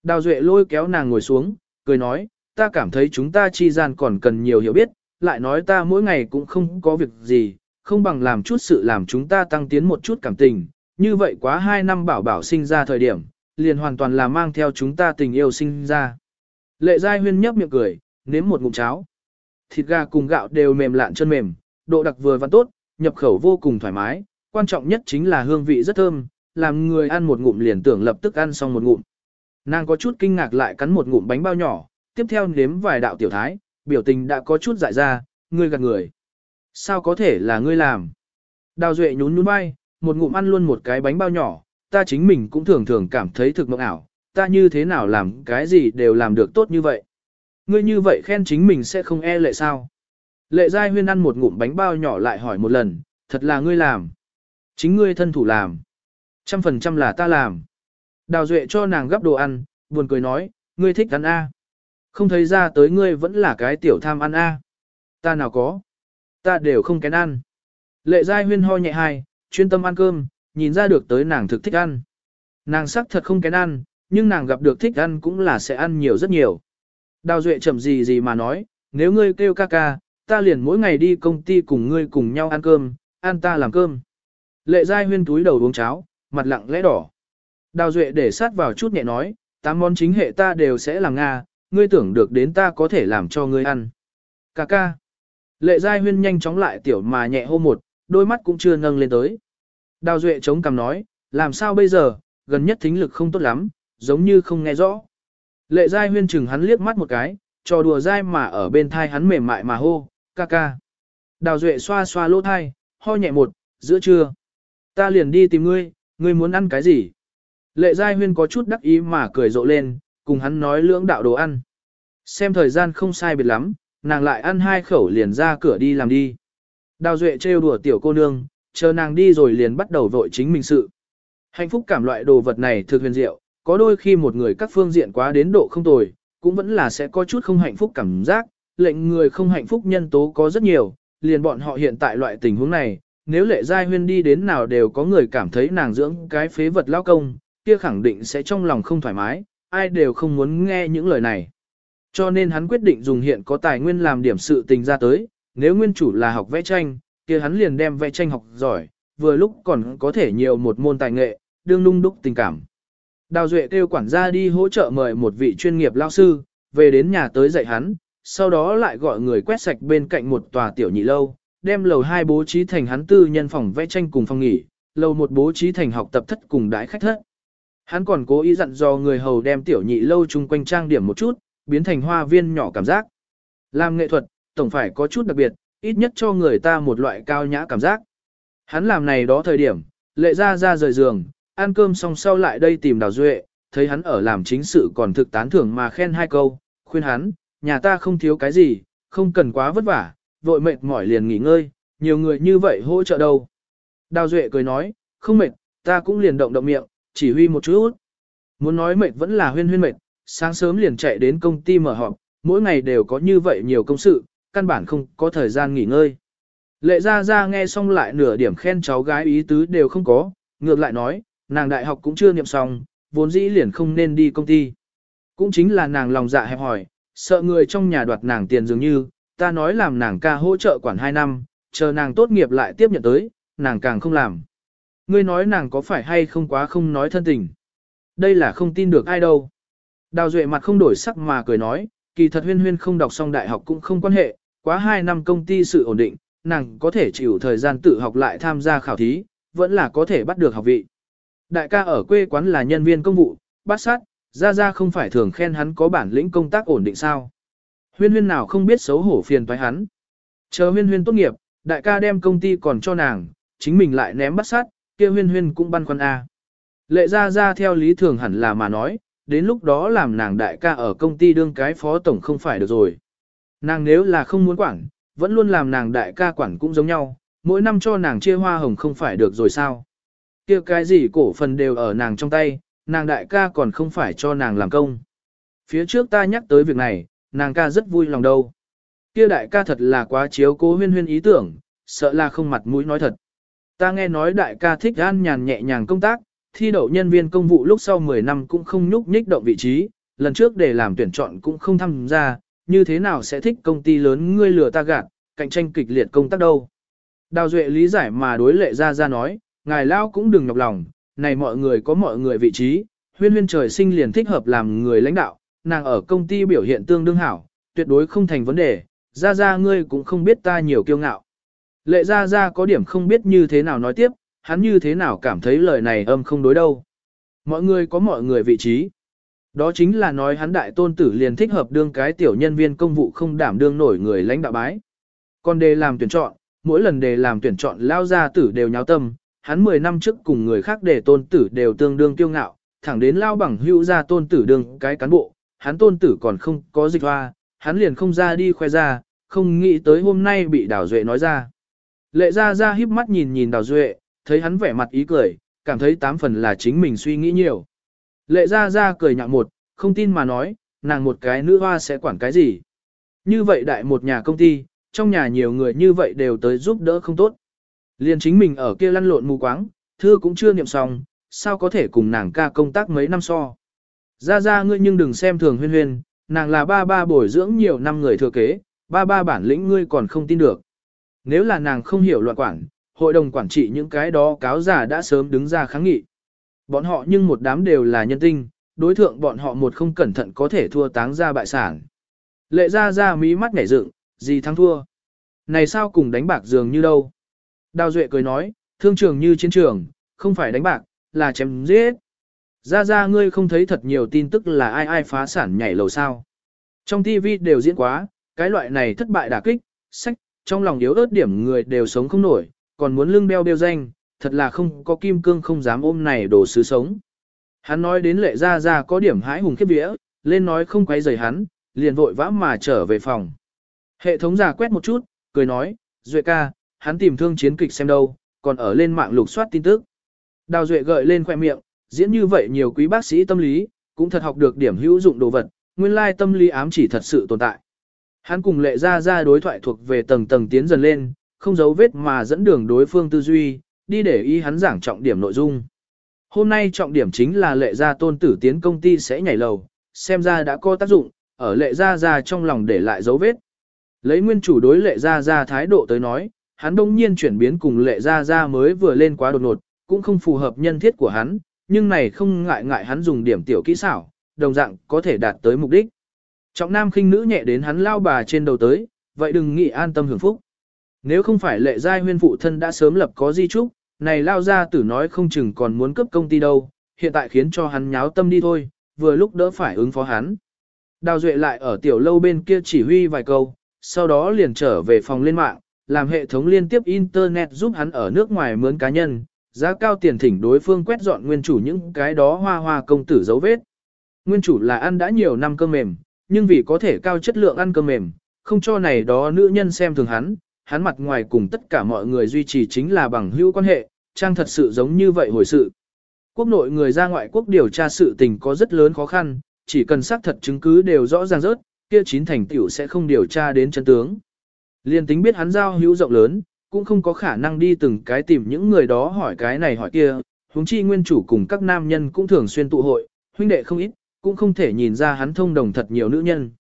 Đào Duệ lôi kéo nàng ngồi xuống, cười nói, ta cảm thấy chúng ta chi gian còn cần nhiều hiểu biết, lại nói ta mỗi ngày cũng không có việc gì, không bằng làm chút sự làm chúng ta tăng tiến một chút cảm tình, như vậy quá hai năm bảo bảo sinh ra thời điểm, liền hoàn toàn là mang theo chúng ta tình yêu sinh ra. Lệ Giai Huyên nhấp miệng cười, nếm một ngụm cháo. Thịt gà cùng gạo đều mềm lạn chân mềm, độ đặc vừa và tốt, nhập khẩu vô cùng thoải mái, quan trọng nhất chính là hương vị rất thơm, làm người ăn một ngụm liền tưởng lập tức ăn xong một ngụm. Nàng có chút kinh ngạc lại cắn một ngụm bánh bao nhỏ, tiếp theo nếm vài đạo tiểu thái, biểu tình đã có chút dại ra, ngươi gạt người. Sao có thể là ngươi làm? Đào Duệ nhún nhún vai, một ngụm ăn luôn một cái bánh bao nhỏ, ta chính mình cũng thường thường cảm thấy thực mộng ảo, ta như thế nào làm cái gì đều làm được tốt như vậy. Ngươi như vậy khen chính mình sẽ không e lệ sao? Lệ Giai Huyên ăn một ngụm bánh bao nhỏ lại hỏi một lần, thật là ngươi làm. Chính ngươi thân thủ làm. Trăm phần trăm là ta làm. Đào Duệ cho nàng gấp đồ ăn, buồn cười nói, ngươi thích ăn A. Không thấy ra tới ngươi vẫn là cái tiểu tham ăn A. Ta nào có. Ta đều không kén ăn. Lệ Giai Huyên ho nhẹ hai, chuyên tâm ăn cơm, nhìn ra được tới nàng thực thích ăn. Nàng sắc thật không kén ăn, nhưng nàng gặp được thích ăn cũng là sẽ ăn nhiều rất nhiều. Đào Duệ chậm gì gì mà nói, nếu ngươi kêu ca ca, ta liền mỗi ngày đi công ty cùng ngươi cùng nhau ăn cơm, ăn ta làm cơm. Lệ Giai huyên túi đầu uống cháo, mặt lặng lẽ đỏ. Đào Duệ để sát vào chút nhẹ nói, tám món chính hệ ta đều sẽ làm Nga, ngươi tưởng được đến ta có thể làm cho ngươi ăn. Ca ca. Lệ Giai huyên nhanh chóng lại tiểu mà nhẹ hô một, đôi mắt cũng chưa nâng lên tới. Đào Duệ chống cằm nói, làm sao bây giờ, gần nhất thính lực không tốt lắm, giống như không nghe rõ. Lệ Giai huyên chừng hắn liếc mắt một cái, trò đùa dai mà ở bên thai hắn mềm mại mà hô, ca ca. Đào Duệ xoa xoa lỗ thai, ho nhẹ một, giữa trưa. Ta liền đi tìm ngươi, ngươi muốn ăn cái gì? Lệ Giai huyên có chút đắc ý mà cười rộ lên, cùng hắn nói lưỡng đạo đồ ăn. Xem thời gian không sai biệt lắm, nàng lại ăn hai khẩu liền ra cửa đi làm đi. Đào Duệ trêu đùa tiểu cô nương, chờ nàng đi rồi liền bắt đầu vội chính mình sự. Hạnh phúc cảm loại đồ vật này thực huyền diệu, có đôi khi một người các phương diện quá đến độ không tồi, cũng vẫn là sẽ có chút không hạnh phúc cảm giác, lệnh người không hạnh phúc nhân tố có rất nhiều, liền bọn họ hiện tại loại tình huống này, nếu lệ giai huyên đi đến nào đều có người cảm thấy nàng dưỡng cái phế vật lao công, kia khẳng định sẽ trong lòng không thoải mái, ai đều không muốn nghe những lời này. Cho nên hắn quyết định dùng hiện có tài nguyên làm điểm sự tình ra tới, nếu nguyên chủ là học vẽ tranh, kia hắn liền đem vẽ tranh học giỏi, vừa lúc còn có thể nhiều một môn tài nghệ, đương nung đúc tình cảm. Đào Duệ kêu quản gia đi hỗ trợ mời một vị chuyên nghiệp lao sư, về đến nhà tới dạy hắn, sau đó lại gọi người quét sạch bên cạnh một tòa tiểu nhị lâu, đem lầu 2 bố trí thành hắn tư nhân phòng vẽ tranh cùng phòng nghỉ, lầu 1 bố trí thành học tập thất cùng đái khách thất. Hắn còn cố ý dặn dò người hầu đem tiểu nhị lâu chung quanh trang điểm một chút, biến thành hoa viên nhỏ cảm giác. Làm nghệ thuật, tổng phải có chút đặc biệt, ít nhất cho người ta một loại cao nhã cảm giác. Hắn làm này đó thời điểm, lệ ra ra rời giường, ăn cơm xong sau lại đây tìm Đào Duệ, thấy hắn ở làm chính sự còn thực tán thưởng mà khen hai câu, khuyên hắn, nhà ta không thiếu cái gì, không cần quá vất vả, vội mệt mỏi liền nghỉ ngơi, nhiều người như vậy hỗ trợ đâu. Đào Duệ cười nói, không mệt, ta cũng liền động động miệng, chỉ huy một chút. Muốn nói mệt vẫn là huyên huyên mệt, sáng sớm liền chạy đến công ty mở họp, mỗi ngày đều có như vậy nhiều công sự, căn bản không có thời gian nghỉ ngơi. Lệ ra ra nghe xong lại nửa điểm khen cháu gái ý tứ đều không có, ngược lại nói, nàng đại học cũng chưa niệm xong, vốn dĩ liền không nên đi công ty. Cũng chính là nàng lòng dạ hẹp hỏi, sợ người trong nhà đoạt nàng tiền dường như, ta nói làm nàng ca hỗ trợ quản 2 năm, chờ nàng tốt nghiệp lại tiếp nhận tới, nàng càng không làm. Ngươi nói nàng có phải hay không quá không nói thân tình. Đây là không tin được ai đâu. Đào Duệ mặt không đổi sắc mà cười nói, kỳ thật huyên huyên không đọc xong đại học cũng không quan hệ, quá 2 năm công ty sự ổn định, nàng có thể chịu thời gian tự học lại tham gia khảo thí, vẫn là có thể bắt được học vị. Đại ca ở quê quán là nhân viên công vụ, bắt sát, ra ra không phải thường khen hắn có bản lĩnh công tác ổn định sao. Huyên huyên nào không biết xấu hổ phiền toái hắn. Chờ huyên huyên tốt nghiệp, đại ca đem công ty còn cho nàng, chính mình lại ném bắt sát, kia huyên huyên cũng băn khoăn A. Lệ ra ra theo lý thường hẳn là mà nói, đến lúc đó làm nàng đại ca ở công ty đương cái phó tổng không phải được rồi. Nàng nếu là không muốn quản, vẫn luôn làm nàng đại ca quản cũng giống nhau, mỗi năm cho nàng chia hoa hồng không phải được rồi sao. kia cái gì cổ phần đều ở nàng trong tay, nàng đại ca còn không phải cho nàng làm công. Phía trước ta nhắc tới việc này, nàng ca rất vui lòng đâu. Kia đại ca thật là quá chiếu cố huyên huyên ý tưởng, sợ là không mặt mũi nói thật. Ta nghe nói đại ca thích an nhàn nhẹ nhàng công tác, thi đậu nhân viên công vụ lúc sau 10 năm cũng không nhúc nhích động vị trí, lần trước để làm tuyển chọn cũng không tham gia, như thế nào sẽ thích công ty lớn ngươi lừa ta gạt, cạnh tranh kịch liệt công tác đâu. Đào Duệ lý giải mà đối lệ ra ra nói, ngài lao cũng đừng nhọc lòng, này mọi người có mọi người vị trí, huyên huyên trời sinh liền thích hợp làm người lãnh đạo, nàng ở công ty biểu hiện tương đương hảo, tuyệt đối không thành vấn đề, ra ra ngươi cũng không biết ta nhiều kiêu ngạo. Lệ ra ra có điểm không biết như thế nào nói tiếp, hắn như thế nào cảm thấy lời này âm không đối đâu. Mọi người có mọi người vị trí. Đó chính là nói hắn đại tôn tử liền thích hợp đương cái tiểu nhân viên công vụ không đảm đương nổi người lãnh đạo bái. Còn đề làm tuyển chọn, mỗi lần đề làm tuyển chọn lao gia tử đều nháo tâm, hắn 10 năm trước cùng người khác đề tôn tử đều tương đương kiêu ngạo, thẳng đến lao bằng hữu ra tôn tử đương cái cán bộ, hắn tôn tử còn không có dịch hoa, hắn liền không ra đi khoe ra, không nghĩ tới hôm nay bị Đào Duệ nói ra. Lệ ra ra híp mắt nhìn nhìn Đào Duệ, thấy hắn vẻ mặt ý cười, cảm thấy tám phần là chính mình suy nghĩ nhiều. Lệ ra ra cười nhạo một, không tin mà nói, nàng một cái nữ hoa sẽ quản cái gì. Như vậy đại một nhà công ty, trong nhà nhiều người như vậy đều tới giúp đỡ không tốt. Liền chính mình ở kia lăn lộn mù quáng, thư cũng chưa niệm xong, sao có thể cùng nàng ca công tác mấy năm so. Ra ra ngươi nhưng đừng xem thường huyên huyên, nàng là ba ba bồi dưỡng nhiều năm người thừa kế, ba ba bản lĩnh ngươi còn không tin được. Nếu là nàng không hiểu loạn quản, hội đồng quản trị những cái đó cáo giả đã sớm đứng ra kháng nghị. Bọn họ nhưng một đám đều là nhân tinh, đối thượng bọn họ một không cẩn thận có thể thua táng ra bại sản. Lệ ra ra mí mắt nhảy dựng, gì thắng thua. Này sao cùng đánh bạc dường như đâu. Đào Duệ cười nói, thương trường như chiến trường, không phải đánh bạc, là chém giết. Ra ra ngươi không thấy thật nhiều tin tức là ai ai phá sản nhảy lầu sao. Trong TV đều diễn quá, cái loại này thất bại đả kích, sách, trong lòng yếu ớt điểm người đều sống không nổi, còn muốn lưng beo đeo danh, thật là không có kim cương không dám ôm này đồ sứ sống. Hắn nói đến lệ ra ra có điểm hãi hùng khiếp vía, lên nói không quay rời hắn, liền vội vã mà trở về phòng. Hệ thống giả quét một chút, cười nói, Duệ ca, hắn tìm thương chiến kịch xem đâu, còn ở lên mạng lục soát tin tức. Đào Duệ gợi lên khoe miệng, diễn như vậy nhiều quý bác sĩ tâm lý, cũng thật học được điểm hữu dụng đồ vật, nguyên lai tâm lý ám chỉ thật sự tồn tại. Hắn cùng lệ ra ra đối thoại thuộc về tầng tầng tiến dần lên, không giấu vết mà dẫn đường đối phương tư duy, đi để ý hắn giảng trọng điểm nội dung. Hôm nay trọng điểm chính là lệ gia tôn tử tiến công ty sẽ nhảy lầu, xem ra đã có tác dụng, ở lệ gia gia trong lòng để lại dấu vết. Lấy nguyên chủ đối lệ gia gia thái độ tới nói, hắn đông nhiên chuyển biến cùng lệ gia gia mới vừa lên quá đột ngột, cũng không phù hợp nhân thiết của hắn, nhưng này không ngại ngại hắn dùng điểm tiểu kỹ xảo, đồng dạng có thể đạt tới mục đích. Trọng nam khinh nữ nhẹ đến hắn lao bà trên đầu tới, vậy đừng nghĩ an tâm hưởng phúc. Nếu không phải lệ giai huyên phụ thân đã sớm lập có di trúc, này lao ra tử nói không chừng còn muốn cấp công ty đâu, hiện tại khiến cho hắn nháo tâm đi thôi, vừa lúc đỡ phải ứng phó hắn. Đào Duệ lại ở tiểu lâu bên kia chỉ huy vài câu, sau đó liền trở về phòng lên mạng, làm hệ thống liên tiếp Internet giúp hắn ở nước ngoài mướn cá nhân, giá cao tiền thỉnh đối phương quét dọn nguyên chủ những cái đó hoa hoa công tử dấu vết. Nguyên chủ là ăn đã nhiều năm cơm mềm, nhưng vì có thể cao chất lượng ăn cơm mềm, không cho này đó nữ nhân xem thường hắn, hắn mặt ngoài cùng tất cả mọi người duy trì chính là bằng hữu quan hệ, trang thật sự giống như vậy hồi sự. Quốc nội người ra ngoại quốc điều tra sự tình có rất lớn khó khăn, chỉ cần xác thật chứng cứ đều rõ ràng rớt, kia chín thành tiểu sẽ không điều tra đến chân tướng. Liên tính biết hắn giao hữu rộng lớn, cũng không có khả năng đi từng cái tìm những người đó hỏi cái này hỏi kia, huống chi nguyên chủ cùng các nam nhân cũng thường xuyên tụ hội, huynh đệ không ít, cũng không thể nhìn ra hắn thông đồng thật nhiều nữ nhân.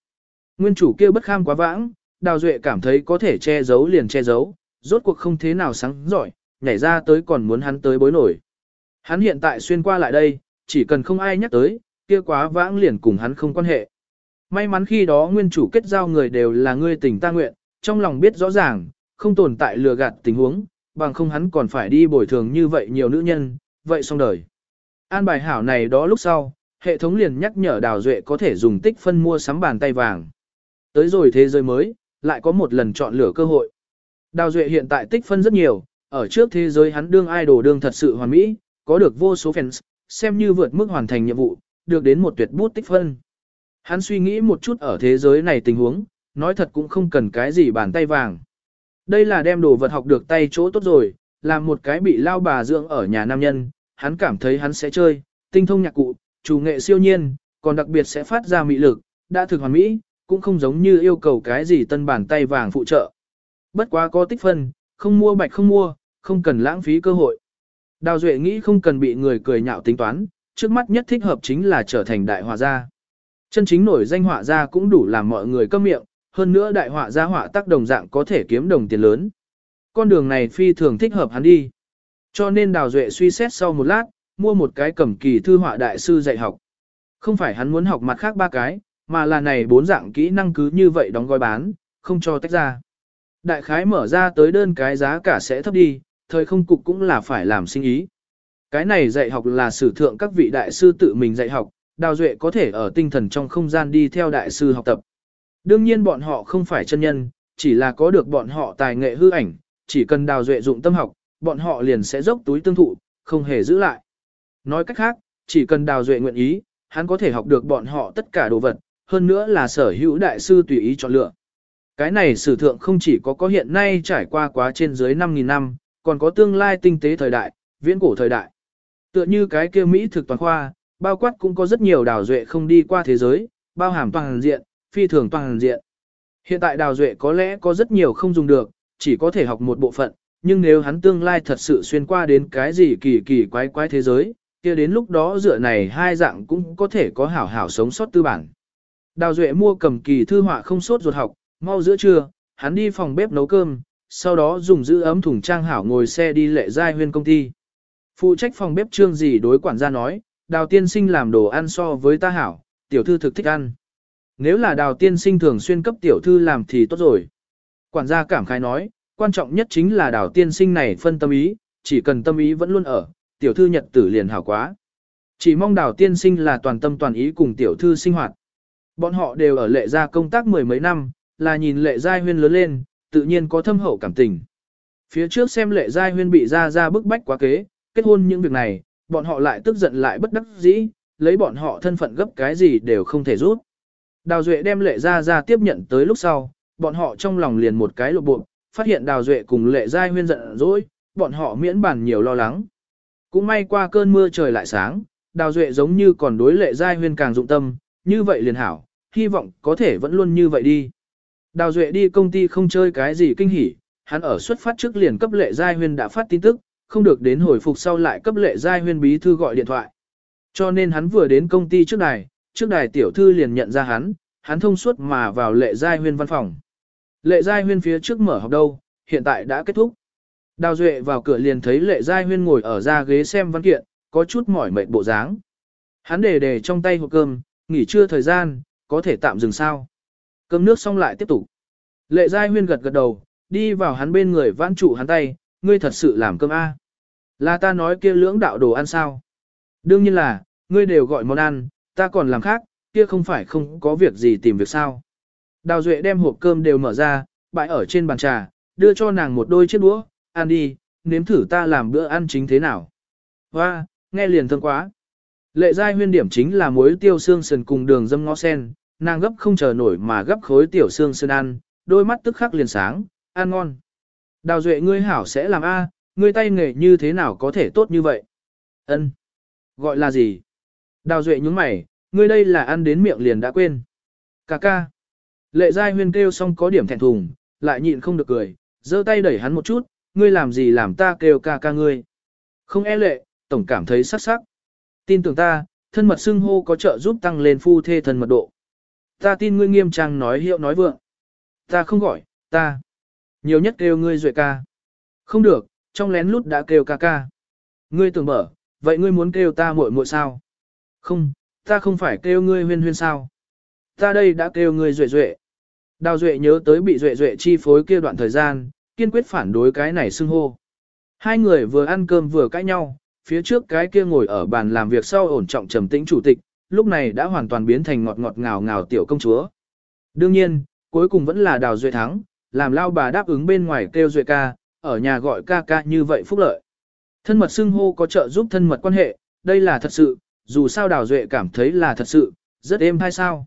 Nguyên chủ kia bất kham quá vãng, Đào Duệ cảm thấy có thể che giấu liền che giấu, rốt cuộc không thế nào sáng giỏi, nhảy ra tới còn muốn hắn tới bối nổi. Hắn hiện tại xuyên qua lại đây, chỉ cần không ai nhắc tới, kia quá vãng liền cùng hắn không quan hệ. May mắn khi đó nguyên chủ kết giao người đều là người tình ta nguyện, trong lòng biết rõ ràng, không tồn tại lừa gạt tình huống, bằng không hắn còn phải đi bồi thường như vậy nhiều nữ nhân, vậy xong đời. An bài hảo này đó lúc sau, hệ thống liền nhắc nhở Đào Duệ có thể dùng tích phân mua sắm bàn tay vàng. Tới rồi thế giới mới, lại có một lần chọn lựa cơ hội. Đào Duệ hiện tại tích phân rất nhiều, ở trước thế giới hắn đương idol đương thật sự hoàn mỹ, có được vô số fans, xem như vượt mức hoàn thành nhiệm vụ, được đến một tuyệt bút tích phân. Hắn suy nghĩ một chút ở thế giới này tình huống, nói thật cũng không cần cái gì bàn tay vàng. Đây là đem đồ vật học được tay chỗ tốt rồi, làm một cái bị lao bà dưỡng ở nhà nam nhân, hắn cảm thấy hắn sẽ chơi, tinh thông nhạc cụ, chủ nghệ siêu nhiên, còn đặc biệt sẽ phát ra mị lực, đã thực hoàn mỹ, cũng không giống như yêu cầu cái gì tân bàn tay vàng phụ trợ. Bất quá có tích phân, không mua bạch không mua, không cần lãng phí cơ hội. Đào Duệ nghĩ không cần bị người cười nhạo tính toán, trước mắt nhất thích hợp chính là trở thành đại họa gia. Chân chính nổi danh họa gia cũng đủ làm mọi người câm miệng, hơn nữa đại họa gia họa tác đồng dạng có thể kiếm đồng tiền lớn. Con đường này phi thường thích hợp hắn đi. Cho nên Đào Duệ suy xét sau một lát, mua một cái cầm kỳ thư họa đại sư dạy học. Không phải hắn muốn học mặt khác ba cái, mà là này bốn dạng kỹ năng cứ như vậy đóng gói bán, không cho tách ra. Đại khái mở ra tới đơn cái giá cả sẽ thấp đi, thời không cục cũng là phải làm sinh ý. Cái này dạy học là sử thượng các vị đại sư tự mình dạy học, Đào Duệ có thể ở tinh thần trong không gian đi theo đại sư học tập. Đương nhiên bọn họ không phải chân nhân, chỉ là có được bọn họ tài nghệ hư ảnh, chỉ cần Đào Duệ dụng tâm học, bọn họ liền sẽ dốc túi tương thụ, không hề giữ lại. Nói cách khác, chỉ cần Đào Duệ nguyện ý, hắn có thể học được bọn họ tất cả đồ vật, hơn nữa là sở hữu đại sư tùy ý chọn lựa. Cái này sử thượng không chỉ có có hiện nay trải qua quá trên dưới 5.000 năm, còn có tương lai tinh tế thời đại, viễn cổ thời đại. Tựa như cái kia Mỹ thực toàn khoa, bao quát cũng có rất nhiều đào duệ không đi qua thế giới, bao hàm toàn diện, phi thường toàn diện. Hiện tại đào duệ có lẽ có rất nhiều không dùng được, chỉ có thể học một bộ phận, nhưng nếu hắn tương lai thật sự xuyên qua đến cái gì kỳ kỳ quái quái thế giới, kia đến lúc đó dựa này hai dạng cũng có thể có hảo hảo sống sót tư bản. Đào Duệ mua cầm kỳ thư họa không sốt ruột học, mau giữa trưa, hắn đi phòng bếp nấu cơm, sau đó dùng giữ ấm thùng trang hảo ngồi xe đi lệ giai huyên công ty. Phụ trách phòng bếp trương gì đối quản gia nói, đào tiên sinh làm đồ ăn so với ta hảo, tiểu thư thực thích ăn. Nếu là đào tiên sinh thường xuyên cấp tiểu thư làm thì tốt rồi. Quản gia cảm khái nói, quan trọng nhất chính là đào tiên sinh này phân tâm ý, chỉ cần tâm ý vẫn luôn ở, tiểu thư nhật tử liền hảo quá. Chỉ mong đào tiên sinh là toàn tâm toàn ý cùng tiểu thư sinh hoạt. Bọn họ đều ở lệ gia công tác mười mấy năm, là nhìn lệ giai huyên lớn lên, tự nhiên có thâm hậu cảm tình. Phía trước xem lệ giai huyên bị ra ra bức bách quá kế, kết hôn những việc này, bọn họ lại tức giận lại bất đắc dĩ, lấy bọn họ thân phận gấp cái gì đều không thể rút. Đào Duệ đem lệ ra ra tiếp nhận tới lúc sau, bọn họ trong lòng liền một cái lộ bộ, phát hiện Đào Duệ cùng lệ giai huyên giận dỗi, bọn họ miễn bản nhiều lo lắng. Cũng may qua cơn mưa trời lại sáng, Đào Duệ giống như còn đối lệ giai huyên càng dụng tâm, như vậy liền hảo, hy vọng có thể vẫn luôn như vậy đi. Đào Duệ đi công ty không chơi cái gì kinh hỉ, hắn ở xuất phát trước liền cấp lệ giai huyên đã phát tin tức, không được đến hồi phục sau lại cấp lệ giai huyên bí thư gọi điện thoại. Cho nên hắn vừa đến công ty trước đài, trước đài tiểu thư liền nhận ra hắn, hắn thông suốt mà vào lệ giai huyên văn phòng. Lệ giai huyên phía trước mở học đâu, hiện tại đã kết thúc. Đào Duệ vào cửa liền thấy lệ giai huyên ngồi ở ra ghế xem văn kiện, có chút mỏi mệt bộ dáng. Hắn để để trong tay hộp cơm, nghỉ trưa thời gian, có thể tạm dừng sao. Cơm nước xong lại tiếp tục. Lệ giai huyên gật gật đầu, đi vào hắn bên người vãn trụ hắn tay, ngươi thật sự làm cơm A. Là ta nói kia lưỡng đạo đồ ăn sao? Đương nhiên là, ngươi đều gọi món ăn, ta còn làm khác, kia không phải không có việc gì tìm việc sao. Đào Duệ đem hộp cơm đều mở ra, bãi ở trên bàn trà, đưa cho nàng một đôi chiếc đũa, ăn đi, nếm thử ta làm bữa ăn chính thế nào. Hoa, nghe liền thơm quá. Lệ giai huyên điểm chính là muối tiêu xương sườn cùng đường dâm ngó sen, nàng gấp không chờ nổi mà gấp khối tiểu xương sườn ăn, đôi mắt tức khắc liền sáng, ăn ngon. Đào Duệ ngươi hảo sẽ làm A, ngươi tay nghề như thế nào có thể tốt như vậy? Ân, Gọi là gì? Đào Duệ nhúng mày, ngươi đây là ăn đến miệng liền đã quên. Cà ca. Lệ Giai Huyên kêu xong có điểm thẹn thùng, lại nhịn không được cười, giơ tay đẩy hắn một chút, ngươi làm gì làm ta kêu ca ca ngươi. Không e lệ, tổng cảm thấy sắc sắc. Tin tưởng ta, thân mật xưng hô có trợ giúp tăng lên phu thê thân mật độ. Ta tin ngươi nghiêm trang nói hiệu nói vượng. Ta không gọi, ta. Nhiều nhất kêu ngươi duệ ca. Không được, trong lén lút đã kêu ca ca. Ngươi tưởng mở, vậy ngươi muốn kêu ta muội muội sao? Không, ta không phải kêu ngươi huyên huyên sao? Ta đây đã kêu ngươi duệ duệ. Đào duệ nhớ tới bị duệ duệ chi phối kia đoạn thời gian, kiên quyết phản đối cái này xưng hô. Hai người vừa ăn cơm vừa cãi nhau, phía trước cái kia ngồi ở bàn làm việc sau ổn trọng trầm tĩnh chủ tịch, lúc này đã hoàn toàn biến thành ngọt ngọt ngào ngào tiểu công chúa. Đương nhiên, cuối cùng vẫn là đào duệ thắng, làm lao bà đáp ứng bên ngoài kêu duệ ca, ở nhà gọi ca ca như vậy phúc lợi. Thân mật xưng hô có trợ giúp thân mật quan hệ, đây là thật sự, dù sao đào duệ cảm thấy là thật sự, rất êm hay sao.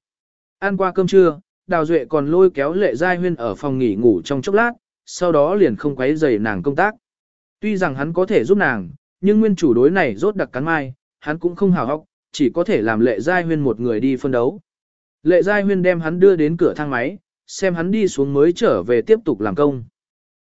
Ăn qua cơm trưa, đào duệ còn lôi kéo lệ giai huyên ở phòng nghỉ ngủ trong chốc lát, sau đó liền không quấy rầy nàng công tác. Tuy rằng hắn có thể giúp nàng, nhưng nguyên chủ đối này rốt đặc cắn mai, hắn cũng không hào hóc, chỉ có thể làm lệ giai huyên một người đi phân đấu. Lệ giai huyên đem hắn đưa đến cửa thang máy, xem hắn đi xuống mới trở về tiếp tục làm công.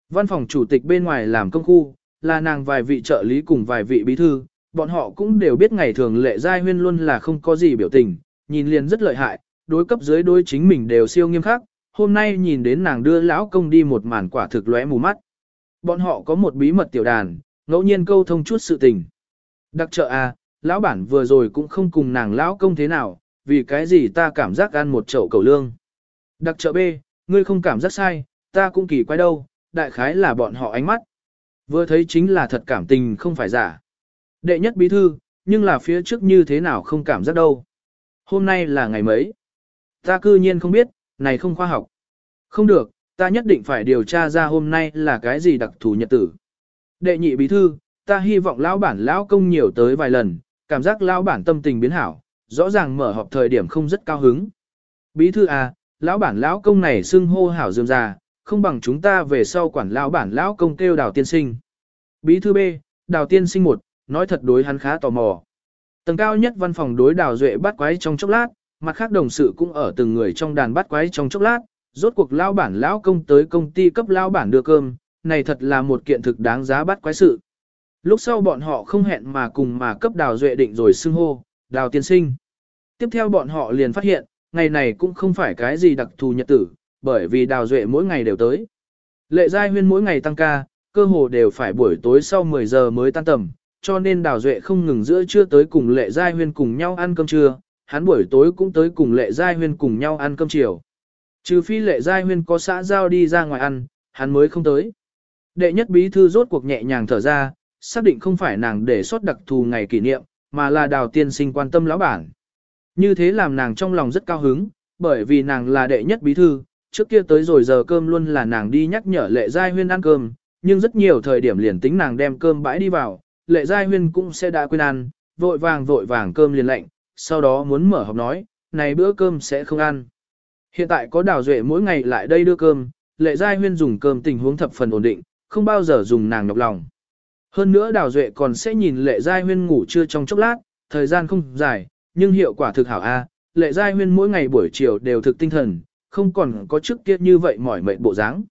Văn phòng chủ tịch bên ngoài làm công khu, là nàng vài vị trợ lý cùng vài vị bí thư, bọn họ cũng đều biết ngày thường lệ giai huyên luôn là không có gì biểu tình, nhìn liền rất lợi hại, đối cấp dưới đối chính mình đều siêu nghiêm khắc, hôm nay nhìn đến nàng đưa lão công đi một màn quả thực lóe mù mắt. Bọn họ có một bí mật tiểu đàn, ngẫu nhiên câu thông chút sự tình. Đặc trợ à, lão bản vừa rồi cũng không cùng nàng lão công thế nào, vì cái gì ta cảm giác ăn một chậu cầu lương. Đặc trợ B, ngươi không cảm giác sai, ta cũng kỳ quái đâu, đại khái là bọn họ ánh mắt. Vừa thấy chính là thật cảm tình không phải giả. Đệ nhất bí thư, nhưng là phía trước như thế nào không cảm giác đâu. Hôm nay là ngày mấy? Ta cư nhiên không biết, này không khoa học. Không được, ta nhất định phải điều tra ra hôm nay là cái gì đặc thù nhật tử. Đệ nhị bí thư, ta hy vọng lão bản lão công nhiều tới vài lần, cảm giác lão bản tâm tình biến hảo, rõ ràng mở họp thời điểm không rất cao hứng. Bí thư à, lão bản lão công này xưng hô hảo dườm già, không bằng chúng ta về sau quản lão bản lão công kêu đào tiên sinh. Bí thư B, đào tiên sinh một, nói thật đối hắn khá tò mò. Tầng cao nhất văn phòng đối đào duệ bắt quái trong chốc lát, mặt khác đồng sự cũng ở từng người trong đàn bắt quái trong chốc lát, rốt cuộc lão bản lão công tới công ty cấp lão bản đưa cơm, này thật là một kiện thực đáng giá bắt quái sự. Lúc sau bọn họ không hẹn mà cùng mà cấp đào duệ định rồi xưng hô, đào tiên sinh. Tiếp theo bọn họ liền phát hiện, ngày này cũng không phải cái gì đặc thù nhật tử, bởi vì đào duệ mỗi ngày đều tới. Lệ giai huyên mỗi ngày tăng ca, cơ hồ đều phải buổi tối sau 10 giờ mới tan tầm, cho nên đào duệ không ngừng giữa trưa tới cùng lệ giai huyên cùng nhau ăn cơm trưa, hắn buổi tối cũng tới cùng lệ giai huyên cùng nhau ăn cơm chiều. Trừ phi lệ giai huyên có xã giao đi ra ngoài ăn, hắn mới không tới. Đệ nhất bí thư rốt cuộc nhẹ nhàng thở ra, xác định không phải nàng để sót đặc thù ngày kỷ niệm, mà là đào tiên sinh quan tâm lão bản. Như thế làm nàng trong lòng rất cao hứng, bởi vì nàng là đệ nhất bí thư, trước kia tới rồi giờ cơm luôn là nàng đi nhắc nhở lệ giai huyên ăn cơm, nhưng rất nhiều thời điểm liền tính nàng đem cơm bãi đi vào, lệ giai huyên cũng sẽ đã quên ăn, vội vàng vội vàng cơm liền lạnh, sau đó muốn mở họp nói, này bữa cơm sẽ không ăn. Hiện tại có đào duệ mỗi ngày lại đây đưa cơm, lệ giai huyên dùng cơm tình huống thập phần ổn định, không bao giờ dùng nàng nhọc lòng. Hơn nữa đào duệ còn sẽ nhìn lệ giai huyên ngủ trưa trong chốc lát, thời gian không dài, nhưng hiệu quả thực hảo a. lệ giai huyên mỗi ngày buổi chiều đều thực tinh thần, không còn có trước kia như vậy mỏi mệt bộ dáng.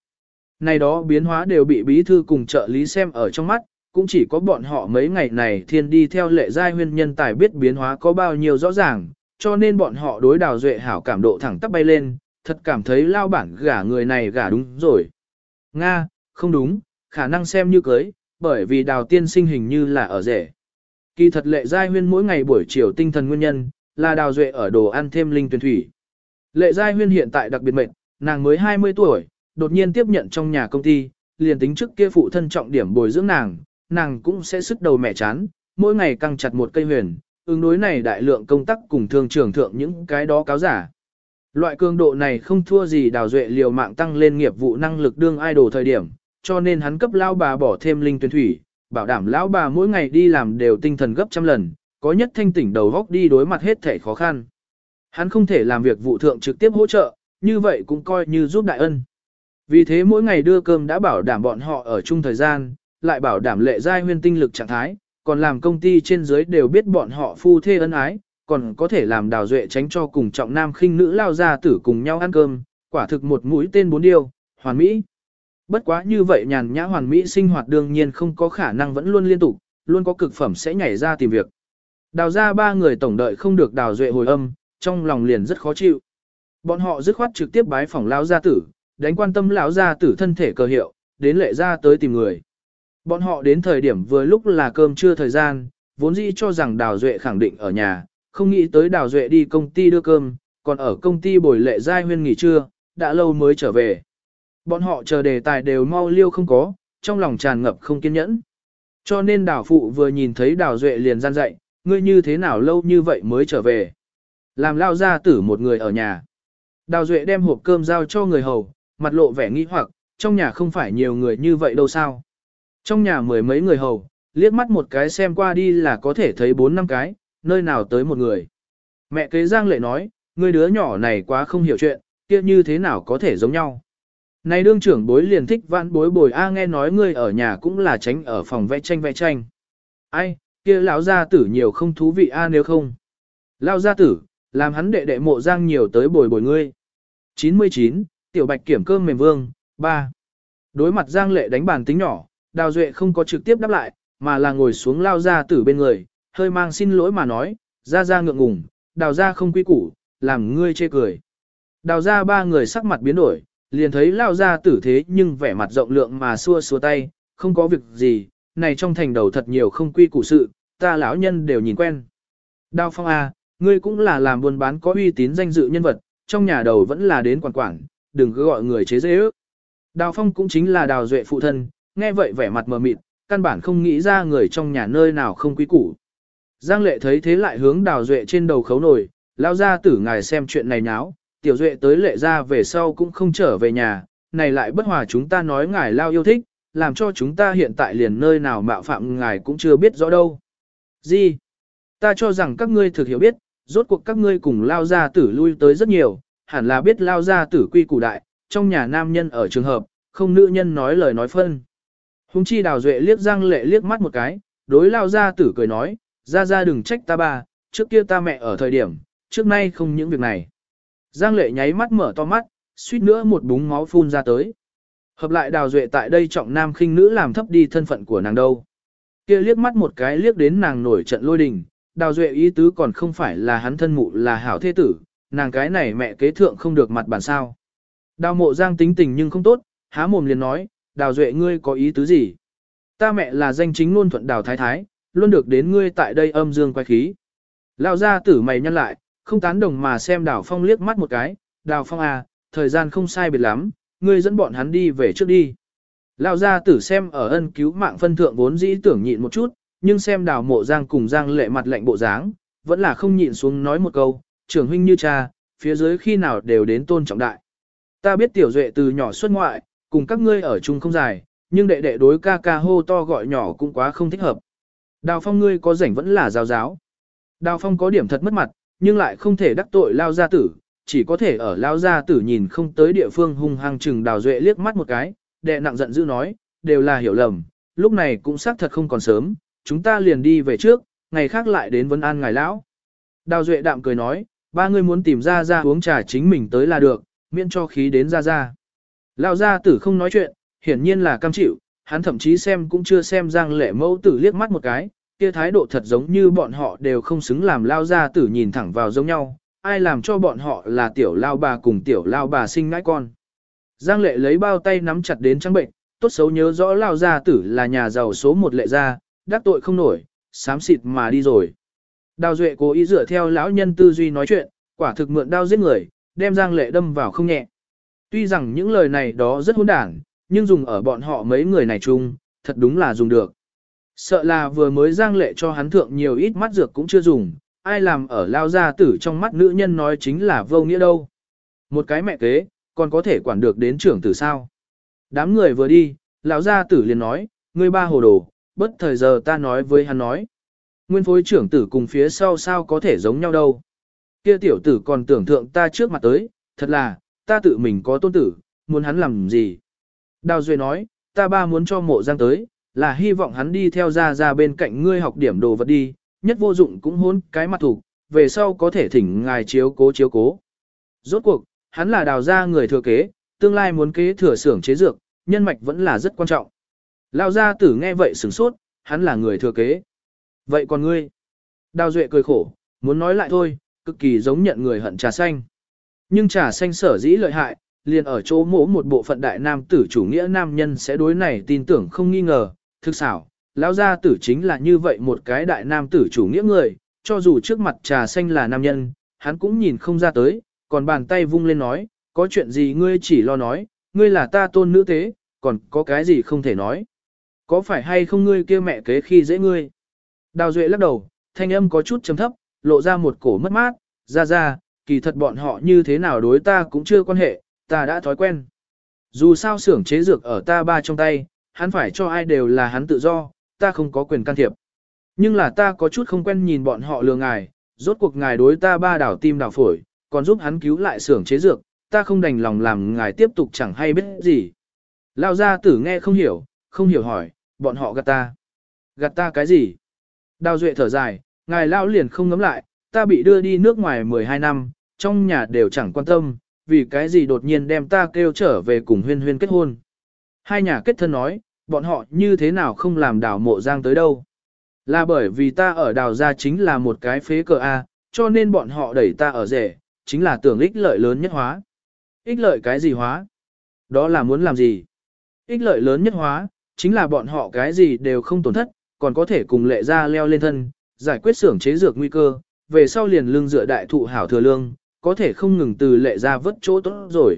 Này đó biến hóa đều bị bí thư cùng trợ lý xem ở trong mắt, cũng chỉ có bọn họ mấy ngày này thiên đi theo lệ giai huyên nhân tài biết biến hóa có bao nhiêu rõ ràng, cho nên bọn họ đối đào duệ hảo cảm độ thẳng tắp bay lên, thật cảm thấy lao bản gả người này gả đúng rồi. Nga, không đúng, khả năng xem như cưới, bởi vì đào tiên sinh hình như là ở rể. Kỳ thật lệ giai huyên mỗi ngày buổi chiều tinh thần nguyên nhân, là đào duệ ở đồ ăn thêm linh tuyển thủy. Lệ giai huyên hiện tại đặc biệt mệnh, nàng mới 20 tuổi, đột nhiên tiếp nhận trong nhà công ty, liền tính trước kia phụ thân trọng điểm bồi dưỡng nàng, nàng cũng sẽ sức đầu mẹ chán, mỗi ngày căng chặt một cây huyền, ứng đối này đại lượng công tác cùng thương trưởng thượng những cái đó cáo giả. Loại cường độ này không thua gì đào duệ liều mạng tăng lên nghiệp vụ năng lực đương idol thời điểm, cho nên hắn cấp lao bà bỏ thêm linh tuyển thủy, bảo đảm lão bà mỗi ngày đi làm đều tinh thần gấp trăm lần, có nhất thanh tỉnh đầu góc đi đối mặt hết thể khó khăn. Hắn không thể làm việc vụ thượng trực tiếp hỗ trợ, như vậy cũng coi như giúp đại ân. Vì thế mỗi ngày đưa cơm đã bảo đảm bọn họ ở chung thời gian, lại bảo đảm lệ giai huyên tinh lực trạng thái, còn làm công ty trên dưới đều biết bọn họ phu thê ân ái, còn có thể làm đào duệ tránh cho cùng trọng nam khinh nữ lao ra tử cùng nhau ăn cơm, quả thực một mũi tên bốn điều, hoàn mỹ. Bất quá như vậy nhàn nhã hoàn mỹ sinh hoạt đương nhiên không có khả năng vẫn luôn liên tục, luôn có cực phẩm sẽ nhảy ra tìm việc. Đào ra ba người tổng đợi không được đào duệ hồi âm, trong lòng liền rất khó chịu. Bọn họ dứt khoát trực tiếp bái phòng lão gia tử, đánh quan tâm lão gia tử thân thể cơ hiệu, đến lệ ra tới tìm người. Bọn họ đến thời điểm vừa lúc là cơm trưa thời gian, vốn dĩ cho rằng Đào Duệ khẳng định ở nhà, không nghĩ tới Đào Duệ đi công ty đưa cơm, còn ở công ty bồi lệ giai huyên nghỉ trưa, đã lâu mới trở về. Bọn họ chờ đề tài đều mau liêu không có, trong lòng tràn ngập không kiên nhẫn. Cho nên Đào Phụ vừa nhìn thấy Đào Duệ liền gian dạy, ngươi như thế nào lâu như vậy mới trở về. Làm lao ra tử một người ở nhà. Đào Duệ đem hộp cơm giao cho người hầu, mặt lộ vẻ nghi hoặc, trong nhà không phải nhiều người như vậy đâu sao. Trong nhà mười mấy người hầu, liếc mắt một cái xem qua đi là có thể thấy bốn năm cái, nơi nào tới một người. Mẹ kế Giang Lệ nói, người đứa nhỏ này quá không hiểu chuyện, kia như thế nào có thể giống nhau. Này đương trưởng bối liền thích vãn bối bồi A nghe nói ngươi ở nhà cũng là tránh ở phòng vẽ tranh vẽ tranh. Ai, kia lão gia tử nhiều không thú vị A nếu không. Lão gia tử, làm hắn đệ đệ mộ Giang nhiều tới bồi bồi ngươi. 99, Tiểu Bạch kiểm cơm mềm vương, 3. Đối mặt Giang Lệ đánh bàn tính nhỏ, Đào Duệ không có trực tiếp đáp lại, mà là ngồi xuống lao gia tử bên người, hơi mang xin lỗi mà nói, ra ra ngượng ngùng, đào ra không quy củ, làm ngươi chê cười. Đào ra ba người sắc mặt biến đổi, liền thấy lao ra tử thế nhưng vẻ mặt rộng lượng mà xua xua tay, không có việc gì, này trong thành đầu thật nhiều không quy củ sự, ta lão nhân đều nhìn quen. Đào phong A, à, ngươi cũng là làm buôn bán có uy tín danh dự nhân vật, trong nhà đầu vẫn là đến quản quản, đừng cứ gọi người chế dễ ước. Đào phong cũng chính là đào duệ phụ thân, nghe vậy vẻ mặt mờ mịt, căn bản không nghĩ ra người trong nhà nơi nào không quý củ. Giang lệ thấy thế lại hướng đào duệ trên đầu khấu nổi, lao ra tử ngài xem chuyện này nháo, tiểu duệ tới lệ ra về sau cũng không trở về nhà, này lại bất hòa chúng ta nói ngài lao yêu thích, làm cho chúng ta hiện tại liền nơi nào mạo phạm ngài cũng chưa biết rõ đâu. Gì? Ta cho rằng các ngươi thực hiểu biết, rốt cuộc các ngươi cùng lao gia tử lui tới rất nhiều, hẳn là biết lao gia tử quy củ đại, trong nhà nam nhân ở trường hợp, không nữ nhân nói lời nói phân. Hùng chi đào duệ liếc Giang lệ liếc mắt một cái, đối lao ra tử cười nói, ra ra đừng trách ta ba, trước kia ta mẹ ở thời điểm, trước nay không những việc này. Giang lệ nháy mắt mở to mắt, suýt nữa một búng máu phun ra tới. Hợp lại đào duệ tại đây trọng nam khinh nữ làm thấp đi thân phận của nàng đâu. Kia liếc mắt một cái liếc đến nàng nổi trận lôi đình, đào duệ ý tứ còn không phải là hắn thân mụ là hảo thế tử, nàng cái này mẹ kế thượng không được mặt bản sao. Đào mộ giang tính tình nhưng không tốt, há mồm liền nói, đào duệ ngươi có ý tứ gì? Ta mẹ là danh chính ngôn thuận đào thái thái, luôn được đến ngươi tại đây âm dương quay khí. Lão gia tử mày nhăn lại, không tán đồng mà xem đào phong liếc mắt một cái, đào phong à, thời gian không sai biệt lắm, ngươi dẫn bọn hắn đi về trước đi. Lao gia tử xem ở ân cứu mạng phân thượng vốn dĩ tưởng nhịn một chút, nhưng xem đào mộ giang cùng giang lệ mặt lạnh bộ dáng, vẫn là không nhịn xuống nói một câu, trưởng huynh như cha, phía dưới khi nào đều đến tôn trọng đại. Ta biết tiểu duệ từ nhỏ xuất ngoại, cùng các ngươi ở chung không dài, nhưng đệ đệ đối ca ca hô to gọi nhỏ cũng quá không thích hợp. Đào phong ngươi có rảnh vẫn là giáo giáo. Đào phong có điểm thật mất mặt, nhưng lại không thể đắc tội lao gia tử, chỉ có thể ở lao gia tử nhìn không tới địa phương hung hăng chừng đào duệ liếc mắt một cái, đệ nặng giận dữ nói, đều là hiểu lầm, lúc này cũng xác thật không còn sớm, chúng ta liền đi về trước, ngày khác lại đến vấn an ngài lão. Đào duệ đạm cười nói, ba người muốn tìm ra ra uống trà chính mình tới là được, miễn cho khí đến ra ra. Lao gia tử không nói chuyện, hiển nhiên là cam chịu, hắn thậm chí xem cũng chưa xem Giang Lệ mẫu tử liếc mắt một cái, kia thái độ thật giống như bọn họ đều không xứng làm Lao gia tử nhìn thẳng vào giống nhau, ai làm cho bọn họ là tiểu Lao bà cùng tiểu Lao bà sinh ngãi con. Giang Lệ lấy bao tay nắm chặt đến trắng bệnh, tốt xấu nhớ rõ Lao gia tử là nhà giàu số một lệ gia, đắc tội không nổi, sám xịt mà đi rồi. Đào Duệ cố ý dựa theo lão nhân tư duy nói chuyện, quả thực mượn đao giết người, đem Giang Lệ đâm vào không nhẹ. Tuy rằng những lời này đó rất hỗn đản, nhưng dùng ở bọn họ mấy người này chung, thật đúng là dùng được. Sợ là vừa mới Giang Lệ cho hắn thượng nhiều ít mắt dược cũng chưa dùng, ai làm ở lao gia tử trong mắt nữ nhân nói chính là vô nghĩa đâu. Một cái mẹ kế, còn có thể quản được đến trưởng tử sao. Đám người vừa đi, lão gia tử liền nói, ngươi ba hồ đồ, bất thời giờ ta nói với hắn nói. Nguyên phối trưởng tử cùng phía sau sao có thể giống nhau đâu. Kia tiểu tử còn tưởng thượng ta trước mặt tới, thật là, ta tự mình có tôn tử, muốn hắn làm gì. Đào Duệ nói, ta ba muốn cho mộ giang tới, là hy vọng hắn đi theo ra ra bên cạnh ngươi học điểm đồ vật đi, nhất vô dụng cũng hôn cái mặt thủ, về sau có thể thỉnh ngài chiếu cố chiếu cố. Rốt cuộc, hắn là đào ra người thừa kế, tương lai muốn kế thừa xưởng chế dược, nhân mạch vẫn là rất quan trọng. Lao gia tử nghe vậy sửng sốt, hắn là người thừa kế. Vậy còn ngươi? Đào Duệ cười khổ, muốn nói lại thôi, cực kỳ giống nhận người hận trà xanh. Nhưng trà xanh sở dĩ lợi hại, liền ở chỗ mỗ một bộ phận đại nam tử chủ nghĩa nam nhân sẽ đối này tin tưởng không nghi ngờ, thực xảo, lão gia tử chính là như vậy một cái đại nam tử chủ nghĩa người, cho dù trước mặt trà xanh là nam nhân, hắn cũng nhìn không ra tới, còn bàn tay vung lên nói, có chuyện gì ngươi chỉ lo nói, ngươi là ta tôn nữ tế, còn có cái gì không thể nói. Có phải hay không ngươi kia mẹ kế khi dễ ngươi? Đào Duệ lắc đầu, thanh âm có chút trầm thấp, lộ ra một cổ mất mát, ra ra, kỳ thật bọn họ như thế nào đối ta cũng chưa quan hệ, ta đã thói quen. Dù sao xưởng chế dược ở ta ba trong tay, hắn phải cho ai đều là hắn tự do, ta không có quyền can thiệp. Nhưng là ta có chút không quen nhìn bọn họ lừa ngài, rốt cuộc ngài đối ta ba đảo tim đảo phổi, còn giúp hắn cứu lại xưởng chế dược, ta không đành lòng làm ngài tiếp tục chẳng hay biết gì. Lao gia tử nghe không hiểu, không hiểu hỏi, bọn họ gạt ta. Gạt ta cái gì? Đào Duệ thở dài, ngài Lao liền không ngấm lại, ta bị đưa đi nước ngoài 12 năm, trong nhà đều chẳng quan tâm, vì cái gì đột nhiên đem ta kêu trở về cùng huyên huyên kết hôn. Hai nhà kết thân nói, bọn họ như thế nào không làm đào mộ giang tới đâu. Là bởi vì ta ở đào gia chính là một cái phế cờ A, cho nên bọn họ đẩy ta ở rể, chính là tưởng ích lợi lớn nhất hóa. Ích lợi cái gì hóa? Đó là muốn làm gì? Ích lợi lớn nhất hóa, chính là bọn họ cái gì đều không tổn thất, còn có thể cùng lệ ra leo lên thân, giải quyết xưởng chế dược nguy cơ, về sau liền lương dựa đại thụ hảo thừa lương, có thể không ngừng từ lệ ra vất chỗ tốt rồi.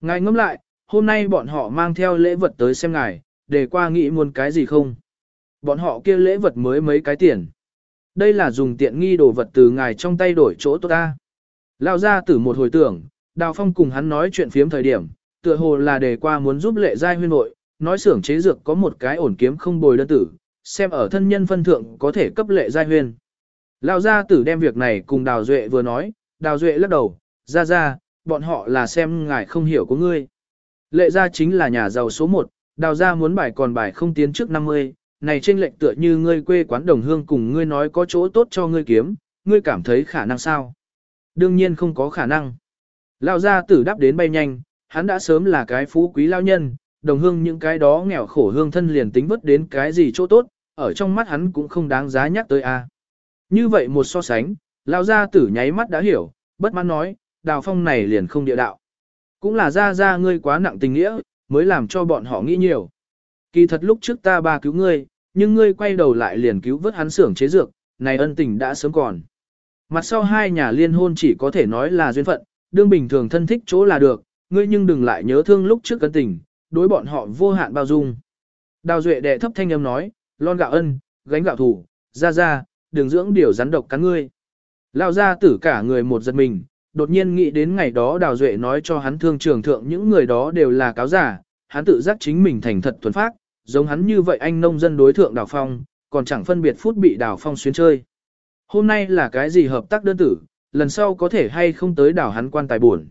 Ngài ngẫm lại, hôm nay bọn họ mang theo lễ vật tới xem ngài, để qua nghĩ muốn cái gì không. Bọn họ kia lễ vật mới mấy cái tiền. Đây là dùng tiện nghi đồ vật từ ngài trong tay đổi chỗ tốt ta. Lao ra từ một hồi tưởng, Đào Phong cùng hắn nói chuyện phiếm thời điểm, tựa hồ là để qua muốn giúp lệ giai huyên nội, nói xưởng chế dược có một cái ổn kiếm không bồi đơn tử, xem ở thân nhân phân thượng có thể cấp lệ giai huyên. Lao gia tử đem việc này cùng Đào Duệ vừa nói, Đào Duệ lắc đầu, ra ra, bọn họ là xem ngài không hiểu của ngươi. Lệ gia chính là nhà giàu số 1, đào gia muốn bài còn bài không tiến trước 50, này trên lệnh tựa như ngươi quê quán đồng hương cùng ngươi nói có chỗ tốt cho ngươi kiếm, ngươi cảm thấy khả năng sao? Đương nhiên không có khả năng. Lao gia tử đáp đến bay nhanh, hắn đã sớm là cái phú quý lao nhân, đồng hương những cái đó nghèo khổ hương thân liền tính vất đến cái gì chỗ tốt, ở trong mắt hắn cũng không đáng giá nhắc tới a. Như vậy một so sánh, lão gia tử nháy mắt đã hiểu, bất mãn nói, đào phong này liền không địa đạo. Cũng là ra ra ngươi quá nặng tình nghĩa, mới làm cho bọn họ nghĩ nhiều. Kỳ thật lúc trước ta ba cứu ngươi, nhưng ngươi quay đầu lại liền cứu vớt hắn xưởng chế dược, này ân tình đã sớm còn. Mặt sau hai nhà liên hôn chỉ có thể nói là duyên phận, đương bình thường thân thích chỗ là được, ngươi nhưng đừng lại nhớ thương lúc trước ân tình, đối bọn họ vô hạn bao dung. Đào Duệ đệ thấp thanh âm nói, lon gạo ân, gánh gạo thủ, ra ra, đường dưỡng điều rắn độc cắn ngươi. Lao ra tử cả người một giật mình, đột nhiên nghĩ đến ngày đó Đào Duệ nói cho hắn thương trường thượng những người đó đều là cáo giả, hắn tự giác chính mình thành thật thuần phác, giống hắn như vậy anh nông dân đối thượng Đào Phong, còn chẳng phân biệt phút bị Đào Phong xuyên chơi. Hôm nay là cái gì hợp tác đơn tử, lần sau có thể hay không tới đảo hắn quan tài buồn.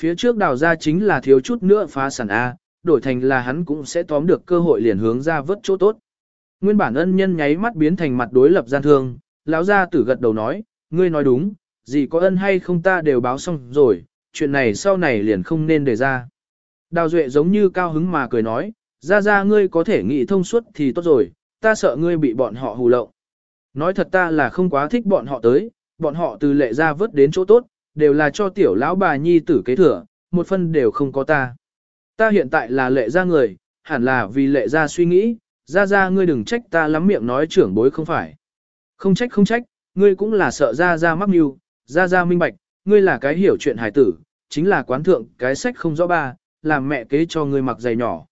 Phía trước đào ra chính là thiếu chút nữa phá sản A, đổi thành là hắn cũng sẽ tóm được cơ hội liền hướng ra vớt chỗ tốt. Nguyên bản ân nhân nháy mắt biến thành mặt đối lập gian thương, lão gia tử gật đầu nói, ngươi nói đúng, gì có ân hay không ta đều báo xong rồi, chuyện này sau này liền không nên để ra. Đào Duệ giống như cao hứng mà cười nói, ra ra ngươi có thể nghĩ thông suốt thì tốt rồi, ta sợ ngươi bị bọn họ hù lộng. Nói thật ta là không quá thích bọn họ tới, bọn họ từ lệ ra vớt đến chỗ tốt, đều là cho tiểu lão bà nhi tử kế thừa, một phân đều không có ta. Ta hiện tại là lệ ra người, hẳn là vì lệ ra suy nghĩ, ra ra ngươi đừng trách ta lắm miệng nói trưởng bối không phải. Không trách không trách, ngươi cũng là sợ ra ra mắc mưu, ra ra minh bạch, ngươi là cái hiểu chuyện hài tử, chính là quán thượng cái sách không rõ ba, làm mẹ kế cho ngươi mặc giày nhỏ.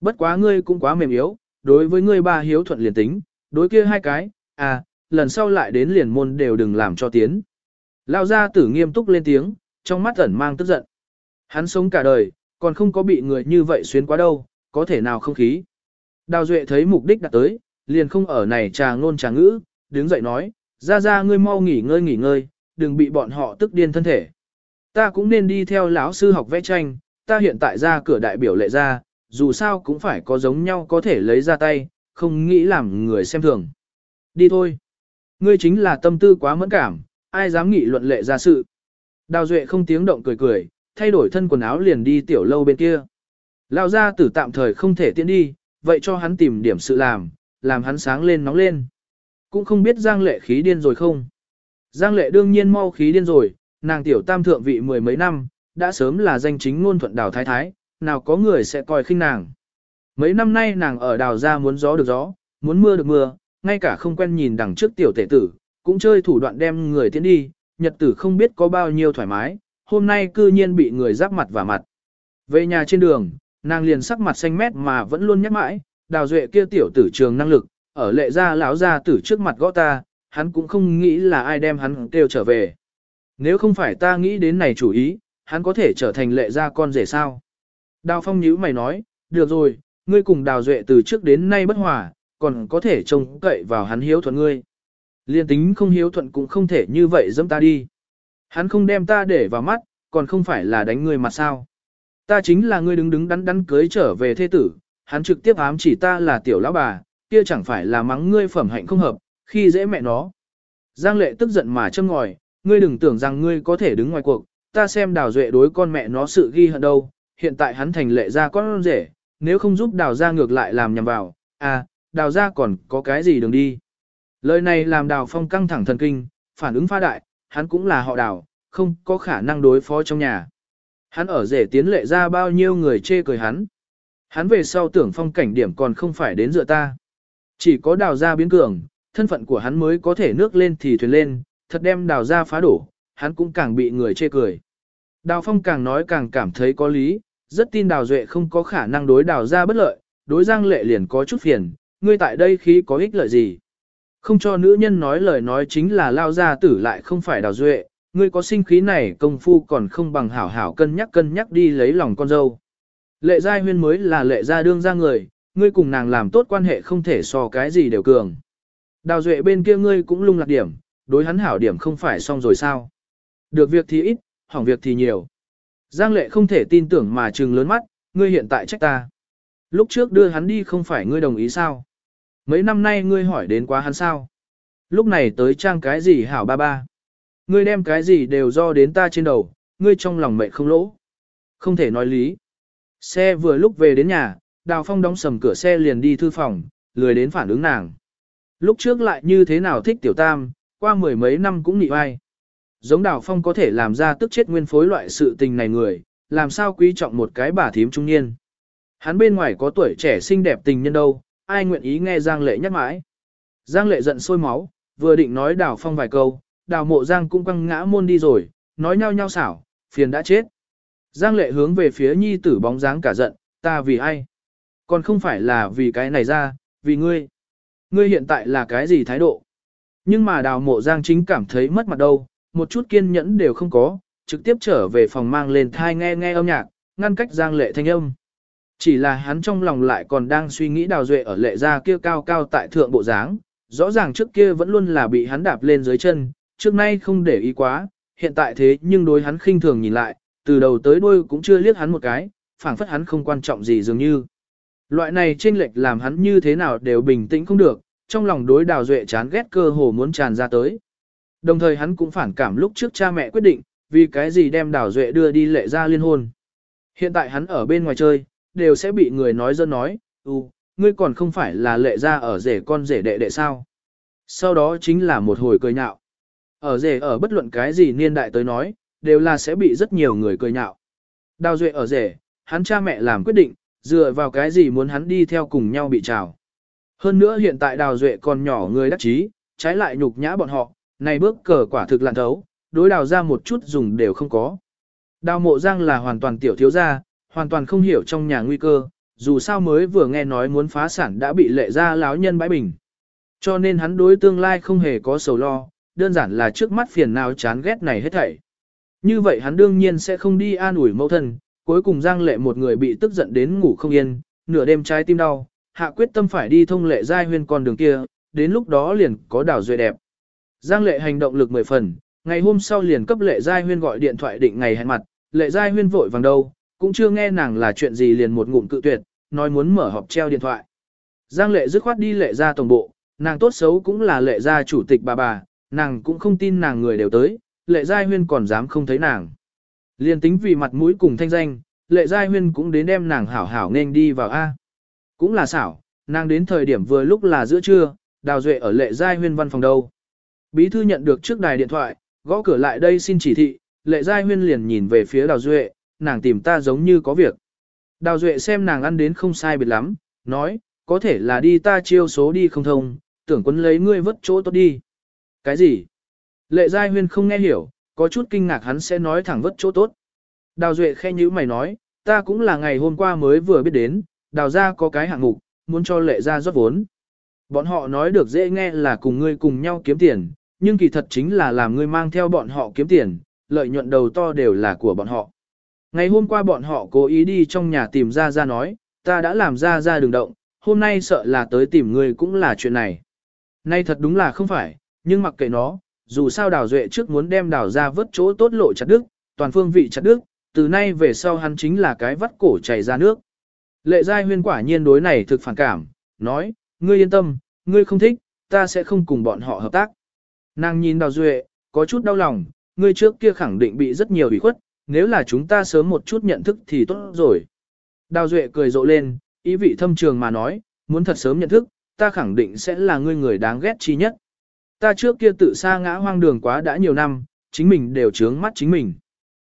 Bất quá ngươi cũng quá mềm yếu, đối với ngươi ba hiếu thuận liền tính, đối kia hai cái, à, lần sau lại đến liền môn đều đừng làm cho tiến. Lao gia tử nghiêm túc lên tiếng, trong mắt ẩn mang tức giận. Hắn sống cả đời, còn không có bị người như vậy xuyến quá đâu, có thể nào không khí. Đào Duệ thấy mục đích đã tới, liền không ở này trà ngôn trà ngữ, đứng dậy nói, ra ra ngươi mau nghỉ ngơi nghỉ ngơi, đừng bị bọn họ tức điên thân thể. Ta cũng nên đi theo lão sư học vẽ tranh, ta hiện tại ra cửa đại biểu lệ ra, dù sao cũng phải có giống nhau có thể lấy ra tay, không nghĩ làm người xem thường. Đi thôi. Ngươi chính là tâm tư quá mẫn cảm, ai dám nghị luận lệ ra sự. Đào Duệ không tiếng động cười cười, thay đổi thân quần áo liền đi tiểu lâu bên kia. Lao ra tử tạm thời không thể tiến đi, vậy cho hắn tìm điểm sự làm, làm hắn sáng lên nóng lên. Cũng không biết Giang lệ khí điên rồi không. Giang lệ đương nhiên mau khí điên rồi, nàng tiểu tam thượng vị mười mấy năm, đã sớm là danh chính ngôn thuận đào thái thái, nào có người sẽ coi khinh nàng. Mấy năm nay nàng ở đào ra muốn gió được gió, muốn mưa được mưa, ngay cả không quen nhìn đằng trước tiểu tể tử, cũng chơi thủ đoạn đem người tiến đi, nhật tử không biết có bao nhiêu thoải mái, hôm nay cư nhiên bị người giáp mặt và mặt. Về nhà trên đường, nàng liền sắc mặt xanh mét mà vẫn luôn nhắc mãi, đào duệ kia tiểu tử trường năng lực, ở lệ gia lão gia tử trước mặt gõ ta, hắn cũng không nghĩ là ai đem hắn kêu trở về. Nếu không phải ta nghĩ đến này chủ ý, hắn có thể trở thành lệ gia con rể sao. Đào phong nhíu mày nói, được rồi, ngươi cùng đào duệ từ trước đến nay bất hòa, còn có thể trông cậy vào hắn hiếu thuận ngươi. Liên tính không hiếu thuận cũng không thể như vậy dẫm ta đi. Hắn không đem ta để vào mắt, còn không phải là đánh ngươi mặt sao. Ta chính là ngươi đứng đứng đắn đắn cưới trở về thế tử, hắn trực tiếp ám chỉ ta là tiểu lão bà, kia chẳng phải là mắng ngươi phẩm hạnh không hợp, khi dễ mẹ nó. Giang lệ tức giận mà châm ngòi, ngươi đừng tưởng rằng ngươi có thể đứng ngoài cuộc, ta xem đào duệ đối con mẹ nó sự ghi hận đâu, hiện tại hắn thành lệ ra con rể, nếu không giúp đào ra ngược lại làm nhầm vào, à, đào ra còn có cái gì đường đi. Lời này làm đào phong căng thẳng thần kinh, phản ứng pha đại, hắn cũng là họ đào, không có khả năng đối phó trong nhà. Hắn ở rể tiến lệ ra bao nhiêu người chê cười hắn. Hắn về sau tưởng phong cảnh điểm còn không phải đến dựa ta. Chỉ có đào ra biến cường, thân phận của hắn mới có thể nước lên thì thuyền lên, thật đem đào ra phá đổ, hắn cũng càng bị người chê cười. Đào phong càng nói càng cảm thấy có lý, rất tin đào duệ không có khả năng đối đào ra bất lợi, đối giang lệ liền có chút phiền, ngươi tại đây khí có ích lợi gì? Không cho nữ nhân nói lời nói chính là lao ra tử lại không phải đào duệ, ngươi có sinh khí này công phu còn không bằng hảo hảo cân nhắc cân nhắc đi lấy lòng con dâu. Lệ giai huyên mới là lệ gia đương ra người, ngươi cùng nàng làm tốt quan hệ không thể so cái gì đều cường. Đào duệ bên kia ngươi cũng lung lạc điểm, đối hắn hảo điểm không phải xong rồi sao. Được việc thì ít, hỏng việc thì nhiều. Giang lệ không thể tin tưởng mà trừng lớn mắt, ngươi hiện tại trách ta. Lúc trước đưa hắn đi không phải ngươi đồng ý sao? Mấy năm nay ngươi hỏi đến quá hắn sao? Lúc này tới trang cái gì hảo ba ba? Ngươi đem cái gì đều do đến ta trên đầu, ngươi trong lòng mệnh không lỗ. Không thể nói lý. Xe vừa lúc về đến nhà, Đào Phong đóng sầm cửa xe liền đi thư phòng, lười đến phản ứng nàng. Lúc trước lại như thế nào thích tiểu tam, qua mười mấy năm cũng nhị ai. Giống Đào Phong có thể làm ra tức chết nguyên phối loại sự tình này người, làm sao quý trọng một cái bà thím trung niên. Hắn bên ngoài có tuổi trẻ xinh đẹp tình nhân đâu, ai nguyện ý nghe Giang Lệ nhắc mãi. Giang Lệ giận sôi máu, vừa định nói Đào Phong vài câu, Đào Mộ Giang cũng quăng ngã môn đi rồi, nói nhau nhau xảo, phiền đã chết. Giang Lệ hướng về phía nhi tử bóng dáng cả giận, ta vì ai? Còn không phải là vì cái này ra, vì ngươi. Ngươi hiện tại là cái gì thái độ? Nhưng mà Đào Mộ Giang chính cảm thấy mất mặt đâu, một chút kiên nhẫn đều không có, trực tiếp trở về phòng mang lên thai nghe nghe âm nhạc, ngăn cách Giang Lệ thanh âm. Chỉ là hắn trong lòng lại còn đang suy nghĩ đào duệ ở lệ gia kia cao cao tại thượng bộ dáng, rõ ràng trước kia vẫn luôn là bị hắn đạp lên dưới chân, trước nay không để ý quá, hiện tại thế nhưng đối hắn khinh thường nhìn lại, từ đầu tới đuôi cũng chưa liếc hắn một cái, phảng phất hắn không quan trọng gì dường như. Loại này chênh lệch làm hắn như thế nào đều bình tĩnh không được, trong lòng đối đào duệ chán ghét cơ hồ muốn tràn ra tới. Đồng thời hắn cũng phản cảm lúc trước cha mẹ quyết định, vì cái gì đem đào duệ đưa đi lệ ra liên hôn. Hiện tại hắn ở bên ngoài chơi, đều sẽ bị người nói dân nói, ừ, ngươi còn không phải là lệ ra ở rể con rể đệ đệ sao. Sau đó chính là một hồi cười nhạo. Ở rể ở bất luận cái gì niên đại tới nói, đều là sẽ bị rất nhiều người cười nhạo. Đào duệ ở rể, hắn cha mẹ làm quyết định, dựa vào cái gì muốn hắn đi theo cùng nhau bị trào. Hơn nữa hiện tại đào duệ còn nhỏ người đắc chí, trái lại nhục nhã bọn họ, này bước cờ quả thực lạn thấu, đối đào ra một chút dùng đều không có. Đào mộ giang là hoàn toàn tiểu thiếu gia, hoàn toàn không hiểu trong nhà nguy cơ, dù sao mới vừa nghe nói muốn phá sản đã bị lệ ra láo nhân bãi bình. Cho nên hắn đối tương lai không hề có sầu lo, đơn giản là trước mắt phiền nào chán ghét này hết thảy. Như vậy hắn đương nhiên sẽ không đi an ủi mẫu thân, cuối cùng Giang Lệ một người bị tức giận đến ngủ không yên, nửa đêm trái tim đau, hạ quyết tâm phải đi thông lệ giai huyên con đường kia, đến lúc đó liền có đảo duệ đẹp. Giang Lệ hành động lực mười phần, ngày hôm sau liền cấp lệ giai huyên gọi điện thoại định ngày hẹn mặt, lệ giai huyên vội vàng đâu, cũng chưa nghe nàng là chuyện gì liền một ngụm cự tuyệt, nói muốn mở họp treo điện thoại. Giang lệ dứt khoát đi lệ ra tổng bộ, nàng tốt xấu cũng là lệ gia chủ tịch bà bà, nàng cũng không tin nàng người đều tới, lệ giai huyên còn dám không thấy nàng. Liên tính vì mặt mũi cùng thanh danh, lệ giai huyên cũng đến đem nàng hảo hảo nên đi vào A. Cũng là xảo, nàng đến thời điểm vừa lúc là giữa trưa, đào duệ ở lệ giai huyên văn phòng đâu. Bí thư nhận được trước đài điện thoại, gõ cửa lại đây xin chỉ thị, lệ giai huyên liền nhìn về phía đào duệ, nàng tìm ta giống như có việc. Đào Duệ xem nàng ăn đến không sai biệt lắm, nói, có thể là đi ta chiêu số đi không thông, tưởng quân lấy ngươi vất chỗ tốt đi. Cái gì? Lệ Giai Huyên không nghe hiểu, có chút kinh ngạc hắn sẽ nói thẳng vất chỗ tốt. Đào Duệ khe như mày nói, ta cũng là ngày hôm qua mới vừa biết đến, đào ra có cái hạng mục, muốn cho lệ ra rót vốn. Bọn họ nói được dễ nghe là cùng ngươi cùng nhau kiếm tiền, nhưng kỳ thật chính là làm ngươi mang theo bọn họ kiếm tiền, lợi nhuận đầu to đều là của bọn họ. Ngày hôm qua bọn họ cố ý đi trong nhà tìm ra ra nói, ta đã làm ra ra đường động, hôm nay sợ là tới tìm ngươi cũng là chuyện này. Nay thật đúng là không phải, nhưng mặc kệ nó, dù sao đào duệ trước muốn đem đào ra vớt chỗ tốt lộ chặt đức, toàn phương vị chặt đức, từ nay về sau hắn chính là cái vắt cổ chảy ra nước. Lệ giai huyên quả nhiên đối này thực phản cảm, nói, ngươi yên tâm, ngươi không thích, ta sẽ không cùng bọn họ hợp tác. Nàng nhìn đào duệ, có chút đau lòng, ngươi trước kia khẳng định bị rất nhiều ủy khuất, nếu là chúng ta sớm một chút nhận thức thì tốt rồi. Đào Duệ cười rộ lên, ý vị thâm trường mà nói, muốn thật sớm nhận thức, ta khẳng định sẽ là ngươi người đáng ghét chi nhất. Ta trước kia tự xa ngã hoang đường quá đã nhiều năm, chính mình đều trướng mắt chính mình.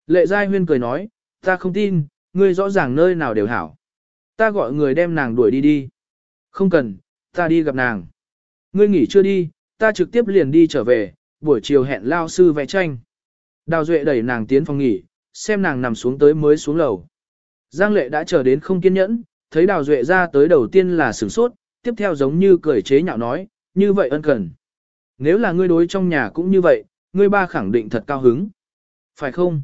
Lệ Giai Huyên cười nói, ta không tin, ngươi rõ ràng nơi nào đều hảo. Ta gọi người đem nàng đuổi đi đi. Không cần, ta đi gặp nàng. Ngươi nghỉ chưa đi, ta trực tiếp liền đi trở về, buổi chiều hẹn lao sư vẽ tranh. Đào Duệ đẩy nàng tiến phòng nghỉ, xem nàng nằm xuống tới mới xuống lầu. Giang lệ đã chờ đến không kiên nhẫn, thấy đào duệ ra tới đầu tiên là sửng sốt, tiếp theo giống như cười chế nhạo nói, như vậy ân cần. Nếu là ngươi đối trong nhà cũng như vậy, ngươi ba khẳng định thật cao hứng. Phải không?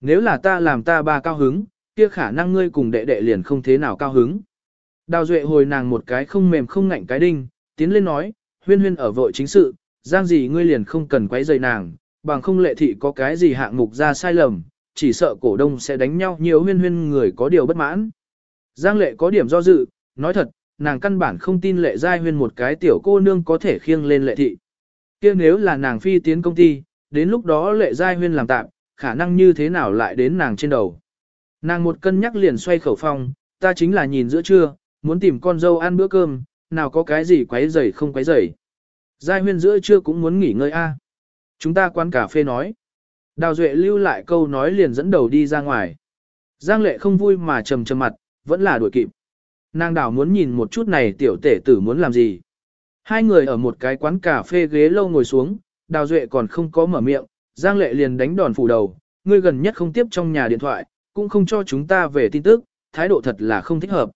Nếu là ta làm ta ba cao hứng, kia khả năng ngươi cùng đệ đệ liền không thế nào cao hứng. Đào duệ hồi nàng một cái không mềm không ngạnh cái đinh, tiến lên nói, huyên huyên ở vội chính sự, giang gì ngươi liền không cần quấy rầy nàng, bằng không lệ thị có cái gì hạng mục ra sai lầm, chỉ sợ cổ đông sẽ đánh nhau nhiều huyên huyên người có điều bất mãn. Giang lệ có điểm do dự, nói thật, nàng căn bản không tin lệ giai huyên một cái tiểu cô nương có thể khiêng lên lệ thị kia nếu là nàng phi tiến công ty, đến lúc đó lệ giai huyên làm tạm, khả năng như thế nào lại đến nàng trên đầu. Nàng một cân nhắc liền xoay khẩu phong, ta chính là nhìn giữa trưa, muốn tìm con dâu ăn bữa cơm, nào có cái gì quấy rầy không quấy rầy. Giai huyên giữa trưa cũng muốn nghỉ ngơi a. Chúng ta quán cà phê nói. Đào Duệ lưu lại câu nói liền dẫn đầu đi ra ngoài. Giang lệ không vui mà trầm trầm mặt, vẫn là đuổi kịp. Nàng đảo muốn nhìn một chút này tiểu tể tử muốn làm gì. Hai người ở một cái quán cà phê ghế lâu ngồi xuống, đào duệ còn không có mở miệng, Giang lệ liền đánh đòn phủ đầu, ngươi gần nhất không tiếp trong nhà điện thoại, cũng không cho chúng ta về tin tức, thái độ thật là không thích hợp.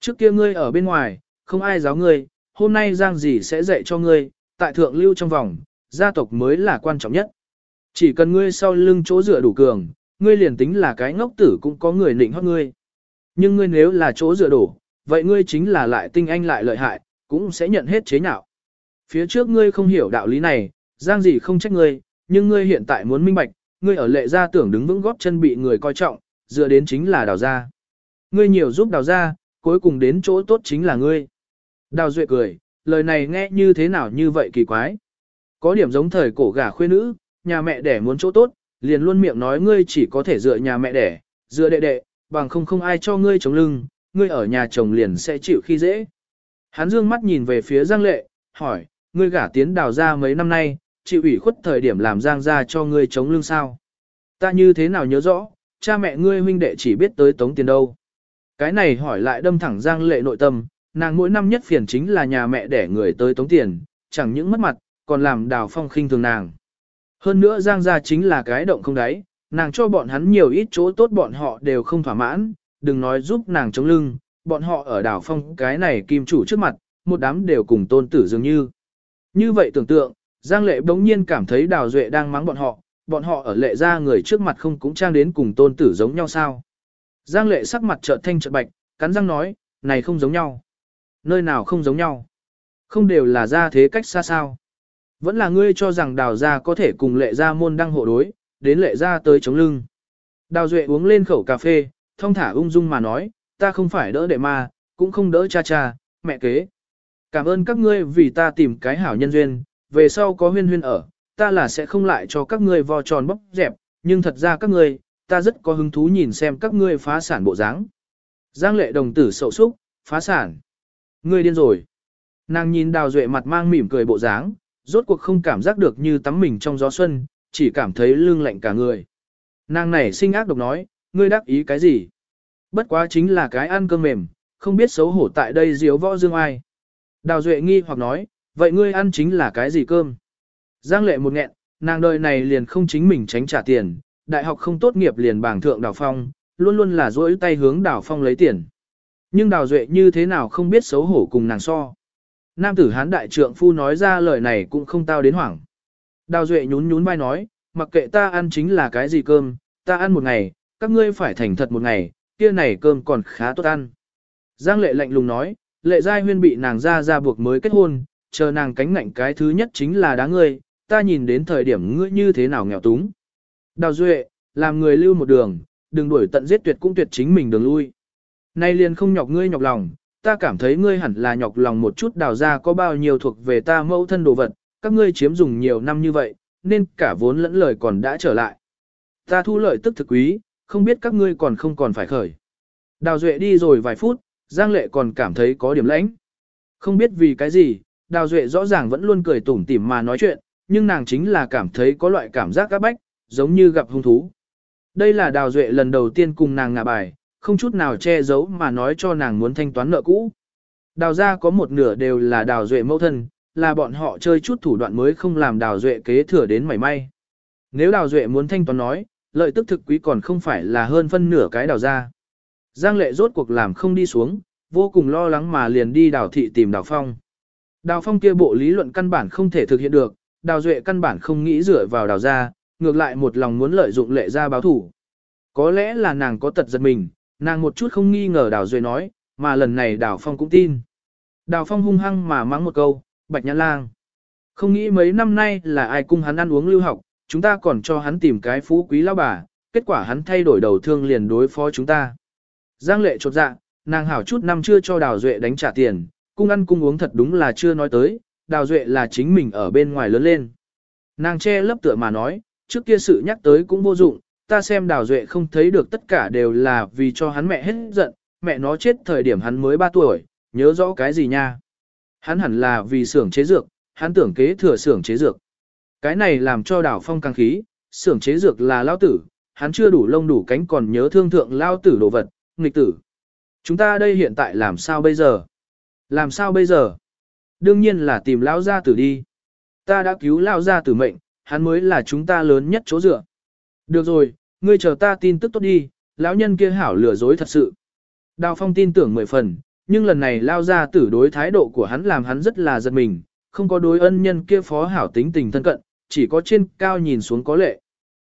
Trước kia ngươi ở bên ngoài, không ai giáo ngươi, hôm nay Giang gì sẽ dạy cho ngươi, tại thượng lưu trong vòng, gia tộc mới là quan trọng nhất. Chỉ cần ngươi sau lưng chỗ dựa đủ cường, ngươi liền tính là cái ngốc tử cũng có người nịnh hót ngươi. Nhưng ngươi nếu là chỗ dựa đủ, vậy ngươi chính là lại tinh anh lại lợi hại, cũng sẽ nhận hết chế nhạo. Phía trước ngươi không hiểu đạo lý này, giang gì không trách ngươi, nhưng ngươi hiện tại muốn minh bạch, ngươi ở lệ gia tưởng đứng vững góp chân bị người coi trọng, dựa đến chính là đào gia. Ngươi nhiều giúp đào gia, cuối cùng đến chỗ tốt chính là ngươi. Đào duệ cười, lời này nghe như thế nào như vậy kỳ quái. Có điểm giống thời cổ gà khuê nữ, nhà mẹ đẻ muốn chỗ tốt, liền luôn miệng nói ngươi chỉ có thể dựa nhà mẹ đẻ, dựa đệ đệ, bằng không không ai cho ngươi chống lưng, ngươi ở nhà chồng liền sẽ chịu khi dễ. Hắn dương mắt nhìn về phía Giang Lệ, hỏi, ngươi gả tiến đào ra mấy năm nay, chịu ủy khuất thời điểm làm Giang ra cho ngươi chống lưng sao? Ta như thế nào nhớ rõ, cha mẹ ngươi huynh đệ chỉ biết tới tống tiền đâu. Cái này hỏi lại đâm thẳng Giang Lệ nội tâm, nàng mỗi năm nhất phiền chính là nhà mẹ để người tới tống tiền, chẳng những mất mặt, còn làm đào phong khinh thường nàng. Hơn nữa Giang gia chính là cái động không đáy, nàng cho bọn hắn nhiều ít chỗ tốt bọn họ đều không thỏa mãn, đừng nói giúp nàng chống lưng, bọn họ ở đảo phong cái này kim chủ trước mặt, một đám đều cùng tôn tử dường như. Như vậy tưởng tượng, Giang lệ bỗng nhiên cảm thấy đào duệ đang mắng bọn họ, bọn họ ở lệ ra người trước mặt không cũng trang đến cùng tôn tử giống nhau sao. Giang lệ sắc mặt trợn thanh trợn bạch, cắn răng nói, này không giống nhau. Nơi nào không giống nhau? Không đều là ra thế cách xa sao. Vẫn là ngươi cho rằng đào gia có thể cùng lệ gia môn đăng hộ đối, đến lệ gia tới chống lưng. Đào Duệ uống lên khẩu cà phê, thông thả ung dung mà nói, ta không phải đỡ đệ ma, cũng không đỡ cha cha, mẹ kế. Cảm ơn các ngươi vì ta tìm cái hảo nhân duyên, về sau có huyên huyên ở, ta là sẽ không lại cho các ngươi vò tròn bóc dẹp, nhưng thật ra các ngươi, ta rất có hứng thú nhìn xem các ngươi phá sản bộ dáng. Giang lệ đồng tử sậu súc, phá sản. Ngươi điên rồi. Nàng nhìn đào duệ mặt mang mỉm cười bộ dáng, rốt cuộc không cảm giác được như tắm mình trong gió xuân, chỉ cảm thấy lưng lạnh cả người. Nàng này sinh ác độc nói, ngươi đắc ý cái gì? Bất quá chính là cái ăn cơm mềm, không biết xấu hổ tại đây diếu võ dương ai. Đào Duệ nghi hoặc nói, vậy ngươi ăn chính là cái gì cơm? Giang lệ một nghẹn, nàng đời này liền không chính mình tránh trả tiền, đại học không tốt nghiệp liền bảng thượng đào phong, luôn luôn là dỗi tay hướng đào phong lấy tiền. Nhưng đào Duệ như thế nào không biết xấu hổ cùng nàng so. Nam tử hán đại trượng phu nói ra lời này cũng không tao đến hoảng. Đào Duệ nhún nhún vai nói, mặc kệ ta ăn chính là cái gì cơm, ta ăn một ngày, các ngươi phải thành thật một ngày, kia này cơm còn khá tốt ăn. Giang lệ lạnh lùng nói, lệ giai huyên bị nàng ra ra buộc mới kết hôn, chờ nàng cánh ngạnh cái thứ nhất chính là đá ngươi, ta nhìn đến thời điểm ngươi như thế nào nghèo túng. Đào Duệ, làm người lưu một đường, đừng đuổi tận giết tuyệt cũng tuyệt chính mình đường lui. Nay liền không nhọc ngươi nhọc lòng, ta cảm thấy ngươi hẳn là nhọc lòng một chút đào ra có bao nhiêu thuộc về ta mẫu thân đồ vật, các ngươi chiếm dùng nhiều năm như vậy, nên cả vốn lẫn lời còn đã trở lại. Ta thu lợi tức thực quý, không biết các ngươi còn không còn phải khởi. Đào Duệ đi rồi vài phút, Giang Lệ còn cảm thấy có điểm lãnh. Không biết vì cái gì, Đào Duệ rõ ràng vẫn luôn cười tủm tỉm mà nói chuyện, nhưng nàng chính là cảm thấy có loại cảm giác các bách, giống như gặp hung thú. Đây là Đào Duệ lần đầu tiên cùng nàng ngả bài, không chút nào che giấu mà nói cho nàng muốn thanh toán nợ cũ. Đào ra có một nửa đều là Đào Duệ mẫu thân, là bọn họ chơi chút thủ đoạn mới không làm Đào Duệ kế thừa đến mảy may. Nếu Đào Duệ muốn thanh toán nói, lợi tức thực quý còn không phải là hơn phân nửa cái đào ra. Giang lệ rốt cuộc làm không đi xuống, vô cùng lo lắng mà liền đi đào thị tìm đào phong. Đào phong kia bộ lý luận căn bản không thể thực hiện được, đào duệ căn bản không nghĩ dựa vào đào ra, ngược lại một lòng muốn lợi dụng lệ ra báo thủ. Có lẽ là nàng có tật giật mình, nàng một chút không nghi ngờ đào duệ nói, mà lần này đào phong cũng tin. Đào phong hung hăng mà mắng một câu, bạch nhãn lang. Không nghĩ mấy năm nay là ai cung hắn ăn uống lưu học, chúng ta còn cho hắn tìm cái phú quý lão bà, kết quả hắn thay đổi đầu thương liền đối phó chúng ta. Giang lệ chột dạ, nàng hảo chút năm chưa cho Đào Duệ đánh trả tiền, cung ăn cung uống thật đúng là chưa nói tới, Đào Duệ là chính mình ở bên ngoài lớn lên. Nàng che lấp tựa mà nói, trước kia sự nhắc tới cũng vô dụng, ta xem đào duệ không thấy được tất cả đều là vì cho hắn mẹ hết giận, mẹ nó chết thời điểm hắn mới 3 tuổi, nhớ rõ cái gì nha. Hắn hẳn là vì xưởng chế dược, hắn tưởng kế thừa xưởng chế dược. Cái này làm cho đào phong càng khí, xưởng chế dược là lao tử, hắn chưa đủ lông đủ cánh còn nhớ thương thượng lao tử đồ vật, nghịch tử. Chúng ta đây hiện tại làm sao bây giờ? Làm sao bây giờ? Đương nhiên là tìm lao gia tử đi. Ta đã cứu lao gia tử mệnh, hắn mới là chúng ta lớn nhất chỗ dựa. Được rồi, ngươi chờ ta tin tức tốt đi, lão nhân kia hảo lừa dối thật sự. Đào Phong tin tưởng mười phần, nhưng lần này lao gia tử đối thái độ của hắn làm hắn rất là giật mình, không có đối ân nhân kia phó hảo tính tình thân cận, chỉ có trên cao nhìn xuống có lệ.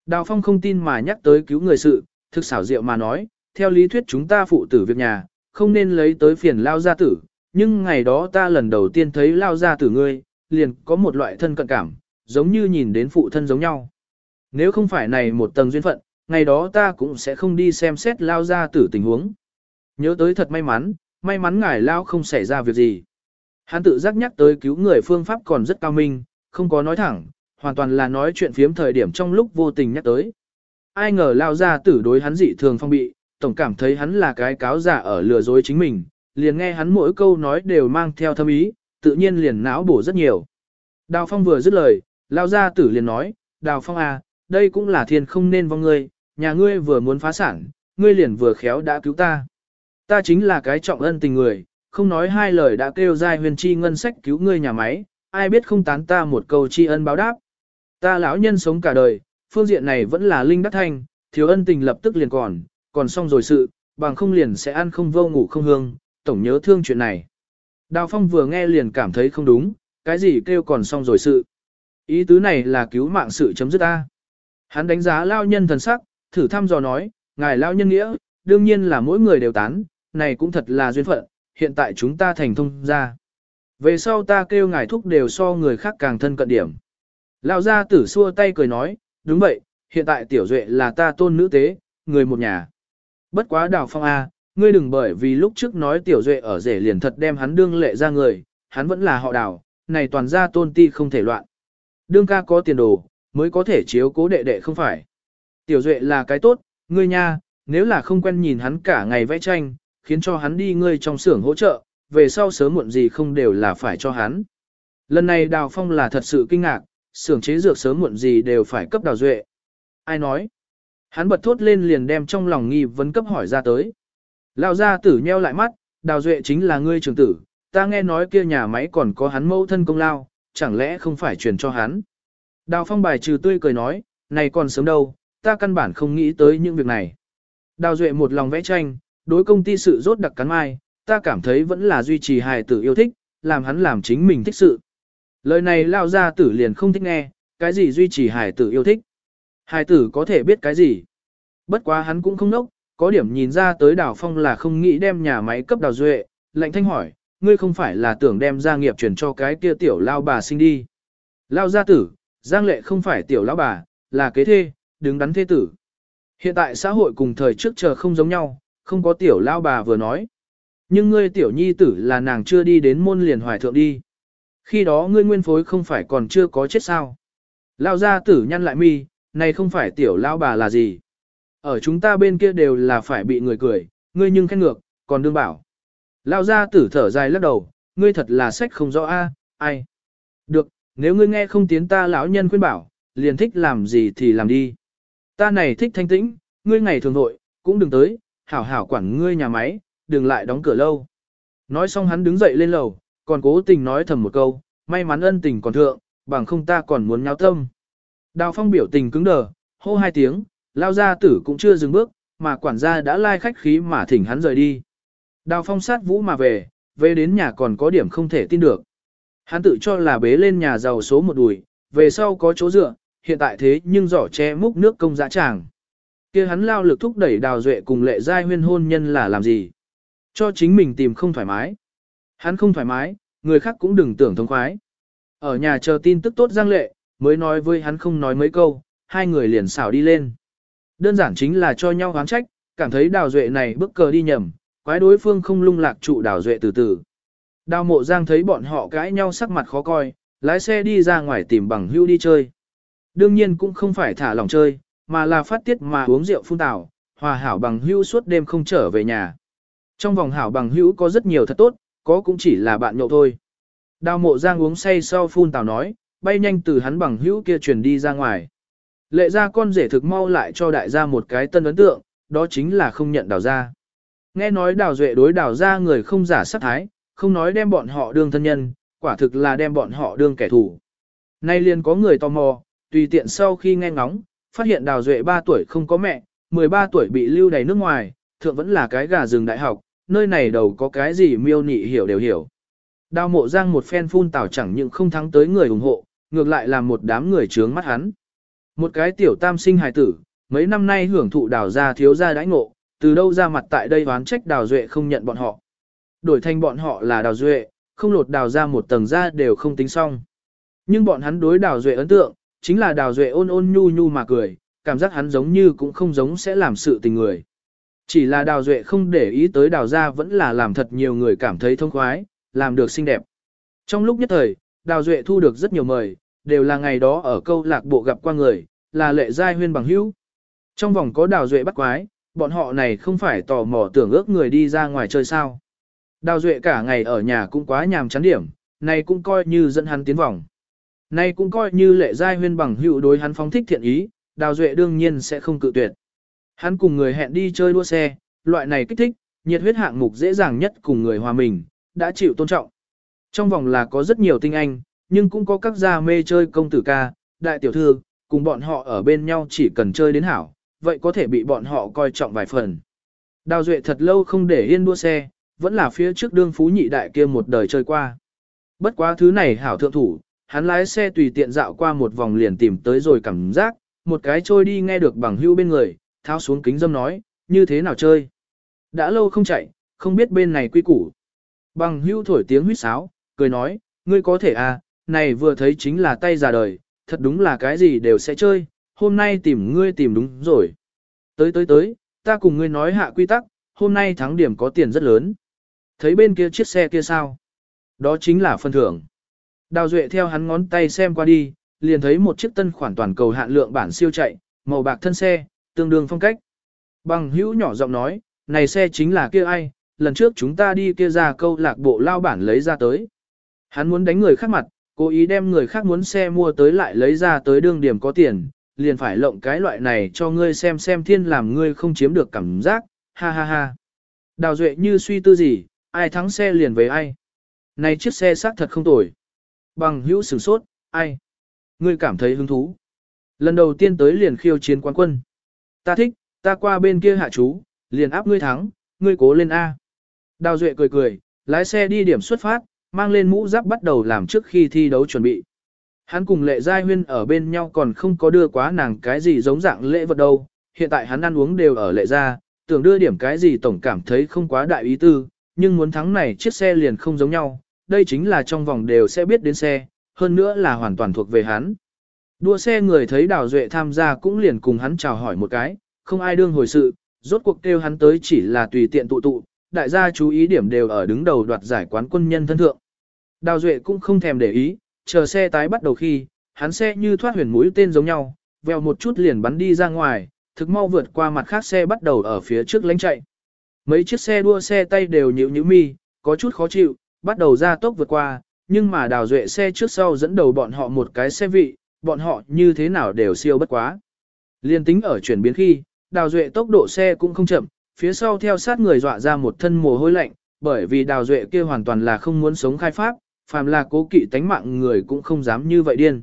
Đào Phong không tin mà nhắc tới cứu người sự, thực xảo diệu mà nói, theo lý thuyết chúng ta phụ tử việc nhà, không nên lấy tới phiền lao gia tử, nhưng ngày đó ta lần đầu tiên thấy lao gia tử ngươi, liền có một loại thân cận cảm, giống như nhìn đến phụ thân giống nhau. Nếu không phải này một tầng duyên phận, ngày đó ta cũng sẽ không đi xem xét lao gia tử tình huống. Nhớ tới thật may mắn, may mắn ngài lao không xảy ra việc gì. Hắn tự giác nhắc tới cứu người phương pháp còn rất cao minh, không có nói thẳng, hoàn toàn là nói chuyện phiếm thời điểm trong lúc vô tình nhắc tới. Ai ngờ lao ra tử đối hắn dị thường phong bị, tổng cảm thấy hắn là cái cáo giả ở lừa dối chính mình, liền nghe hắn mỗi câu nói đều mang theo thâm ý, tự nhiên liền não bổ rất nhiều. Đào Phong vừa dứt lời, lao ra tử liền nói, Đào Phong à, đây cũng là thiên không nên vong ngươi, nhà ngươi vừa muốn phá sản, ngươi liền vừa khéo đã cứu ta. Ta chính là cái trọng ân tình người, không nói hai lời đã kêu giai huyền chi ngân sách cứu ngươi nhà máy, ai biết không tán ta một câu tri ân báo đáp. Ta lão nhân sống cả đời, phương diện này vẫn là linh đắc thanh, thiếu ân tình lập tức liền còn, còn xong rồi sự, bằng không liền sẽ ăn không vô ngủ không hương, tổng nhớ thương chuyện này. Đào Phong vừa nghe liền cảm thấy không đúng, cái gì kêu còn xong rồi sự. Ý tứ này là cứu mạng sự chấm dứt ta. Hắn đánh giá lao nhân thần sắc, thử thăm dò nói, ngài lao nhân nghĩa, đương nhiên là mỗi người đều tán, này cũng thật là duyên phận, hiện tại chúng ta thành thông ra. Về sau ta kêu ngài thúc đều so người khác càng thân cận điểm. Lão gia tử xua tay cười nói, đúng vậy, hiện tại tiểu duệ là ta tôn nữ tế, người một nhà. Bất quá đào phong A, ngươi đừng bởi vì lúc trước nói tiểu duệ ở rể liền thật đem hắn đương lệ ra người, hắn vẫn là họ đào, này toàn gia tôn ti không thể loạn. Đương ca có tiền đồ, mới có thể chiếu cố đệ đệ không phải. Tiểu duệ là cái tốt, ngươi nha, nếu là không quen nhìn hắn cả ngày vẽ tranh, khiến cho hắn đi ngươi trong xưởng hỗ trợ, về sau sớm muộn gì không đều là phải cho hắn. Lần này Đào Phong là thật sự kinh ngạc, xưởng chế dược sớm muộn gì đều phải cấp Đào Duệ. Ai nói? Hắn bật thốt lên liền đem trong lòng nghi vấn cấp hỏi ra tới. Lão gia tử nheo lại mắt, Đào Duệ chính là ngươi trưởng tử, ta nghe nói kia nhà máy còn có hắn mẫu thân công lao, chẳng lẽ không phải truyền cho hắn. Đào Phong bài trừ tươi cười nói, này còn sớm đâu, ta căn bản không nghĩ tới những việc này. Đào Duệ một lòng vẽ tranh, đối công ty sự rốt đặc cắn mai, ta cảm thấy vẫn là duy trì hài tử yêu thích, làm hắn làm chính mình thích sự. Lời này lao ra tử liền không thích nghe, cái gì duy trì Hải tử yêu thích. Hải tử có thể biết cái gì. Bất quá hắn cũng không nốc, có điểm nhìn ra tới đào phong là không nghĩ đem nhà máy cấp đào duệ, lệnh thanh hỏi, ngươi không phải là tưởng đem gia nghiệp chuyển cho cái kia tiểu lao bà sinh đi. Lao gia tử, giang lệ không phải tiểu lao bà, là kế thê, đứng đắn thế tử. Hiện tại xã hội cùng thời trước chờ không giống nhau, không có tiểu lao bà vừa nói. Nhưng ngươi tiểu nhi tử là nàng chưa đi đến môn liền hoài thượng đi. Khi đó ngươi nguyên phối không phải còn chưa có chết sao. Lao gia tử nhăn lại mi, này không phải tiểu lao bà là gì. Ở chúng ta bên kia đều là phải bị người cười, ngươi nhưng khen ngược, còn đương bảo. Lao gia tử thở dài lắc đầu, ngươi thật là sách không rõ a, ai. Được, nếu ngươi nghe không tiến ta lão nhân khuyên bảo, liền thích làm gì thì làm đi. Ta này thích thanh tĩnh, ngươi ngày thường nội, cũng đừng tới, hảo hảo quản ngươi nhà máy, đừng lại đóng cửa lâu. Nói xong hắn đứng dậy lên lầu, còn cố tình nói thầm một câu, may mắn ân tình còn thượng, bằng không ta còn muốn nháo tâm. Đào phong biểu tình cứng đờ, hô hai tiếng, lao ra tử cũng chưa dừng bước, mà quản gia đã lai khách khí mà thỉnh hắn rời đi. Đào phong sát vũ mà về, về đến nhà còn có điểm không thể tin được. Hắn tự cho là bế lên nhà giàu số một đùi, về sau có chỗ dựa, hiện tại thế nhưng giỏ che múc nước công dã tràng kia hắn lao lực thúc đẩy đào duệ cùng lệ giai huyên hôn nhân là làm gì? Cho chính mình tìm không thoải mái. Hắn không thoải mái, người khác cũng đừng tưởng thông khoái. Ở nhà chờ tin tức tốt giang lệ, mới nói với hắn không nói mấy câu, hai người liền xảo đi lên. Đơn giản chính là cho nhau oán trách, cảm thấy đào duệ này bước cờ đi nhầm, quái đối phương không lung lạc trụ đào duệ từ từ. Đào mộ giang thấy bọn họ cãi nhau sắc mặt khó coi, lái xe đi ra ngoài tìm bằng hưu đi chơi. Đương nhiên cũng không phải thả lòng chơi, mà là phát tiết mà uống rượu phun tảo, hòa hảo bằng Hưu suốt đêm không trở về nhà. Trong vòng hảo bằng hữu có rất nhiều thật tốt, có cũng chỉ là bạn nhậu thôi. Đào mộ giang uống say sau phun tào nói, bay nhanh từ hắn bằng hữu kia truyền đi ra ngoài. Lệ ra con rể thực mau lại cho đại gia một cái tân ấn tượng, đó chính là không nhận đào ra. Nghe nói đào duệ đối đào ra người không giả sát thái, không nói đem bọn họ đương thân nhân, quả thực là đem bọn họ đương kẻ thù. Nay liền có người tò mò, tùy tiện sau khi nghe ngóng, phát hiện đào duệ 3 tuổi không có mẹ, 13 tuổi bị lưu đầy nước ngoài, thượng vẫn là cái gà rừng đại học, nơi này đầu có cái gì miêu nị hiểu đều hiểu. Đào mộ giang một phen phun tảo chẳng những không thắng tới người ủng hộ, ngược lại làm một đám người trướng mắt hắn. Một cái tiểu tam sinh hài tử, mấy năm nay hưởng thụ đào gia thiếu gia đãi ngộ, từ đâu ra mặt tại đây oán trách đào duệ không nhận bọn họ. Đổi thành bọn họ là đào duệ, không lột đào ra một tầng ra đều không tính xong. Nhưng bọn hắn đối đào duệ ấn tượng, chính là đào duệ ôn ôn nhu nhu mà cười, cảm giác hắn giống như cũng không giống sẽ làm sự tình người. Chỉ là đào duệ không để ý tới đào gia vẫn là làm thật nhiều người cảm thấy thông khoái, làm được xinh đẹp. Trong lúc nhất thời, đào duệ thu được rất nhiều mời, đều là ngày đó ở câu lạc bộ gặp qua người, là lệ giai huyên bằng hữu. Trong vòng có đào duệ bắt quái, bọn họ này không phải tò mò tưởng ước người đi ra ngoài chơi sao. Đào duệ cả ngày ở nhà cũng quá nhàm chán điểm, này cũng coi như dẫn hắn tiến vòng. Này cũng coi như lệ giai huyên bằng hữu đối hắn phóng thích thiện ý, đào duệ đương nhiên sẽ không cự tuyệt. Hắn cùng người hẹn đi chơi đua xe, loại này kích thích, nhiệt huyết hạng mục dễ dàng nhất cùng người hòa mình, đã chịu tôn trọng. Trong vòng là có rất nhiều tinh anh, nhưng cũng có các gia mê chơi công tử ca, đại tiểu thư, cùng bọn họ ở bên nhau chỉ cần chơi đến hảo, vậy có thể bị bọn họ coi trọng vài phần. Đào Duệ thật lâu không để yên đua xe, vẫn là phía trước đương phú nhị đại kia một đời chơi qua. Bất quá thứ này hảo thượng thủ, hắn lái xe tùy tiện dạo qua một vòng liền tìm tới rồi cảm giác, một cái trôi đi nghe được bằng hưu bên người, tháo xuống kính dâm nói, như thế nào chơi. Đã lâu không chạy, không biết bên này quy củ. Bằng hưu thổi tiếng huýt sáo, cười nói, ngươi có thể à, này vừa thấy chính là tay già đời, thật đúng là cái gì đều sẽ chơi, hôm nay tìm ngươi tìm đúng rồi. Tới tới tới, ta cùng ngươi nói hạ quy tắc, hôm nay thắng điểm có tiền rất lớn. Thấy bên kia chiếc xe kia sao? Đó chính là phân thưởng. Đào Duệ theo hắn ngón tay xem qua đi, liền thấy một chiếc tân khoản toàn cầu hạn lượng bản siêu chạy, màu bạc thân xe, tương đương phong cách. Bằng hữu nhỏ giọng nói, này xe chính là kia ai, lần trước chúng ta đi kia ra câu lạc bộ lao bản lấy ra tới. Hắn muốn đánh người khác mặt, cố ý đem người khác muốn xe mua tới lại lấy ra tới đương điểm có tiền, liền phải lộng cái loại này cho ngươi xem xem thiên làm ngươi không chiếm được cảm giác, ha ha ha. Đào Duệ như suy tư gì, ai thắng xe liền về ai. Này chiếc xe xác thật không tồi. Bằng hữu sửng sốt, ai? Ngươi cảm thấy hứng thú. Lần đầu tiên tới liền khiêu chiến quán quân. Ta thích, ta qua bên kia hạ chú, liền áp ngươi thắng, ngươi cố lên A. Đào Duệ cười cười, lái xe đi điểm xuất phát, mang lên mũ giáp bắt đầu làm trước khi thi đấu chuẩn bị. Hắn cùng lệ giai huyên ở bên nhau còn không có đưa quá nàng cái gì giống dạng lễ vật đâu, hiện tại hắn ăn uống đều ở lệ gia, tưởng đưa điểm cái gì tổng cảm thấy không quá đại ý tư, nhưng muốn thắng này chiếc xe liền không giống nhau, đây chính là trong vòng đều sẽ biết đến xe, hơn nữa là hoàn toàn thuộc về hắn. Đua xe người thấy Đào Duệ tham gia cũng liền cùng hắn chào hỏi một cái, không ai đương hồi sự, rốt cuộc kêu hắn tới chỉ là tùy tiện tụ tụ, đại gia chú ý điểm đều ở đứng đầu đoạt giải quán quân nhân thân thượng. Đào Duệ cũng không thèm để ý, chờ xe tái bắt đầu khi, hắn xe như thoát huyền mũi tên giống nhau, vèo một chút liền bắn đi ra ngoài, thực mau vượt qua mặt khác xe bắt đầu ở phía trước lánh chạy. Mấy chiếc xe đua xe tay đều nhíu nhíu mi, có chút khó chịu, bắt đầu ra tốc vượt qua, nhưng mà đào duệ xe trước sau dẫn đầu bọn họ một cái xe vị, bọn họ như thế nào đều siêu bất quá. Liên tính ở chuyển biến khi, đào duệ tốc độ xe cũng không chậm, phía sau theo sát người dọa ra một thân mồ hôi lạnh, bởi vì đào duệ kia hoàn toàn là không muốn sống khai pháp, phàm là cố kỵ tánh mạng người cũng không dám như vậy điên.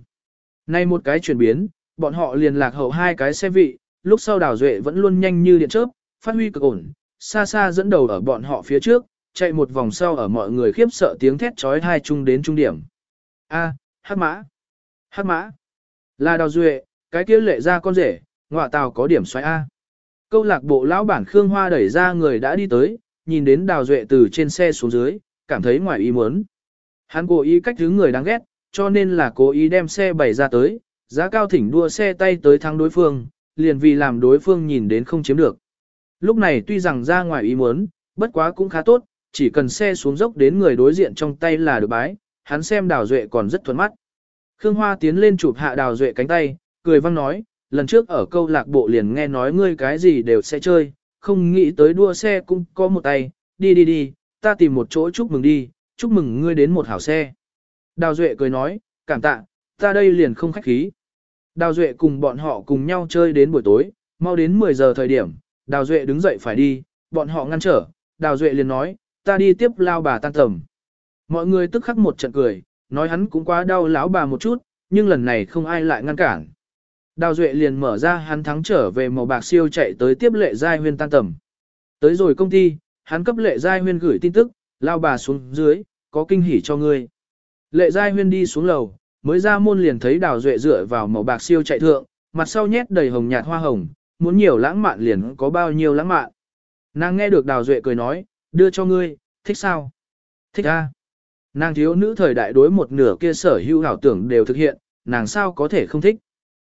Nay một cái chuyển biến, bọn họ liền lạc hậu hai cái xe vị, lúc sau đào duệ vẫn luôn nhanh như điện chớp, phát huy cực ổn, xa xa dẫn đầu ở bọn họ phía trước, chạy một vòng sau ở mọi người khiếp sợ tiếng thét trói hai chung đến trung điểm. A, hắc mã, hắc mã, là đào duệ, cái kia lệ ra con rể, ngọa tàu có điểm xoáy A. Câu lạc bộ lão bản Khương Hoa đẩy ra người đã đi tới, nhìn đến đào duệ từ trên xe xuống dưới, cảm thấy ngoài ý muốn. Hắn cố ý cách thứ người đáng ghét, cho nên là cố ý đem xe bày ra tới, giá cao thỉnh đua xe tay tới thắng đối phương, liền vì làm đối phương nhìn đến không chiếm được. Lúc này tuy rằng ra ngoài ý muốn, bất quá cũng khá tốt, chỉ cần xe xuống dốc đến người đối diện trong tay là được bái, hắn xem đào duệ còn rất thuận mắt. Khương Hoa tiến lên chụp hạ đào duệ cánh tay, cười văng nói, lần trước ở câu lạc bộ liền nghe nói ngươi cái gì đều sẽ chơi, không nghĩ tới đua xe cũng có một tay, đi đi đi, ta tìm một chỗ chúc mừng đi, chúc mừng ngươi đến một hảo xe. Đào Duệ cười nói, cảm tạ, ta đây liền không khách khí. Đào Duệ cùng bọn họ cùng nhau chơi đến buổi tối, mau đến 10 giờ thời điểm, Đào Duệ đứng dậy phải đi, bọn họ ngăn trở, Đào Duệ liền nói, ta đi tiếp lao bà tan tầm. Mọi người tức khắc một trận cười, nói hắn cũng quá đau lão bà một chút, nhưng lần này không ai lại ngăn cản. Đào Duệ liền mở ra hắn thắng trở về màu bạc siêu chạy tới tiếp lệ giai huyên tan tầm. Tới rồi công ty, hắn cấp lệ giai huyên gửi tin tức, lao bà xuống dưới, có kinh hỉ cho ngươi. Lệ giai huyên đi xuống lầu, mới ra môn liền thấy đào duệ dựa vào màu bạc siêu chạy thượng, mặt sau nhét đầy hồng nhạt hoa hồng, muốn nhiều lãng mạn liền có bao nhiêu lãng mạn. Nàng nghe được đào duệ cười nói, đưa cho ngươi, thích sao? Thích a. Nàng thiếu nữ thời đại đối một nửa kia sở hữu ảo tưởng đều thực hiện, nàng sao có thể không thích.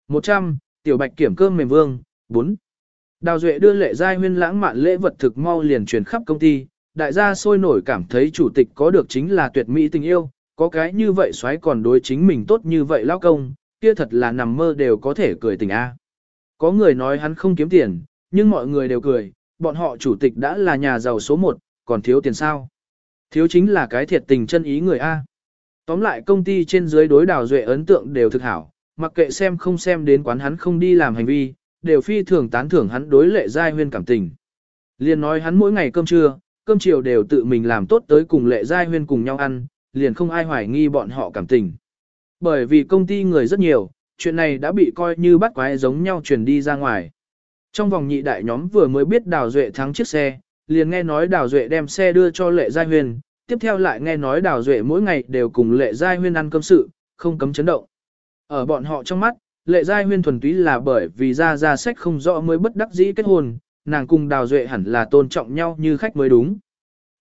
100, tiểu bạch kiểm cơm mềm vương, 4. Đào Duệ đưa lệ giai huyên lãng mạn lễ vật thực mau liền truyền khắp công ty, đại gia sôi nổi cảm thấy chủ tịch có được chính là tuyệt mỹ tình yêu, có cái như vậy xoáy còn đối chính mình tốt như vậy lao công, kia thật là nằm mơ đều có thể cười tình a. Có người nói hắn không kiếm tiền, nhưng mọi người đều cười, bọn họ chủ tịch đã là nhà giàu số 1, còn thiếu tiền sao? Thiếu chính là cái thiệt tình chân ý người A. Tóm lại công ty trên dưới đối đào duệ ấn tượng đều thực hảo, mặc kệ xem không xem đến quán hắn không đi làm hành vi, đều phi thường tán thưởng hắn đối lệ giai huyên cảm tình. Liền nói hắn mỗi ngày cơm trưa, cơm chiều đều tự mình làm tốt tới cùng lệ giai huyên cùng nhau ăn, liền không ai hoài nghi bọn họ cảm tình. Bởi vì công ty người rất nhiều, chuyện này đã bị coi như bắt quái giống nhau truyền đi ra ngoài. Trong vòng nhị đại nhóm vừa mới biết Đào Duệ thắng chiếc xe, liền nghe nói Đào Duệ đem xe đưa cho Lệ Giai Huyên, tiếp theo lại nghe nói Đào Duệ mỗi ngày đều cùng Lệ Giai Huyên ăn cơm sự, không cấm chấn động. Ở bọn họ trong mắt, Lệ Giai Huyên thuần túy là bởi vì ra ra sách không rõ mới bất đắc dĩ kết hôn, nàng cùng Đào Duệ hẳn là tôn trọng nhau như khách mới đúng.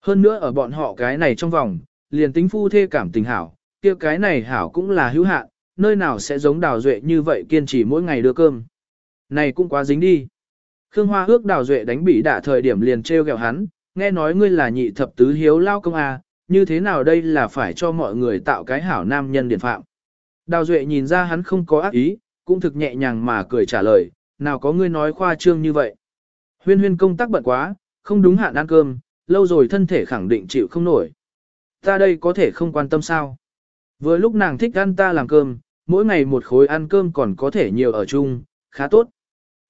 Hơn nữa ở bọn họ cái này trong vòng, liền tính phu thê cảm tình hảo, kia cái này hảo cũng là hữu hạn, nơi nào sẽ giống Đào Duệ như vậy kiên trì mỗi ngày đưa cơm. Này cũng quá dính đi. Khương Hoa ước Đào Duệ đánh bị đả thời điểm liền treo gẹo hắn, nghe nói ngươi là nhị thập tứ hiếu lao công à, như thế nào đây là phải cho mọi người tạo cái hảo nam nhân điển phạm. Đào Duệ nhìn ra hắn không có ác ý, cũng thực nhẹ nhàng mà cười trả lời, nào có ngươi nói khoa trương như vậy. Huyên huyên công tác bận quá, không đúng hạn ăn cơm, lâu rồi thân thể khẳng định chịu không nổi. Ta đây có thể không quan tâm sao. Vừa lúc nàng thích ăn ta làm cơm, mỗi ngày một khối ăn cơm còn có thể nhiều ở chung, khá tốt.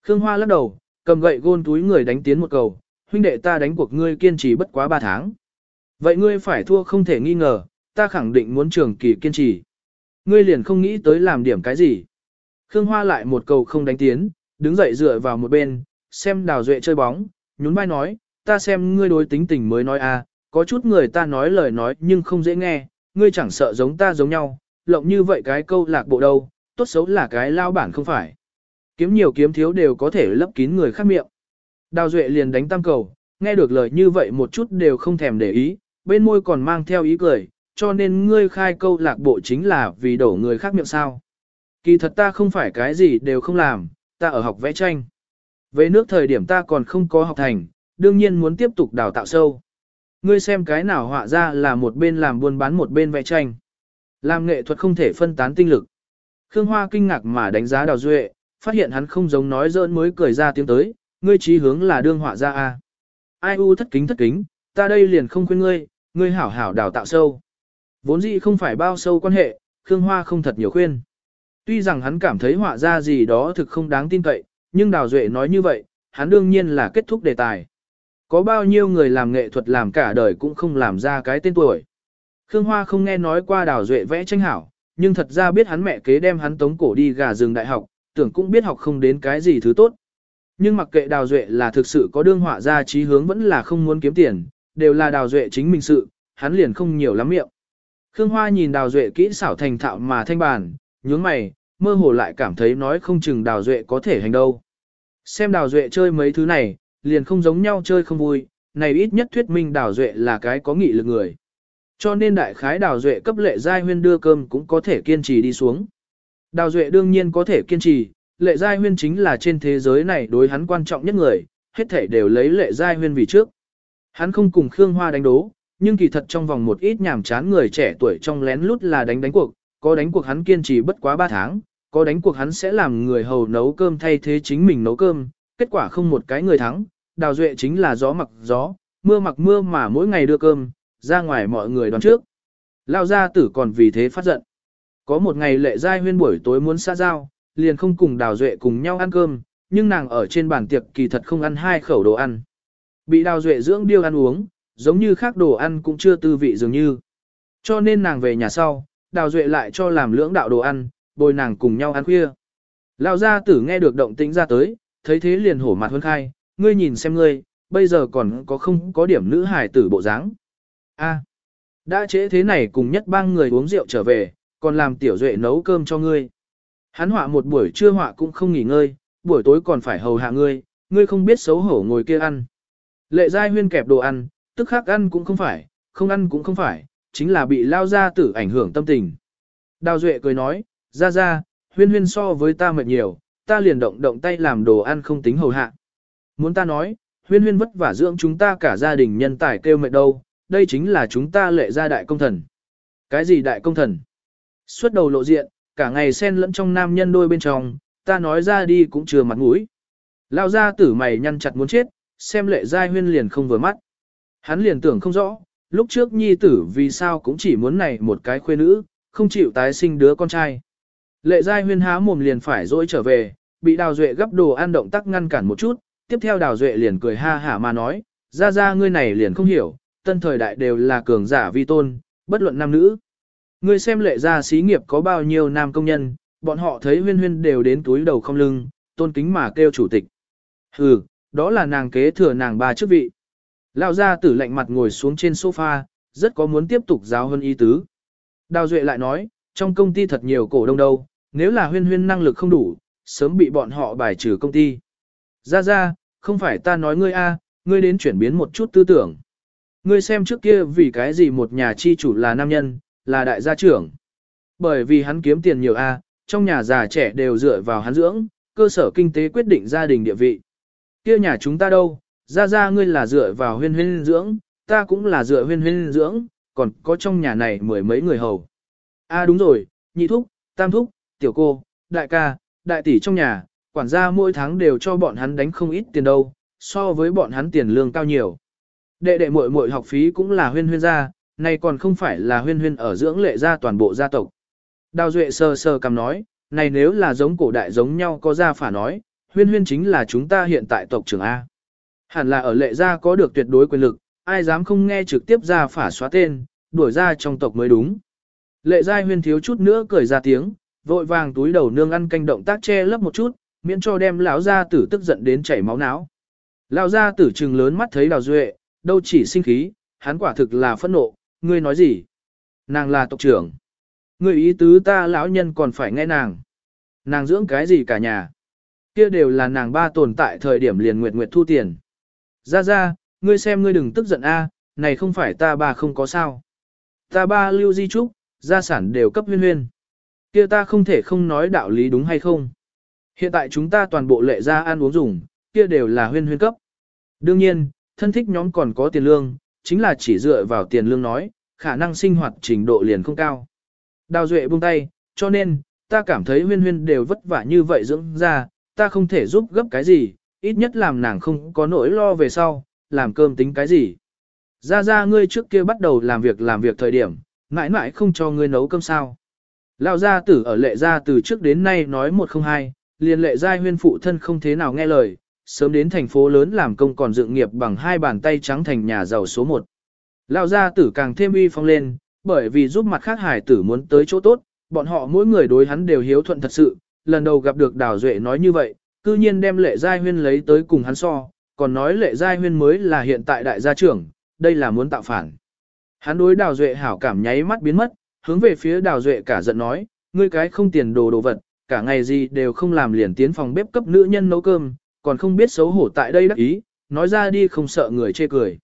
Khương Hoa lắc đầu, cầm gậy gôn túi người đánh tiến một cầu, huynh đệ ta đánh cuộc ngươi kiên trì bất quá 3 tháng. Vậy ngươi phải thua không thể nghi ngờ, ta khẳng định muốn trường kỳ kiên trì. Ngươi liền không nghĩ tới làm điểm cái gì. Khương Hoa lại một cầu không đánh tiến, đứng dậy dựa vào một bên, xem Đào Duệ chơi bóng, nhún vai nói, ta xem ngươi đối tính tình mới nói a, à, có chút người ta nói lời nói nhưng không dễ nghe, ngươi chẳng sợ giống ta giống nhau, lộng như vậy cái câu lạc bộ đâu, tốt xấu là cái lao bản không phải. Kiếm nhiều kiếm thiếu đều có thể lấp kín người khác miệng. Đào Duệ liền đánh tam cầu, nghe được lời như vậy một chút đều không thèm để ý, bên môi còn mang theo ý cười, cho nên ngươi khai câu lạc bộ chính là vì đổ người khác miệng sao. Kỳ thật ta không phải cái gì đều không làm, ta ở học vẽ tranh. Về nước thời điểm ta còn không có học thành, đương nhiên muốn tiếp tục đào tạo sâu. Ngươi xem cái nào họa ra là một bên làm buôn bán một bên vẽ tranh. Làm nghệ thuật không thể phân tán tinh lực. Khương Hoa kinh ngạc mà đánh giá Đào Duệ, phát hiện hắn không giống nói dỡn mới cười ra tiếng tới, ngươi trí hướng là đương họa ra a. Ai u thất kính thất kính, ta đây liền không khuyên ngươi, ngươi hảo hảo đào tạo sâu. Vốn dĩ không phải bao sâu quan hệ, Khương Hoa không thật nhiều khuyên. Tuy rằng hắn cảm thấy họa ra gì đó thực không đáng tin cậy, nhưng Đào Duệ nói như vậy, hắn đương nhiên là kết thúc đề tài. Có bao nhiêu người làm nghệ thuật làm cả đời cũng không làm ra cái tên tuổi. Khương Hoa không nghe nói qua Đào Duệ vẽ tranh hảo, nhưng thật ra biết hắn mẹ kế đem hắn tống cổ đi gà rừng đại học, tưởng cũng biết học không đến cái gì thứ tốt. Nhưng mặc kệ Đào Duệ là thực sự có đương họa ra trí hướng vẫn là không muốn kiếm tiền, đều là Đào Duệ chính mình sự, hắn liền không nhiều lắm miệng. Khương Hoa nhìn Đào Duệ kỹ xảo thành thạo mà thanh bàn, nhướng mày, mơ hồ lại cảm thấy nói không chừng Đào Duệ có thể hành đâu. Xem Đào Duệ chơi mấy thứ này, liền không giống nhau chơi không vui, này ít nhất thuyết minh Đào Duệ là cái có nghị lực người. Cho nên đại khái Đào Duệ cấp lệ giai huyên đưa cơm cũng có thể kiên trì đi xuống. Đào Duệ đương nhiên có thể kiên trì, lệ giai huyên chính là trên thế giới này đối hắn quan trọng nhất người, hết thể đều lấy lệ giai huyên vì trước. Hắn không cùng Khương Hoa đánh đố, nhưng kỳ thật trong vòng một ít nhảm chán người trẻ tuổi trong lén lút là đánh đánh cuộc, có đánh cuộc hắn kiên trì bất quá 3 tháng, có đánh cuộc hắn sẽ làm người hầu nấu cơm thay thế chính mình nấu cơm, kết quả không một cái người thắng, Đào Duệ chính là gió mặc gió, mưa mặc mưa mà mỗi ngày đưa cơm, ra ngoài mọi người đoán trước. Lao gia tử còn vì thế phát giận. Có một ngày lệ giai huyên buổi tối muốn xa giao, liền không cùng Đào Duệ cùng nhau ăn cơm, nhưng nàng ở trên bàn tiệc kỳ thật không ăn hai khẩu đồ ăn. Bị Đào Duệ dưỡng điêu ăn uống, giống như khác đồ ăn cũng chưa tư vị dường như. Cho nên nàng về nhà sau, Đào Duệ lại cho làm lưỡng đạo đồ ăn, bồi nàng cùng nhau ăn khuya. Lão gia tử nghe được động tĩnh ra tới, thấy thế liền hổ mặt hơn khai, ngươi nhìn xem ngươi, bây giờ còn có không có điểm nữ hài tử bộ dáng. A, đã trễ thế này cùng nhất bang người uống rượu trở về, còn làm tiểu duệ nấu cơm cho ngươi. Hắn họa một buổi trưa họa cũng không nghỉ ngơi, buổi tối còn phải hầu hạ ngươi, ngươi không biết xấu hổ ngồi kia ăn. Lệ giai huyên kẹp đồ ăn, tức khắc ăn cũng không phải, không ăn cũng không phải, chính là bị lao gia tử ảnh hưởng tâm tình. Đào Duệ cười nói, ra ra, huyên huyên so với ta mệt nhiều, ta liền động động tay làm đồ ăn không tính hầu hạ. Muốn ta nói, huyên huyên vất vả dưỡng chúng ta cả gia đình nhân tài kêu mệt đâu, đây chính là chúng ta lệ gia đại công thần. Cái gì đại công thần? Xuất đầu lộ diện, cả ngày xen lẫn trong nam nhân đôi bên trong, ta nói ra đi cũng chưa mặt mũi. Lao ra tử mày nhăn chặt muốn chết, xem lệ giai huyên liền không vừa mắt. Hắn liền tưởng không rõ, lúc trước nhi tử vì sao cũng chỉ muốn này một cái khuê nữ, không chịu tái sinh đứa con trai. Lệ giai huyên há mồm liền phải dỗi trở về, bị đào duệ gấp đồ ăn động tác ngăn cản một chút, tiếp theo đào duệ liền cười ha hả mà nói, ra ra ngươi này liền không hiểu, tân thời đại đều là cường giả vi tôn, bất luận nam nữ. Ngươi xem lệ gia xí nghiệp có bao nhiêu nam công nhân, bọn họ thấy huyên huyên đều đến túi đầu không lưng, tôn kính mà kêu chủ tịch. Hừ, đó là nàng kế thừa nàng ba chức vị. Lão gia tử lạnh mặt ngồi xuống trên sofa, rất có muốn tiếp tục giáo hơn ý tứ. Đào Duệ lại nói, trong công ty thật nhiều cổ đông đâu, nếu là huyên huyên năng lực không đủ, sớm bị bọn họ bài trừ công ty. Ra ra, không phải ta nói ngươi a, ngươi đến chuyển biến một chút tư tưởng. Ngươi xem trước kia vì cái gì một nhà chi chủ là nam nhân, là đại gia trưởng. Bởi vì hắn kiếm tiền nhiều a, trong nhà già trẻ đều dựa vào hắn dưỡng, cơ sở kinh tế quyết định gia đình địa vị. Kia nhà chúng ta đâu, ra ra ngươi là dựa vào huyên huyên dưỡng, ta cũng là dựa huyên huyên dưỡng, còn có trong nhà này mười mấy người hầu. A đúng rồi, nhị thúc, tam thúc, tiểu cô, đại ca, đại tỷ trong nhà, quản gia mỗi tháng đều cho bọn hắn đánh không ít tiền đâu, so với bọn hắn tiền lương cao nhiều. Đệ đệ muội muội học phí cũng là huyên huyên gia, này còn không phải là huyên huyên ở dưỡng lệ gia toàn bộ gia tộc. Đào Duệ sờ sờ cầm nói, này nếu là giống cổ đại giống nhau có gia phả nói, huyên huyên chính là chúng ta hiện tại tộc trưởng A. Hẳn là ở lệ gia có được tuyệt đối quyền lực, ai dám không nghe trực tiếp ra phả xóa tên, đuổi ra trong tộc mới đúng. Lệ gia huyên thiếu chút nữa cười ra tiếng, vội vàng túi đầu nương ăn canh động tác che lấp một chút, miễn cho đem lão gia tử tức giận đến chảy máu não. Lão gia tử trừng lớn mắt thấy đào duệ, đâu chỉ sinh khí, hắn quả thực là phẫn nộ, ngươi nói gì? Nàng là tộc trưởng. Ngươi ý tứ ta lão nhân còn phải nghe nàng. Nàng dưỡng cái gì cả nhà? Kia đều là nàng ba tồn tại thời điểm liền nguyệt nguyệt thu tiền. Ra ra, ngươi xem ngươi đừng tức giận a, này không phải ta ba không có sao. Ta ba lưu di trúc, gia sản đều cấp huyên huyên. kia ta không thể không nói đạo lý đúng hay không. Hiện tại chúng ta toàn bộ lệ ra ăn uống dùng, kia đều là huyên huyên cấp. Đương nhiên, thân thích nhóm còn có tiền lương, chính là chỉ dựa vào tiền lương nói, khả năng sinh hoạt trình độ liền không cao. Đào Duệ buông tay, cho nên, ta cảm thấy huyên huyên đều vất vả như vậy dưỡng ra, ta không thể giúp gấp cái gì, ít nhất làm nàng không có nỗi lo về sau, làm cơm tính cái gì. Ra ra ngươi trước kia bắt đầu làm việc làm việc thời điểm, mãi mãi không cho ngươi nấu cơm sao. Lão gia tử ở lệ gia từ trước đến nay nói một không hai, liền lệ giai huyên phụ thân không thế nào nghe lời, sớm đến thành phố lớn làm công còn dựng nghiệp bằng hai bàn tay trắng thành nhà giàu số một. Lão gia tử càng thêm uy phong lên, bởi vì giúp mặt khác hải tử muốn tới chỗ tốt, bọn họ mỗi người đối hắn đều hiếu thuận thật sự, lần đầu gặp được Đào Duệ nói như vậy, cư nhiên đem lệ giai huyên lấy tới cùng hắn so, còn nói lệ giai huyên mới là hiện tại đại gia trưởng, đây là muốn tạo phản. Hắn đối đào duệ hảo cảm nháy mắt biến mất, hướng về phía đào duệ cả giận nói, ngươi cái không tiền đồ đồ vật, cả ngày gì đều không làm liền tiến phòng bếp cấp nữ nhân nấu cơm, còn không biết xấu hổ tại đây đắc ý, nói ra đi không sợ người chê cười.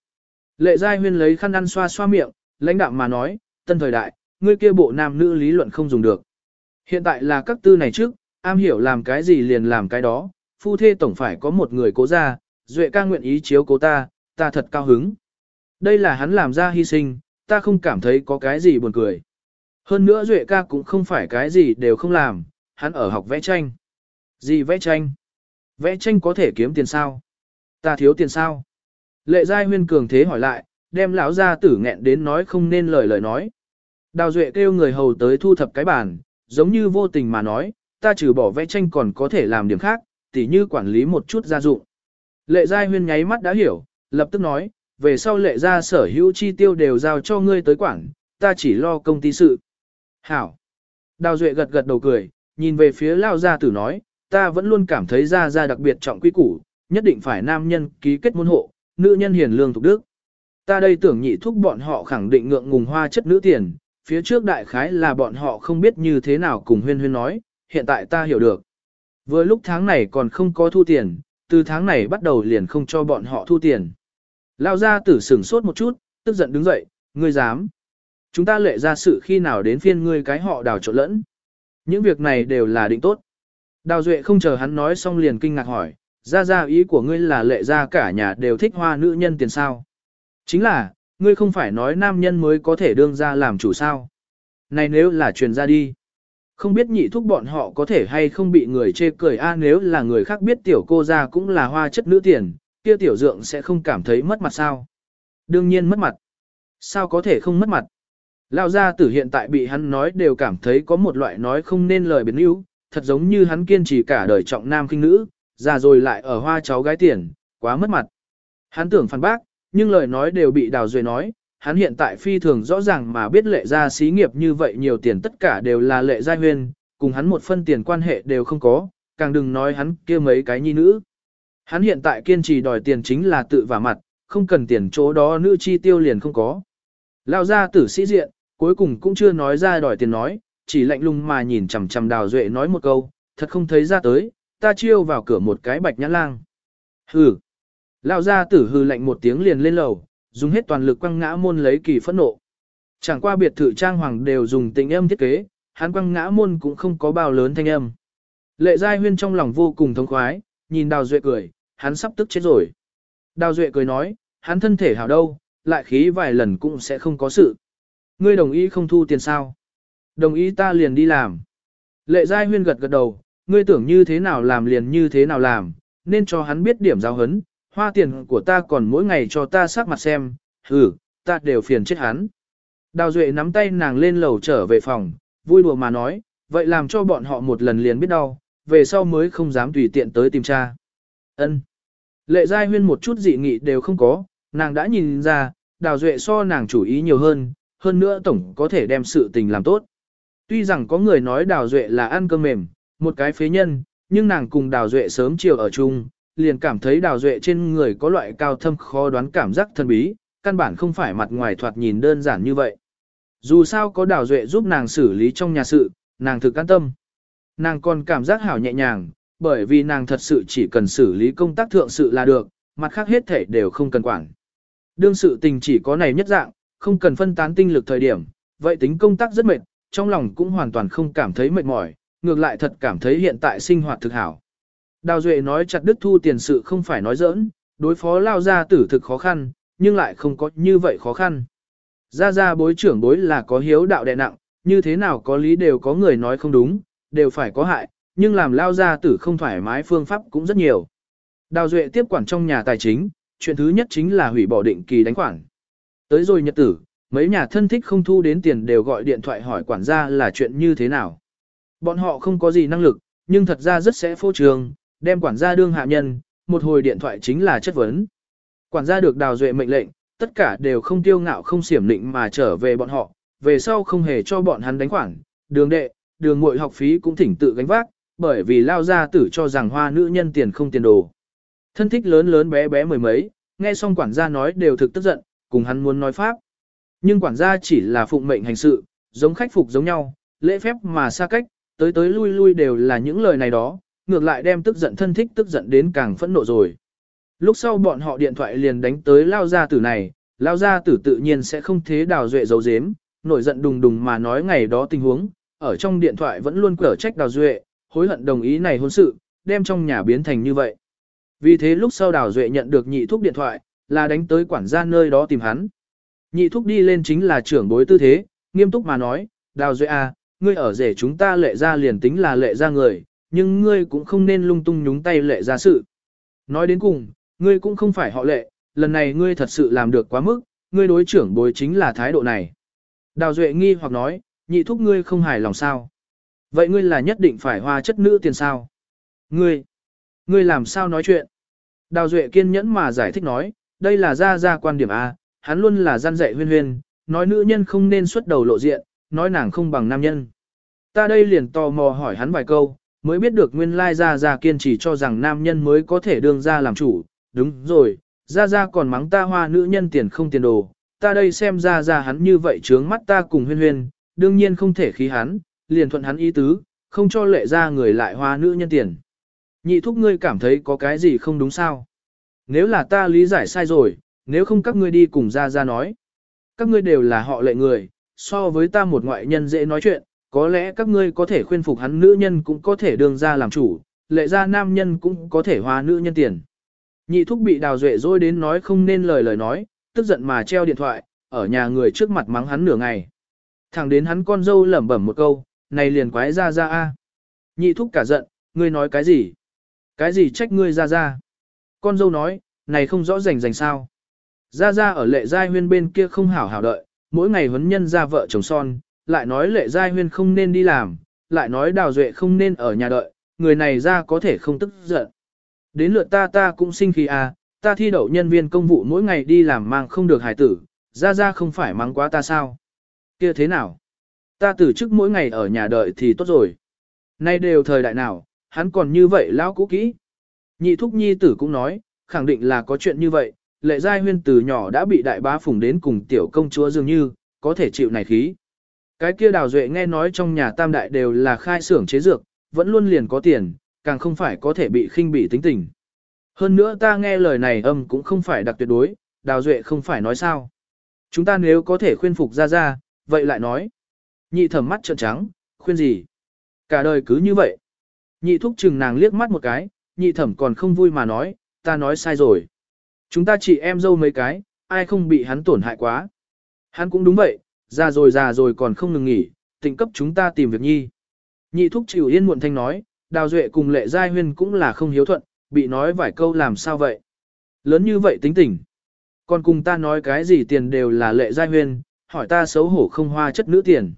Lệ giai huyên lấy khăn ăn xoa xoa miệng, lãnh đạm mà nói, tân thời đại, ngươi kia bộ nam nữ lý luận không dùng được. Hiện tại là các tư này trước, am hiểu làm cái gì liền làm cái đó, phu thê tổng phải có một người cố ra, duệ ca nguyện ý chiếu cố ta, ta thật cao hứng. Đây là hắn làm ra hy sinh, ta không cảm thấy có cái gì buồn cười. Hơn nữa duệ ca cũng không phải cái gì đều không làm, hắn ở học vẽ tranh. Gì vẽ tranh? Vẽ tranh có thể kiếm tiền sao? Ta thiếu tiền sao? Lệ Giai Huyên cường thế hỏi lại, đem lão gia tử nghẹn đến nói không nên lời lời nói. Đào Duệ kêu người hầu tới thu thập cái bàn, giống như vô tình mà nói, ta trừ bỏ vẽ tranh còn có thể làm điểm khác, tỉ như quản lý một chút gia dụng. Lệ Giai Huyên nháy mắt đã hiểu, lập tức nói, về sau lệ gia sở hữu chi tiêu đều giao cho ngươi tới quản, ta chỉ lo công ty sự. Hảo. Đào Duệ gật gật đầu cười, nhìn về phía Lao Gia Tử nói, ta vẫn luôn cảm thấy Gia Gia đặc biệt trọng quy củ, nhất định phải nam nhân ký kết môn hộ, nữ nhân hiền lương thục đức. Ta đây tưởng nhị thúc bọn họ khẳng định ngượng ngùng hoa chất nữ tiền, phía trước đại khái là bọn họ không biết như thế nào cùng huyên huyên nói, hiện tại ta hiểu được. Vừa lúc tháng này còn không có thu tiền, từ tháng này bắt đầu liền không cho bọn họ thu tiền. Lao ra Tử sửng sốt một chút, tức giận đứng dậy, ngươi dám. Chúng ta lệ ra sự khi nào đến phiên ngươi cái họ đào trộn lẫn. Những việc này đều là định tốt. Đào Duệ không chờ hắn nói xong liền kinh ngạc hỏi, ra ra ý của ngươi là lệ ra cả nhà đều thích hoa nữ nhân tiền sao. Chính là, ngươi không phải nói nam nhân mới có thể đương ra làm chủ sao. Này nếu là truyền ra đi. Không biết nhị thúc bọn họ có thể hay không bị người chê cười a nếu là người khác biết tiểu cô ra cũng là hoa chất nữ tiền, kia tiểu dượng sẽ không cảm thấy mất mặt sao. Đương nhiên mất mặt. Sao có thể không mất mặt? Lao gia tử hiện tại bị hắn nói đều cảm thấy có một loại nói không nên lời biến yếu, thật giống như hắn kiên trì cả đời trọng nam khinh nữ, già rồi lại ở hoa cháu gái tiền, quá mất mặt. Hắn tưởng phản bác, nhưng lời nói đều bị đào duệ nói, hắn hiện tại phi thường rõ ràng mà biết lệ gia xí nghiệp như vậy nhiều tiền tất cả đều là lệ gia huyên, cùng hắn một phân tiền quan hệ đều không có, càng đừng nói hắn kia mấy cái nhi nữ. Hắn hiện tại kiên trì đòi tiền chính là tự vả mặt, không cần tiền chỗ đó nữ chi tiêu liền không có. Lao ra tử sĩ diện, cuối cùng cũng chưa nói ra đòi tiền nói, chỉ lạnh lùng mà nhìn chằm chằm đào duệ nói một câu, thật không thấy ra tới, ta chiêu vào cửa một cái bạch nhãn lang. Hừ. lão gia tử hừ lạnh một tiếng liền lên lầu, dùng hết toàn lực quăng ngã môn lấy kỳ phẫn nộ. Chẳng qua biệt thự trang hoàng đều dùng tình âm thiết kế, hắn quăng ngã môn cũng không có bao lớn thanh âm. Lệ Giai Huyên trong lòng vô cùng thống khoái, nhìn Đào Duệ cười, hắn sắp tức chết rồi. Đào Duệ cười nói, hắn thân thể hảo đâu, lại khí vài lần cũng sẽ không có sự. Ngươi đồng ý không thu tiền sao? Đồng ý ta liền đi làm. Lệ Giai Huyên gật gật đầu, ngươi tưởng như thế nào làm liền như thế nào làm, nên cho hắn biết điểm giáo hấn, hoa tiền của ta còn mỗi ngày cho ta sắc mặt xem, hừ, ta đều phiền chết hắn. Đào Duệ nắm tay nàng lên lầu trở về phòng, vui đùa mà nói, vậy làm cho bọn họ một lần liền biết đau, về sau mới không dám tùy tiện tới tìm cha. Ân. Lệ Giai Huyên một chút dị nghị đều không có, nàng đã nhìn ra, Đào Duệ so nàng chủ ý nhiều hơn, hơn nữa tổng có thể đem sự tình làm tốt. Tuy rằng có người nói Đào Duệ là ăn cơm mềm, một cái phế nhân, nhưng nàng cùng Đào Duệ sớm chiều ở chung, liền cảm thấy Đào Duệ trên người có loại cao thâm khó đoán cảm giác thần bí, căn bản không phải mặt ngoài thoạt nhìn đơn giản như vậy. Dù sao có Đào Duệ giúp nàng xử lý trong nhà sự, nàng thực an tâm. Nàng còn cảm giác hảo nhẹ nhàng, bởi vì nàng thật sự chỉ cần xử lý công tác thượng sự là được, mặt khác hết thể đều không cần quản. Đương sự tình chỉ có này nhất dạng, không cần phân tán tinh lực thời điểm, vậy tính công tác rất mệt, trong lòng cũng hoàn toàn không cảm thấy mệt mỏi, ngược lại thật cảm thấy hiện tại sinh hoạt thực hảo. Đào Duệ nói chặt đứt thu tiền sự không phải nói giỡn, đối phó lao ra tử thực khó khăn, nhưng lại không có như vậy khó khăn. Ra ra bối trưởng bối là có hiếu đạo đè nặng, như thế nào có lý đều có người nói không đúng, đều phải có hại, nhưng làm lao ra tử không thoải mái phương pháp cũng rất nhiều. Đào Duệ tiếp quản trong nhà tài chính, chuyện thứ nhất chính là hủy bỏ định kỳ đánh khoản. Tới rồi nhật tử, mấy nhà thân thích không thu đến tiền đều gọi điện thoại hỏi quản gia là chuyện như thế nào. Bọn họ không có gì năng lực, nhưng thật ra rất sẽ phô trường, đem quản gia đương hạ nhân, một hồi điện thoại chính là chất vấn. Quản gia được đào duệ mệnh lệnh, tất cả đều không tiêu ngạo không xiểm định mà trở về bọn họ, về sau không hề cho bọn hắn đánh khoản, đường đệ, đường muội học phí cũng thỉnh tự gánh vác, bởi vì lao gia tử cho rằng hoa nữ nhân tiền không tiền đồ. Thân thích lớn lớn bé bé mười mấy, nghe xong quản gia nói đều thực tức giận, cùng hắn muốn nói pháp. Nhưng quản gia chỉ là phụng mệnh hành sự, giống khách phục giống nhau, lễ phép mà xa cách, tới tới lui lui đều là những lời này đó, ngược lại đem tức giận thân thích tức giận đến càng phẫn nộ rồi. Lúc sau bọn họ điện thoại liền đánh tới lao gia tử này, lao gia tử tự nhiên sẽ không thế đào duệ giấu dếm, nổi giận đùng đùng mà nói ngày đó tình huống, ở trong điện thoại vẫn luôn cở trách đào duệ, hối hận đồng ý này hôn sự, đem trong nhà biến thành như vậy. Vì thế lúc sau đào duệ nhận được nhị thúc điện thoại, là đánh tới quản gia nơi đó tìm hắn. Nhị thúc đi lên chính là trưởng bối tư thế, nghiêm túc mà nói, đào duệ à, ngươi ở rể chúng ta lệ ra liền tính là lệ ra người, nhưng ngươi cũng không nên lung tung nhúng tay lệ ra sự. Nói đến cùng, ngươi cũng không phải họ lệ, lần này ngươi thật sự làm được quá mức, ngươi đối trưởng bối chính là thái độ này. Đào Duệ nghi hoặc nói, nhị thúc ngươi không hài lòng sao? Vậy ngươi là nhất định phải hoa chất nữ tiền sao? Ngươi, ngươi làm sao nói chuyện? Đào Duệ kiên nhẫn mà giải thích nói, đây là ra ra quan điểm A, hắn luôn là gian dạy huyên huyên, nói nữ nhân không nên xuất đầu lộ diện, nói nàng không bằng nam nhân. Ta đây liền tò mò hỏi hắn vài câu, mới biết được nguyên lai gia gia kiên trì cho rằng nam nhân mới có thể đương ra làm chủ, đúng rồi, gia gia còn mắng ta hoa nữ nhân tiền không tiền đồ, ta đây xem gia gia hắn như vậy trướng mắt ta cùng huyên huyên, đương nhiên không thể khí hắn, liền thuận hắn ý tứ, không cho lệ ra người lại hoa nữ nhân tiền. Nhị thúc ngươi cảm thấy có cái gì không đúng sao? Nếu là ta lý giải sai rồi, nếu không các ngươi đi cùng ra ra nói. Các ngươi đều là họ lệ người, so với ta một ngoại nhân dễ nói chuyện, có lẽ các ngươi có thể khuyên phục hắn nữ nhân cũng có thể đường ra làm chủ, lệ ra nam nhân cũng có thể hòa nữ nhân tiền. Nhị thúc bị đào duệ dối đến nói không nên lời lời nói, tức giận mà treo điện thoại, ở nhà người trước mặt mắng hắn nửa ngày. Thẳng đến hắn con dâu lẩm bẩm một câu, này liền quái ra ra a. Nhị thúc cả giận, ngươi nói cái gì? Cái gì trách ngươi ra ra? Con dâu nói, này không rõ rành rành sao. Gia gia ở lệ giai huyên bên kia không hảo hảo đợi, mỗi ngày huấn nhân ra vợ chồng son, lại nói lệ giai huyên không nên đi làm, lại nói đào duệ không nên ở nhà đợi, người này ra có thể không tức giận. Đến lượt ta ta cũng sinh khí à, ta thi đậu nhân viên công vụ mỗi ngày đi làm mang không được hài tử, ra ra không phải mắng quá ta sao? kia thế nào? Ta từ chức mỗi ngày ở nhà đợi thì tốt rồi. Nay đều thời đại nào, hắn còn như vậy lão cũ kỹ. Nhị thúc nhi tử cũng nói, khẳng định là có chuyện như vậy, lệ giai huyên từ nhỏ đã bị đại bá phủng đến cùng tiểu công chúa dường như, có thể chịu này khí. Cái kia đào duệ nghe nói trong nhà tam đại đều là khai xưởng chế dược, vẫn luôn liền có tiền, càng không phải có thể bị khinh bỉ tính tình. Hơn nữa ta nghe lời này âm cũng không phải đặc tuyệt đối, đào duệ không phải nói sao. Chúng ta nếu có thể khuyên phục ra ra, vậy lại nói. Nhị thẩm mắt trợn trắng, khuyên gì? Cả đời cứ như vậy. Nhị thúc chừng nàng liếc mắt một cái, nhị thẩm còn không vui mà nói, ta nói sai rồi. Chúng ta chỉ em dâu mấy cái, ai không bị hắn tổn hại quá. Hắn cũng đúng vậy, già rồi già rồi còn không ngừng nghỉ, tình cấp chúng ta tìm việc nhi. Nhị thúc chịu yên muộn thanh nói, đào duệ cùng lệ giai huyên cũng là không hiếu thuận, bị nói vài câu làm sao vậy. Lớn như vậy tính tình. Còn cùng ta nói cái gì tiền đều là lệ giai huyên, hỏi ta xấu hổ không hoa chất nữ tiền.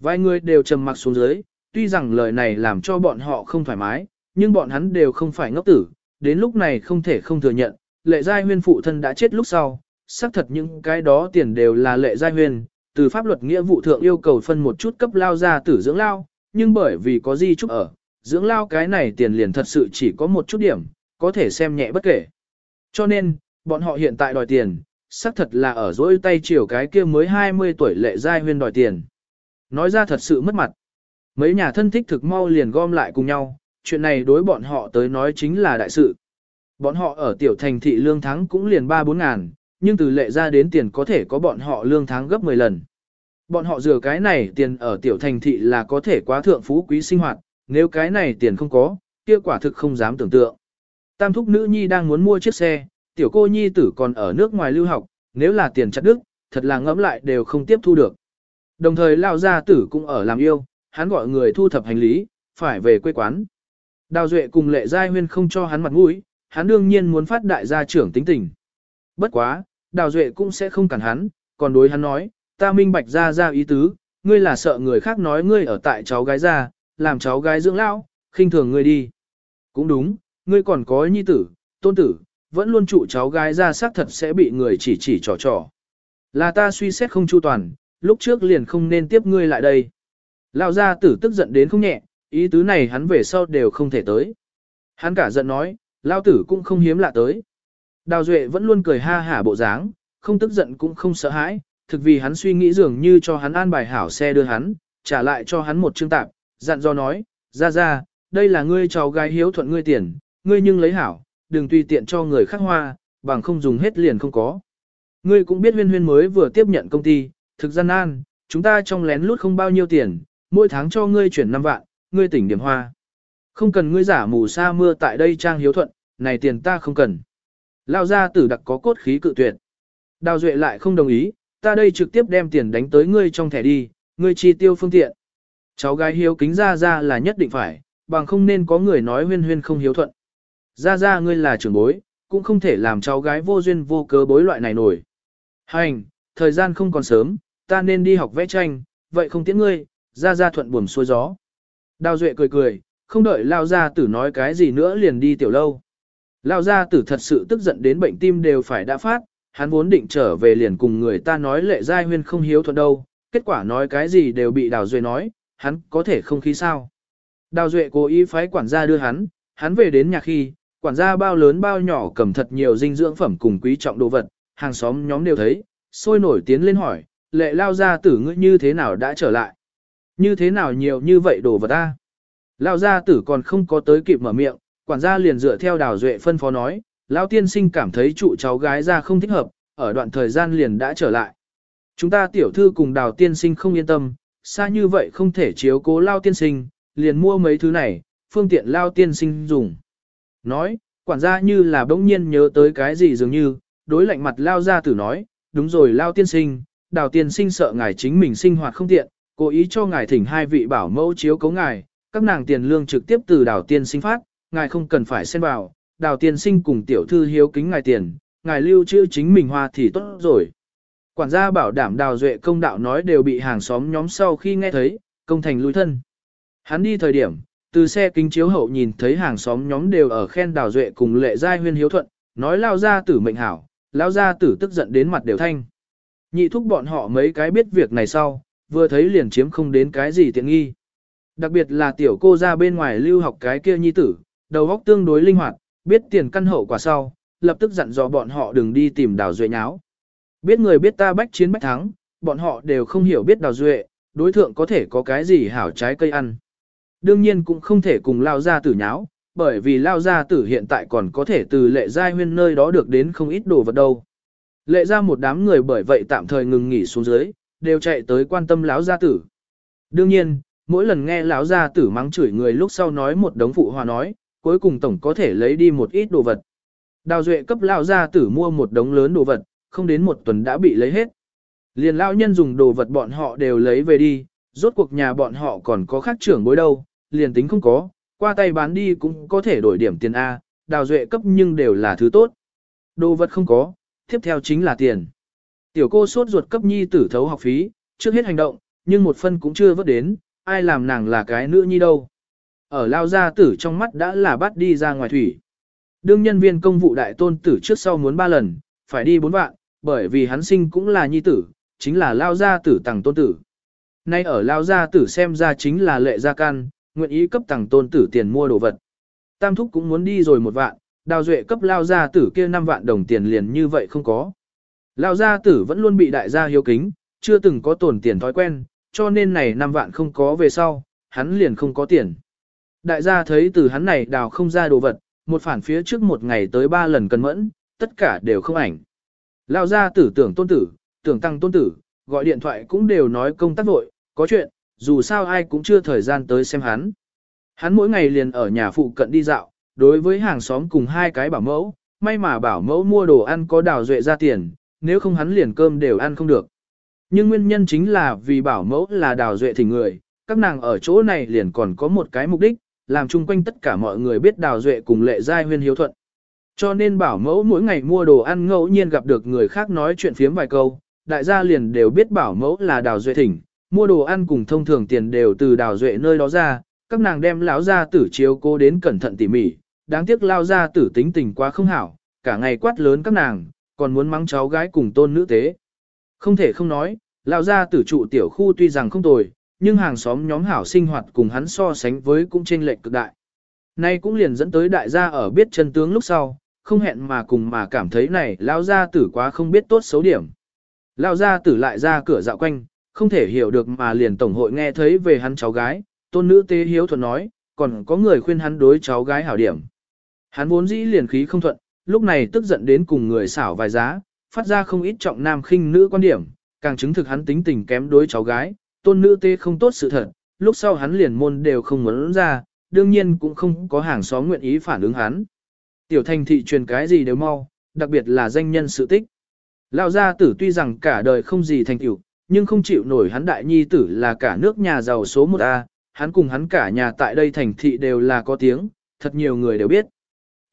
Vài người đều trầm mặc xuống dưới, tuy rằng lời này làm cho bọn họ không thoải mái, nhưng bọn hắn đều không phải ngốc tử, đến lúc này không thể không thừa nhận, lệ giai huyên phụ thân đã chết lúc sau, xác thật những cái đó tiền đều là lệ giai huyên, từ pháp luật nghĩa vụ thượng yêu cầu phân một chút cấp lao ra tử dưỡng lao, nhưng bởi vì có di trúc ở, dưỡng lao cái này tiền liền thật sự chỉ có một chút điểm, có thể xem nhẹ bất kể. Cho nên, bọn họ hiện tại đòi tiền, xác thật là ở dỗi tay chiều cái kia mới 20 tuổi lệ giai huyên đòi tiền. Nói ra thật sự mất mặt. Mấy nhà thân thích thực mau liền gom lại cùng nhau, chuyện này đối bọn họ tới nói chính là đại sự. Bọn họ ở tiểu thành thị lương tháng cũng liền 3-4 ngàn, nhưng từ lệ ra đến tiền có thể có bọn họ lương tháng gấp 10 lần. Bọn họ dừa cái này tiền ở tiểu thành thị là có thể quá thượng phú quý sinh hoạt, nếu cái này tiền không có, kia quả thực không dám tưởng tượng. Tam thúc nữ nhi đang muốn mua chiếc xe, tiểu cô nhi tử còn ở nước ngoài lưu học, nếu là tiền chặt đức, thật là ngẫm lại đều không tiếp thu được. Đồng thời lao gia tử cũng ở làm yêu, hắn gọi người thu thập hành lý, phải về quê quán. Đào Duệ cùng lệ giai huyên không cho hắn mặt mũi, hắn đương nhiên muốn phát đại gia trưởng tính tình. Bất quá, Đào Duệ cũng sẽ không cản hắn, còn đối hắn nói, ta minh bạch ra ra ý tứ, ngươi là sợ người khác nói ngươi ở tại cháu gái ra, làm cháu gái dưỡng lão, khinh thường ngươi đi. Cũng đúng, ngươi còn có nhi tử, tôn tử, vẫn luôn trụ cháu gái ra xác thật sẽ bị người chỉ chỉ trò trò. Là ta suy xét không chu toàn, lúc trước liền không nên tiếp ngươi lại đây. Lão gia tử tức giận đến không nhẹ, ý tứ này hắn về sau đều không thể tới. Hắn cả giận nói, Lão tử cũng không hiếm lạ tới. Đào Duệ vẫn luôn cười ha hả bộ dáng, không tức giận cũng không sợ hãi, thực vì hắn suy nghĩ dường như cho hắn an bài hảo xe đưa hắn, trả lại cho hắn một chương tạp, dặn do nói, ra ra, đây là ngươi cháu gái hiếu thuận ngươi tiền, ngươi nhưng lấy hảo, đừng tùy tiện cho người khác hoa, bằng không dùng hết liền không có. Ngươi cũng biết huyên huyên mới vừa tiếp nhận công ty, thực gian nan, chúng ta trong lén lút không bao nhiêu tiền, mỗi tháng cho ngươi chuyển 5 vạn, ngươi tỉnh điểm hoa. Không cần ngươi giả mù sa mưa tại đây trang hiếu thuận, này tiền ta không cần. Lao ra tử đặc có cốt khí cự tuyệt. Đào Duệ lại không đồng ý, ta đây trực tiếp đem tiền đánh tới ngươi trong thẻ đi, ngươi chi tiêu phương tiện. cháu gái hiếu kính ra ra là nhất định phải, bằng không nên có người nói huyên huyên không hiếu thuận. Ra ra ngươi là trưởng bối, cũng không thể làm cháu gái vô duyên vô cớ bối loại này nổi. Hành, thời gian không còn sớm, ta nên đi học vẽ tranh, vậy không tiễn ngươi, ra ra thuận buồm xuôi gió. Đào Duệ cười cười, không đợi Lao Gia Tử nói cái gì nữa liền đi tiểu lâu. Lao Gia Tử thật sự tức giận đến bệnh tim đều phải đã phát, hắn vốn định trở về liền cùng người ta nói lệ giai huyên không hiếu thuận đâu, kết quả nói cái gì đều bị Đào Duệ nói, hắn có thể không khí sao. Đào Duệ cố ý phái quản gia đưa hắn, hắn về đến nhà khi, quản gia bao lớn bao nhỏ cầm thật nhiều dinh dưỡng phẩm cùng quý trọng đồ vật, hàng xóm nhóm đều thấy, sôi nổi tiến lên hỏi, lệ lao gia tử ngươi như thế nào đã trở lại? Như thế nào nhiều như vậy đồ vật ta? Lao gia tử còn không có tới kịp mở miệng, quản gia liền dựa theo đào duệ phân phó nói, Lao tiên sinh cảm thấy trụ cháu gái ra không thích hợp, ở đoạn thời gian liền đã trở lại. Chúng ta tiểu thư cùng đào tiên sinh không yên tâm, xa như vậy không thể chiếu cố Lao tiên sinh, liền mua mấy thứ này, phương tiện Lao tiên sinh dùng. Nói, quản gia như là bỗng nhiên nhớ tới cái gì dường như, đối lạnh mặt Lao gia tử nói, đúng rồi Lao tiên sinh, đào tiên sinh sợ ngài chính mình sinh hoạt không tiện, cố ý cho ngài thỉnh hai vị bảo mẫu chiếu cố ngài, các nàng tiền lương trực tiếp từ đào tiên sinh phát, ngài không cần phải xen vào, đào tiên sinh cùng tiểu thư hiếu kính ngài tiền, ngài lưu trữ chính mình hoa thì tốt rồi. Quản gia bảo đảm đào duệ công đạo nói đều bị hàng xóm nhóm sau khi nghe thấy, công thành lui thân. Hắn đi thời điểm, từ xe kính chiếu hậu nhìn thấy hàng xóm nhóm đều ở khen đào duệ cùng lệ giai huyên hiếu thuận, nói lao ra tử mệnh hảo, lao ra tử tức giận đến mặt đều thanh. Nhị thúc bọn họ mấy cái biết việc này sau, vừa thấy liền chiếm không đến cái gì tiện nghi. Đặc biệt là tiểu cô ra bên ngoài lưu học cái kia nhi tử, đầu óc tương đối linh hoạt, biết tiền căn hậu quả sau, lập tức dặn dò bọn họ đừng đi tìm đào duệ nháo. Biết người biết ta bách chiến bách thắng, bọn họ đều không hiểu biết đào duệ, đối thượng có thể có cái gì hảo trái cây ăn. Đương nhiên cũng không thể cùng lao gia tử nháo, bởi vì lao gia tử hiện tại còn có thể từ lệ giai huyên nơi đó được đến không ít đồ vật đâu. Lệ ra một đám người bởi vậy tạm thời ngừng nghỉ xuống dưới, đều chạy tới quan tâm lão gia tử. Đương nhiên, mỗi lần nghe lão gia tử mắng chửi người lúc sau nói một đống phụ hòa nói, cuối cùng tổng có thể lấy đi một ít đồ vật. Đào Duệ cấp lão gia tử mua một đống lớn đồ vật, không đến một tuần đã bị lấy hết. Liền lão nhân dùng đồ vật bọn họ đều lấy về đi, rốt cuộc nhà bọn họ còn có khác trưởng bối đâu, liền tính không có, qua tay bán đi cũng có thể đổi điểm tiền A, đào duệ cấp nhưng đều là thứ tốt. Đồ vật không có, tiếp theo chính là tiền. Tiểu cô sốt ruột cấp nhi tử thấu học phí, trước hết hành động, nhưng một phân cũng chưa vớt đến, ai làm nàng là cái nữ nhi đâu. Ở lao gia tử trong mắt đã là bắt đi ra ngoài thủy. Đương nhân viên công vụ đại tôn tử trước sau muốn ba lần, phải đi bốn vạn, bởi vì hắn sinh cũng là nhi tử, chính là lao gia tử tàng tôn tử. Nay ở lao gia tử xem ra chính là lệ gia can, nguyện ý cấp tàng tôn tử tiền mua đồ vật. Tam thúc cũng muốn đi rồi một vạn, đào duệ cấp lao gia tử kia 5 vạn đồng tiền liền như vậy không có. Lao gia tử vẫn luôn bị đại gia hiếu kính, chưa từng có tổn tiền thói quen, cho nên này 5 vạn không có về sau, hắn liền không có tiền. Đại gia thấy từ hắn này đào không ra đồ vật, một phản phía trước một ngày tới ba lần cân mẫn, tất cả đều không ảnh. Lao ra tử tưởng tôn tử, tưởng tăng tôn tử, gọi điện thoại cũng đều nói công tác vội, có chuyện, dù sao ai cũng chưa thời gian tới xem hắn. Hắn mỗi ngày liền ở nhà phụ cận đi dạo, đối với hàng xóm cùng hai cái bảo mẫu, may mà bảo mẫu mua đồ ăn có đào duệ ra tiền, nếu không hắn liền cơm đều ăn không được. Nhưng nguyên nhân chính là vì bảo mẫu là đào duệ thỉnh người, các nàng ở chỗ này liền còn có một cái mục đích, làm chung quanh tất cả mọi người biết đào duệ cùng lệ giai huyên hiếu thuận. Cho nên bảo mẫu mỗi ngày mua đồ ăn ngẫu nhiên gặp được người khác nói chuyện phiếm vài câu, đại gia liền đều biết bảo mẫu là đào duệ thỉnh, mua đồ ăn cùng thông thường tiền đều từ đào duệ nơi đó ra, các nàng đem lão gia tử chiếu cố đến cẩn thận tỉ mỉ, đáng tiếc lao gia tử tính tình quá không hảo, cả ngày quát lớn các nàng, còn muốn mắng cháu gái cùng tôn nữ tế. Không thể không nói, Lão gia tử trụ tiểu khu tuy rằng không tồi, nhưng hàng xóm nhóm hảo sinh hoạt cùng hắn so sánh với cũng chênh lệch cực đại. Nay cũng liền dẫn tới đại gia ở biết chân tướng lúc sau, không hẹn mà cùng mà cảm thấy này lão gia tử quá không biết tốt xấu điểm. Lão gia tử lại ra cửa dạo quanh, không thể hiểu được mà liền tổng hội nghe thấy về hắn cháu gái, tôn nữ tế hiếu thuận nói, còn có người khuyên hắn đối cháu gái hảo điểm. Hắn vốn dĩ liền khí không thuận, lúc này tức giận đến cùng người xảo vài giá, phát ra không ít trọng nam khinh nữ quan điểm, càng chứng thực hắn tính tình kém đối cháu gái, tôn nữ tê không tốt sự thật, lúc sau hắn liền môn đều không muốn ra, đương nhiên cũng không có hàng xóm nguyện ý phản ứng hắn. Tiểu thành thị truyền cái gì đều mau, đặc biệt là danh nhân sự tích. Lão gia tử tuy rằng cả đời không gì thành tựu, nhưng không chịu nổi hắn đại nhi tử là cả nước nhà giàu số 1A, hắn cùng hắn cả nhà tại đây thành thị đều là có tiếng, thật nhiều người đều biết.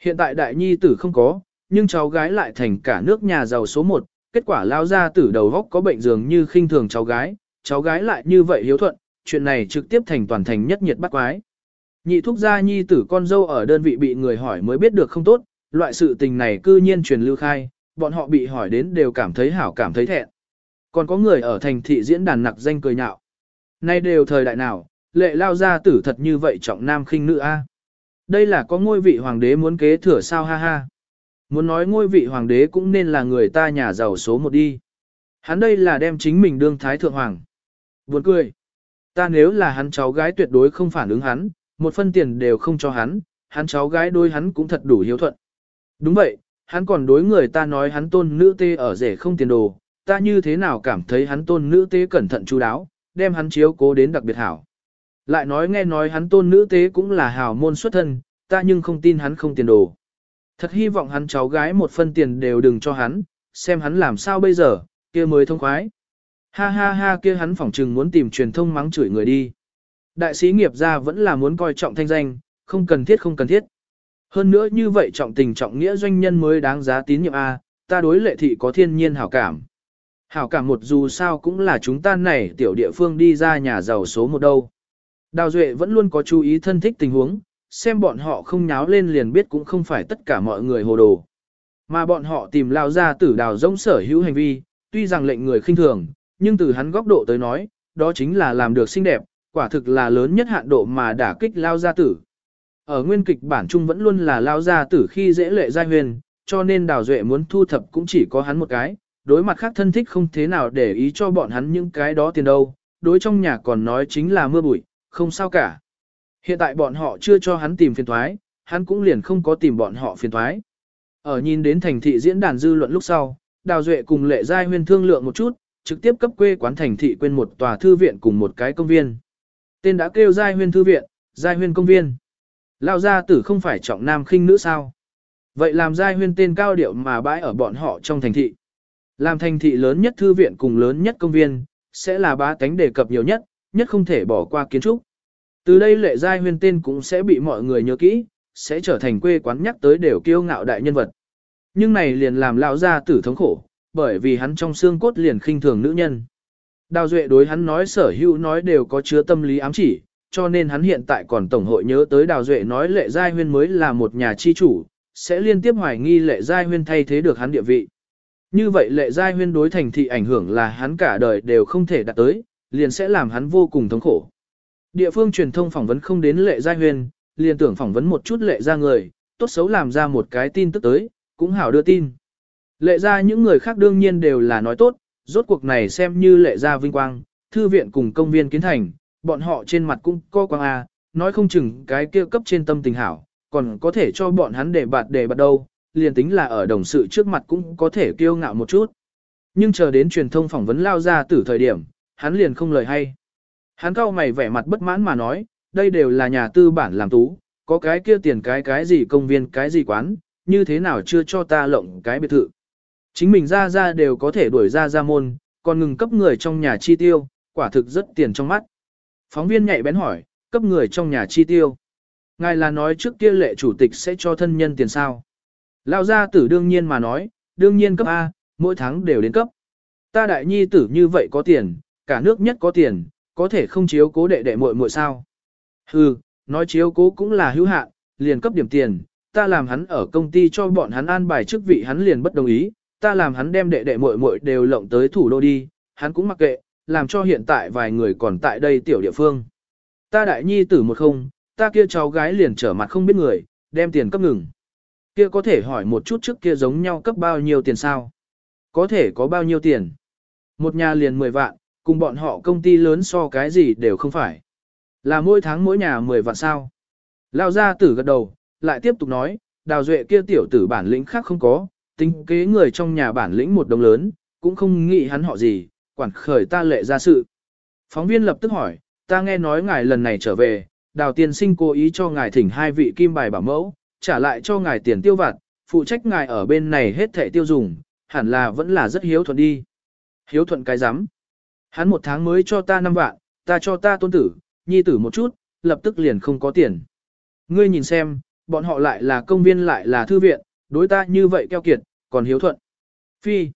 Hiện tại đại nhi tử không có, nhưng cháu gái lại thành cả nước nhà giàu số một, kết quả lao ra tử đầu góc có bệnh dường như khinh thường cháu gái, cháu gái lại như vậy hiếu thuận, chuyện này trực tiếp thành toàn thành nhất nhiệt bắt quái. Nhị thúc gia nhi tử con dâu ở đơn vị bị người hỏi mới biết được không tốt, loại sự tình này cư nhiên truyền lưu khai, bọn họ bị hỏi đến đều cảm thấy hảo cảm thấy thẹn. Còn có người ở thành thị diễn đàn nặc danh cười nhạo. Nay đều thời đại nào, lệ lao gia tử thật như vậy trọng nam khinh nữ a. Đây là có ngôi vị hoàng đế muốn kế thừa sao ha ha. Muốn nói ngôi vị hoàng đế cũng nên là người ta nhà giàu số một đi. Hắn đây là đem chính mình đương thái thượng hoàng. Buồn cười. Ta nếu là hắn cháu gái tuyệt đối không phản ứng hắn, một phân tiền đều không cho hắn, hắn cháu gái đôi hắn cũng thật đủ hiếu thuận. Đúng vậy, hắn còn đối người ta nói hắn tôn nữ tê ở rể không tiền đồ, ta như thế nào cảm thấy hắn tôn nữ tê cẩn thận chú đáo, đem hắn chiếu cố đến đặc biệt hảo. Lại nói nghe nói hắn tôn nữ tế cũng là hào môn xuất thân, ta nhưng không tin hắn không tiền đồ. Thật hy vọng hắn cháu gái một phân tiền đều đừng cho hắn, xem hắn làm sao bây giờ, kia mới thông khoái. Ha ha ha kia hắn phỏng trừng muốn tìm truyền thông mắng chửi người đi. Đại sĩ nghiệp gia vẫn là muốn coi trọng thanh danh, không cần thiết không cần thiết. Hơn nữa như vậy trọng tình trọng nghĩa doanh nhân mới đáng giá tín nhiệm A, ta đối lệ thị có thiên nhiên hảo cảm. Hảo cảm một dù sao cũng là chúng ta này tiểu địa phương đi ra nhà giàu số một đâu. Đào Duệ vẫn luôn có chú ý thân thích tình huống, xem bọn họ không nháo lên liền biết cũng không phải tất cả mọi người hồ đồ. Mà bọn họ tìm lao ra tử đào rông sở hữu hành vi, tuy rằng lệnh người khinh thường, nhưng từ hắn góc độ tới nói, đó chính là làm được xinh đẹp, quả thực là lớn nhất hạn độ mà đả kích lao gia tử. Ở nguyên kịch bản chung vẫn luôn là lao gia tử khi dễ lệ giai huyền, cho nên đào duệ muốn thu thập cũng chỉ có hắn một cái, đối mặt khác thân thích không thế nào để ý cho bọn hắn những cái đó tiền đâu, đối trong nhà còn nói chính là mưa bụi, không sao cả. Hiện tại bọn họ chưa cho hắn tìm phiền thoái, hắn cũng liền không có tìm bọn họ phiền thoái. Ở nhìn đến thành thị diễn đàn dư luận lúc sau, Đào Duệ cùng Lệ Giai Huyên thương lượng một chút, trực tiếp cấp quê quán thành thị quên một tòa thư viện cùng một cái công viên. Tên đã kêu Giai Huyên thư viện, Giai Huyên công viên. Lao gia tử không phải trọng nam khinh nữ sao? Vậy làm Giai Huyên tên cao điệu mà bãi ở bọn họ trong thành thị. Làm thành thị lớn nhất thư viện cùng lớn nhất công viên, sẽ là bá tánh đề cập nhiều nhất, nhất không thể bỏ qua kiến trúc. Từ đây lệ giai huyên tên cũng sẽ bị mọi người nhớ kỹ, sẽ trở thành quê quán nhắc tới đều kiêu ngạo đại nhân vật. Nhưng này liền làm lão gia tử thống khổ, bởi vì hắn trong xương cốt liền khinh thường nữ nhân. Đào Duệ đối hắn nói sở hữu nói đều có chứa tâm lý ám chỉ, cho nên hắn hiện tại còn tổng hội nhớ tới Đào Duệ nói lệ giai huyên mới là một nhà chi chủ, sẽ liên tiếp hoài nghi lệ giai huyên thay thế được hắn địa vị. Như vậy lệ giai huyên đối thành thị ảnh hưởng là hắn cả đời đều không thể đạt tới, liền sẽ làm hắn vô cùng thống khổ. Địa phương truyền thông phỏng vấn không đến lệ gia huyền, liền tưởng phỏng vấn một chút lệ gia người, tốt xấu làm ra một cái tin tức tới, cũng hảo đưa tin. Lệ gia những người khác đương nhiên đều là nói tốt, rốt cuộc này xem như lệ gia vinh quang, thư viện cùng công viên kiến thành, bọn họ trên mặt cũng có quang A, nói không chừng cái kia cấp trên tâm tình hảo, còn có thể cho bọn hắn để bạt để bạt đâu, liền tính là ở đồng sự trước mặt cũng có thể kiêu ngạo một chút. Nhưng chờ đến truyền thông phỏng vấn lao ra từ thời điểm, hắn liền không lời hay. Hắn cao mày vẻ mặt bất mãn mà nói, đây đều là nhà tư bản làm tú, có cái kia tiền cái cái gì công viên cái gì quán, như thế nào chưa cho ta lộng cái biệt thự. Chính mình ra ra đều có thể đuổi ra ra môn, còn ngừng cấp người trong nhà chi tiêu, quả thực rất tiền trong mắt. Phóng viên nhạy bén hỏi, cấp người trong nhà chi tiêu. Ngài là nói trước kia lệ chủ tịch sẽ cho thân nhân tiền sao. Lao gia tử đương nhiên mà nói, đương nhiên cấp A, mỗi tháng đều đến cấp. Ta đại nhi tử như vậy có tiền, cả nước nhất có tiền, có thể không chiếu cố đệ đệ muội muội sao. Hừ, nói chiếu cố cũng là hữu hạn, liền cấp điểm tiền, ta làm hắn ở công ty cho bọn hắn an bài chức vị hắn liền bất đồng ý, ta làm hắn đem đệ đệ muội muội đều lộng tới thủ đô đi, hắn cũng mặc kệ, làm cho hiện tại vài người còn tại đây tiểu địa phương. Ta đại nhi tử một không, ta kia cháu gái liền trở mặt không biết người, đem tiền cấp ngừng. Kia có thể hỏi một chút trước kia giống nhau cấp bao nhiêu tiền sao? Có thể có bao nhiêu tiền? Một nhà liền 10 vạn, cùng bọn họ công ty lớn so cái gì đều không phải. Là mỗi tháng mỗi nhà 10 vạn sao. Lao ra tử gật đầu, lại tiếp tục nói, đào duệ kia tiểu tử bản lĩnh khác không có, tính kế người trong nhà bản lĩnh một đồng lớn, cũng không nghĩ hắn họ gì, quản khởi ta lệ ra sự. Phóng viên lập tức hỏi, ta nghe nói ngài lần này trở về, đào tiên sinh cố ý cho ngài thỉnh hai vị kim bài bảo mẫu, trả lại cho ngài tiền tiêu vặt, phụ trách ngài ở bên này hết thẻ tiêu dùng, hẳn là vẫn là rất hiếu thuận đi. Hiếu thuận cái rắm Hắn một tháng mới cho ta 5 vạn, ta cho ta tôn tử, nhi tử một chút, lập tức liền không có tiền. Ngươi nhìn xem, bọn họ lại là công viên lại là thư viện, đối ta như vậy keo kiệt, còn hiếu thuận. Phi.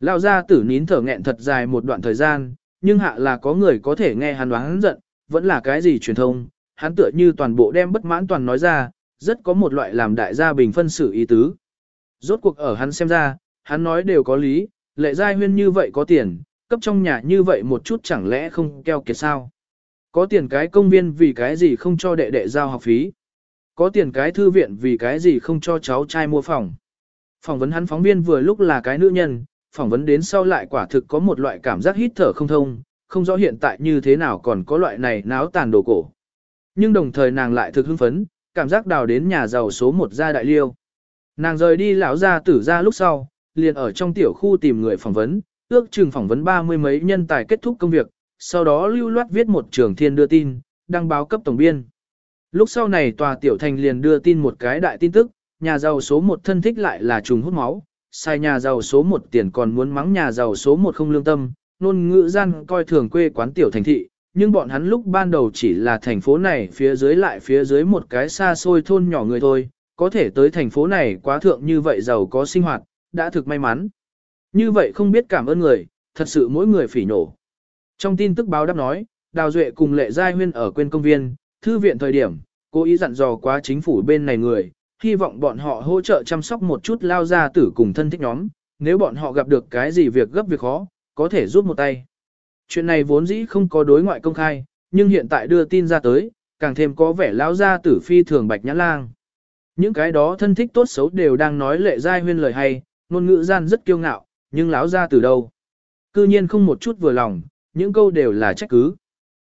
Lao ra tử nín thở nghẹn thật dài một đoạn thời gian, nhưng hạ là có người có thể nghe hắn đoán giận, vẫn là cái gì truyền thông, hắn tựa như toàn bộ đem bất mãn toàn nói ra, rất có một loại làm đại gia bình phân xử ý tứ. Rốt cuộc ở hắn xem ra, hắn nói đều có lý, lệ giai huyên như vậy có tiền, cấp trong nhà như vậy một chút chẳng lẽ không keo kiệt sao. Có tiền cái công viên vì cái gì không cho đệ đệ giao học phí. Có tiền cái thư viện vì cái gì không cho cháu trai mua phòng. Phỏng vấn hắn phóng viên vừa lúc là cái nữ nhân, phỏng vấn đến sau lại quả thực có một loại cảm giác hít thở không thông, không rõ hiện tại như thế nào còn có loại này náo tàn đồ cổ. Nhưng đồng thời nàng lại thực hưng phấn, cảm giác đào đến nhà giàu số một gia đại liêu. Nàng rời đi lão gia tử ra lúc sau, liền ở trong tiểu khu tìm người phỏng vấn, ước chừng phỏng vấn ba mươi mấy nhân tài kết thúc công việc, sau đó lưu loát viết một trường thiên đưa tin, đăng báo cấp tổng biên. Lúc sau này tòa tiểu thành liền đưa tin một cái đại tin tức, nhà giàu số một thân thích lại là trùng hút máu, sai nhà giàu số một tiền còn muốn mắng nhà giàu số một không lương tâm, nôn ngữ gian coi thường quê quán tiểu thành thị, nhưng bọn hắn lúc ban đầu chỉ là thành phố này phía dưới lại phía dưới một cái xa xôi thôn nhỏ người thôi, có thể tới thành phố này quá thượng như vậy giàu có sinh hoạt, đã thực may mắn. Như vậy không biết cảm ơn người, thật sự mỗi người phỉ nổ. Trong tin tức báo đáp nói, Đào Duệ cùng Lệ Giai Huyên ở quên công viên, thư viện thời điểm, cố ý dặn dò quá chính phủ bên này người, hy vọng bọn họ hỗ trợ chăm sóc một chút lao ra tử cùng thân thích nhóm, nếu bọn họ gặp được cái gì việc gấp việc khó, có thể giúp một tay. Chuyện này vốn dĩ không có đối ngoại công khai, nhưng hiện tại đưa tin ra tới, càng thêm có vẻ lão gia tử phi thường bạch nhã lang. Những cái đó thân thích tốt xấu đều đang nói lệ giai huyên lời hay, ngôn ngữ gian rất kiêu ngạo, nhưng lão gia từ đâu? Cư nhiên không một chút vừa lòng, những câu đều là trách cứ.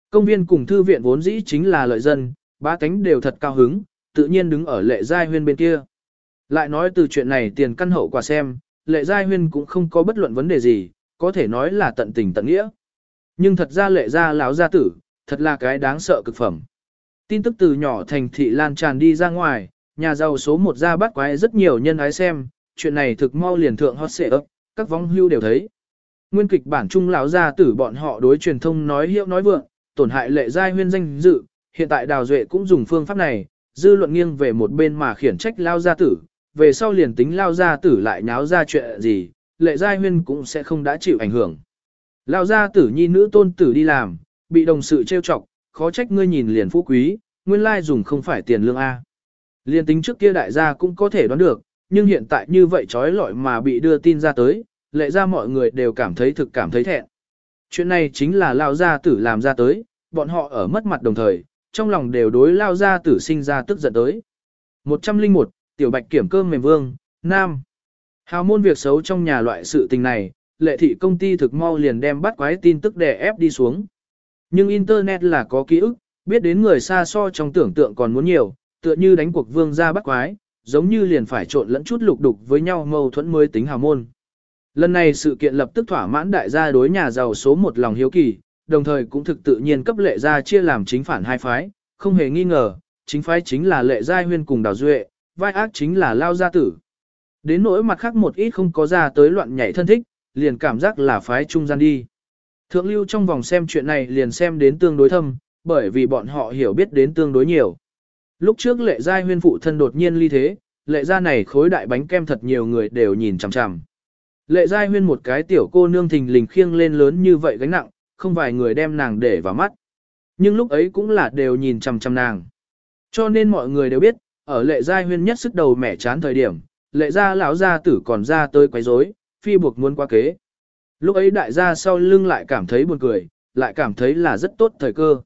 Công viên cùng thư viện vốn dĩ chính là lợi dân, ba cánh đều thật cao hứng, tự nhiên đứng ở lệ giai huyên bên kia. Lại nói từ chuyện này tiền căn hậu quả xem, lệ giai huyên cũng không có bất luận vấn đề gì, có thể nói là tận tình tận nghĩa. Nhưng thật ra lệ gia lão gia tử, thật là cái đáng sợ cực phẩm. Tin tức từ nhỏ thành thị lan tràn đi ra ngoài, nhà giàu số một gia bắt quái rất nhiều nhân ái xem, chuyện này thực mau liền thượng hot xệ ấp, các vong hưu đều thấy. Nguyên kịch bản trung lão gia tử bọn họ đối truyền thông nói hiệu nói vượng, tổn hại lệ giai huyên danh dự, hiện tại đào duệ cũng dùng phương pháp này, dư luận nghiêng về một bên mà khiển trách lao gia tử, về sau liền tính lao gia tử lại nháo ra chuyện gì, lệ giai huyên cũng sẽ không đã chịu ảnh hưởng. Lao gia tử nhi nữ tôn tử đi làm, bị đồng sự trêu chọc, khó trách ngươi nhìn liền phú quý, nguyên lai dùng không phải tiền lương A. liền tính trước kia đại gia cũng có thể đoán được, nhưng hiện tại như vậy trói lọi mà bị đưa tin ra tới, lệ ra mọi người đều cảm thấy thực cảm thấy thẹn. Chuyện này chính là Lao gia tử làm ra tới, bọn họ ở mất mặt đồng thời, trong lòng đều đối Lao gia tử sinh ra tức giận tới. 101, Tiểu Bạch kiểm cơm mềm vương, Nam. Hào môn việc xấu trong nhà loại sự tình này, lệ thị công ty thực mau liền đem bắt quái tin tức đè ép đi xuống. Nhưng Internet là có ký ức, biết đến người xa so trong tưởng tượng còn muốn nhiều, tựa như đánh cuộc vương ra bắt quái, giống như liền phải trộn lẫn chút lục đục với nhau mâu thuẫn mới tính hào môn. Lần này sự kiện lập tức thỏa mãn đại gia đối nhà giàu số một lòng hiếu kỳ, đồng thời cũng thực tự nhiên cấp lệ gia chia làm chính phản hai phái, không hề nghi ngờ, chính phái chính là lệ gia huyên cùng đào duệ, vai ác chính là lao gia tử. Đến nỗi mặt khác một ít không có ra tới loạn nhảy thân thích, liền cảm giác là phái trung gian đi. Thượng lưu trong vòng xem chuyện này liền xem đến tương đối thâm, bởi vì bọn họ hiểu biết đến tương đối nhiều. Lúc trước lệ gia huyên phụ thân đột nhiên ly thế, lệ gia này khối đại bánh kem thật nhiều người đều nhìn chằm chằm. Lệ gia huyên một cái tiểu cô nương thình lình khiêng lên lớn như vậy gánh nặng, không vài người đem nàng để vào mắt. Nhưng lúc ấy cũng là đều nhìn chằm chằm nàng. Cho nên mọi người đều biết, ở lệ gia huyên nhất sức đầu mẻ chán thời điểm, lệ gia lão gia tử còn ra tới quấy rối, phi buộc muốn qua kế. Lúc ấy đại gia sau lưng lại cảm thấy buồn cười, lại cảm thấy là rất tốt thời cơ.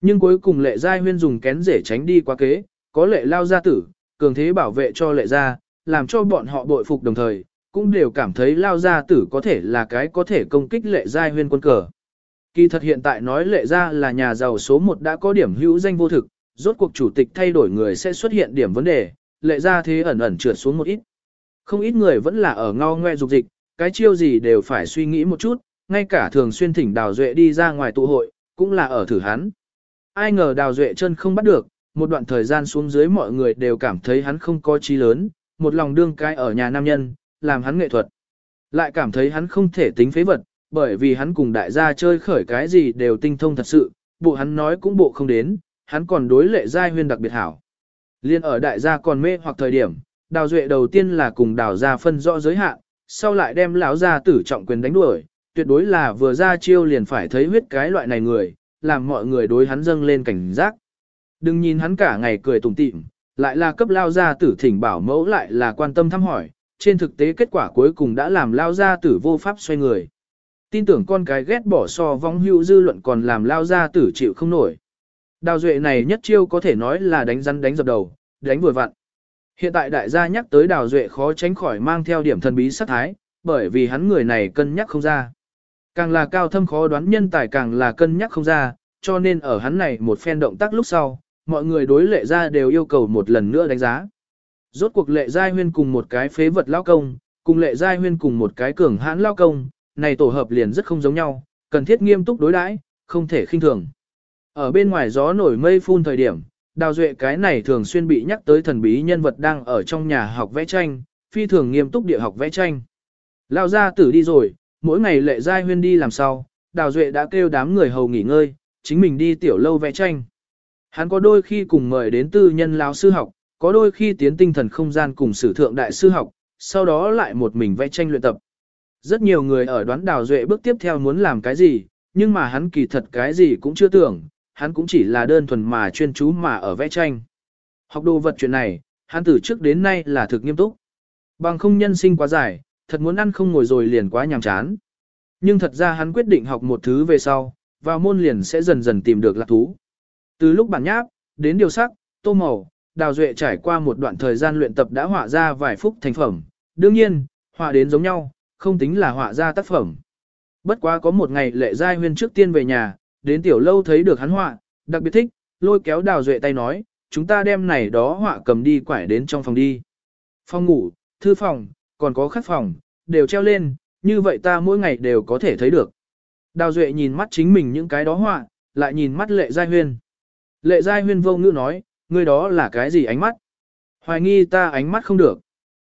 Nhưng cuối cùng lệ giai huyên dùng kén rể tránh đi quá kế, có lệ lao gia tử, cường thế bảo vệ cho lệ gia, làm cho bọn họ bội phục đồng thời, cũng đều cảm thấy lao gia tử có thể là cái có thể công kích lệ giai huyên quân cờ. Kỳ thật hiện tại nói lệ gia là nhà giàu số một đã có điểm hữu danh vô thực, rốt cuộc chủ tịch thay đổi người sẽ xuất hiện điểm vấn đề, lệ gia thế ẩn ẩn trượt xuống một ít. Không ít người vẫn là ở ngao ngoe dục dịch, cái chiêu gì đều phải suy nghĩ một chút, ngay cả thường xuyên thỉnh Đào Duệ đi ra ngoài tụ hội, cũng là ở thử hắn. Ai ngờ Đào Duệ chân không bắt được, một đoạn thời gian xuống dưới mọi người đều cảm thấy hắn không có trí lớn, một lòng đương cai ở nhà nam nhân, làm hắn nghệ thuật. Lại cảm thấy hắn không thể tính phế vật, bởi vì hắn cùng đại gia chơi khởi cái gì đều tinh thông thật sự, bộ hắn nói cũng bộ không đến, hắn còn đối lệ giai huyên đặc biệt hảo. Liên ở đại gia còn mê hoặc thời điểm, đào duệ đầu tiên là cùng đào gia phân rõ giới hạn, sau lại đem lão gia tử trọng quyền đánh đuổi, tuyệt đối là vừa ra chiêu liền phải thấy huyết cái loại này người, làm mọi người đối hắn dâng lên cảnh giác. Đừng nhìn hắn cả ngày cười tủm tỉm, lại là cấp lao gia tử thỉnh bảo mẫu lại là quan tâm thăm hỏi, trên thực tế kết quả cuối cùng đã làm lao gia tử vô pháp xoay người. Tin tưởng con cái ghét bỏ so vong hữu dư luận còn làm lao gia tử chịu không nổi. Đào duệ này nhất chiêu có thể nói là đánh rắn đánh dập đầu, đánh vừa vặn. Hiện tại đại gia nhắc tới đào duệ khó tránh khỏi mang theo điểm thần bí sát thái, bởi vì hắn người này cân nhắc không ra. Càng là cao thâm khó đoán nhân tài càng là cân nhắc không ra, cho nên ở hắn này một phen động tác lúc sau, mọi người đối lệ gia đều yêu cầu một lần nữa đánh giá. Rốt cuộc lệ giai huyên cùng một cái phế vật lao công, cùng lệ giai huyên cùng một cái cường hãn lao công, này tổ hợp liền rất không giống nhau, cần thiết nghiêm túc đối đãi, không thể khinh thường. Ở bên ngoài gió nổi mây phun thời điểm, đào duệ cái này thường xuyên bị nhắc tới thần bí nhân vật đang ở trong nhà học vẽ tranh, phi thường nghiêm túc địa học vẽ tranh. Lao ra tử đi rồi, mỗi ngày lệ giai huyên đi làm sao, đào duệ đã kêu đám người hầu nghỉ ngơi, chính mình đi tiểu lâu vẽ tranh. Hắn có đôi khi cùng mời đến tư nhân lão sư học, có đôi khi tiến tinh thần không gian cùng sử thượng đại sư học, sau đó lại một mình vẽ tranh luyện tập. Rất nhiều người ở đoán đào duệ bước tiếp theo muốn làm cái gì, nhưng mà hắn kỳ thật cái gì cũng chưa tưởng, hắn cũng chỉ là đơn thuần mà chuyên chú mà ở vẽ tranh. Học đồ vật chuyện này, hắn từ trước đến nay là thực nghiêm túc. Bằng không nhân sinh quá dài, thật muốn ăn không ngồi rồi liền quá nhàm chán. Nhưng thật ra hắn quyết định học một thứ về sau, vào môn liền sẽ dần dần tìm được lạc thú. Từ lúc bản nháp, đến điều sắc, tô màu, đào duệ trải qua một đoạn thời gian luyện tập đã họa ra vài phút thành phẩm. Đương nhiên, họa đến giống nhau, không tính là họa ra tác phẩm. Bất quá có một ngày lệ giai huyên trước tiên về nhà, đến tiểu lâu thấy được hắn họa, đặc biệt thích, lôi kéo đào duệ tay nói, chúng ta đem này đó họa cầm đi quải đến trong phòng đi. Phòng ngủ, thư phòng, còn có khắc phòng, đều treo lên, như vậy ta mỗi ngày đều có thể thấy được. Đào duệ nhìn mắt chính mình những cái đó họa, lại nhìn mắt lệ giai huyên. Lệ giai huyên vô ngữ nói, ngươi đó là cái gì ánh mắt? Hoài nghi ta ánh mắt không được.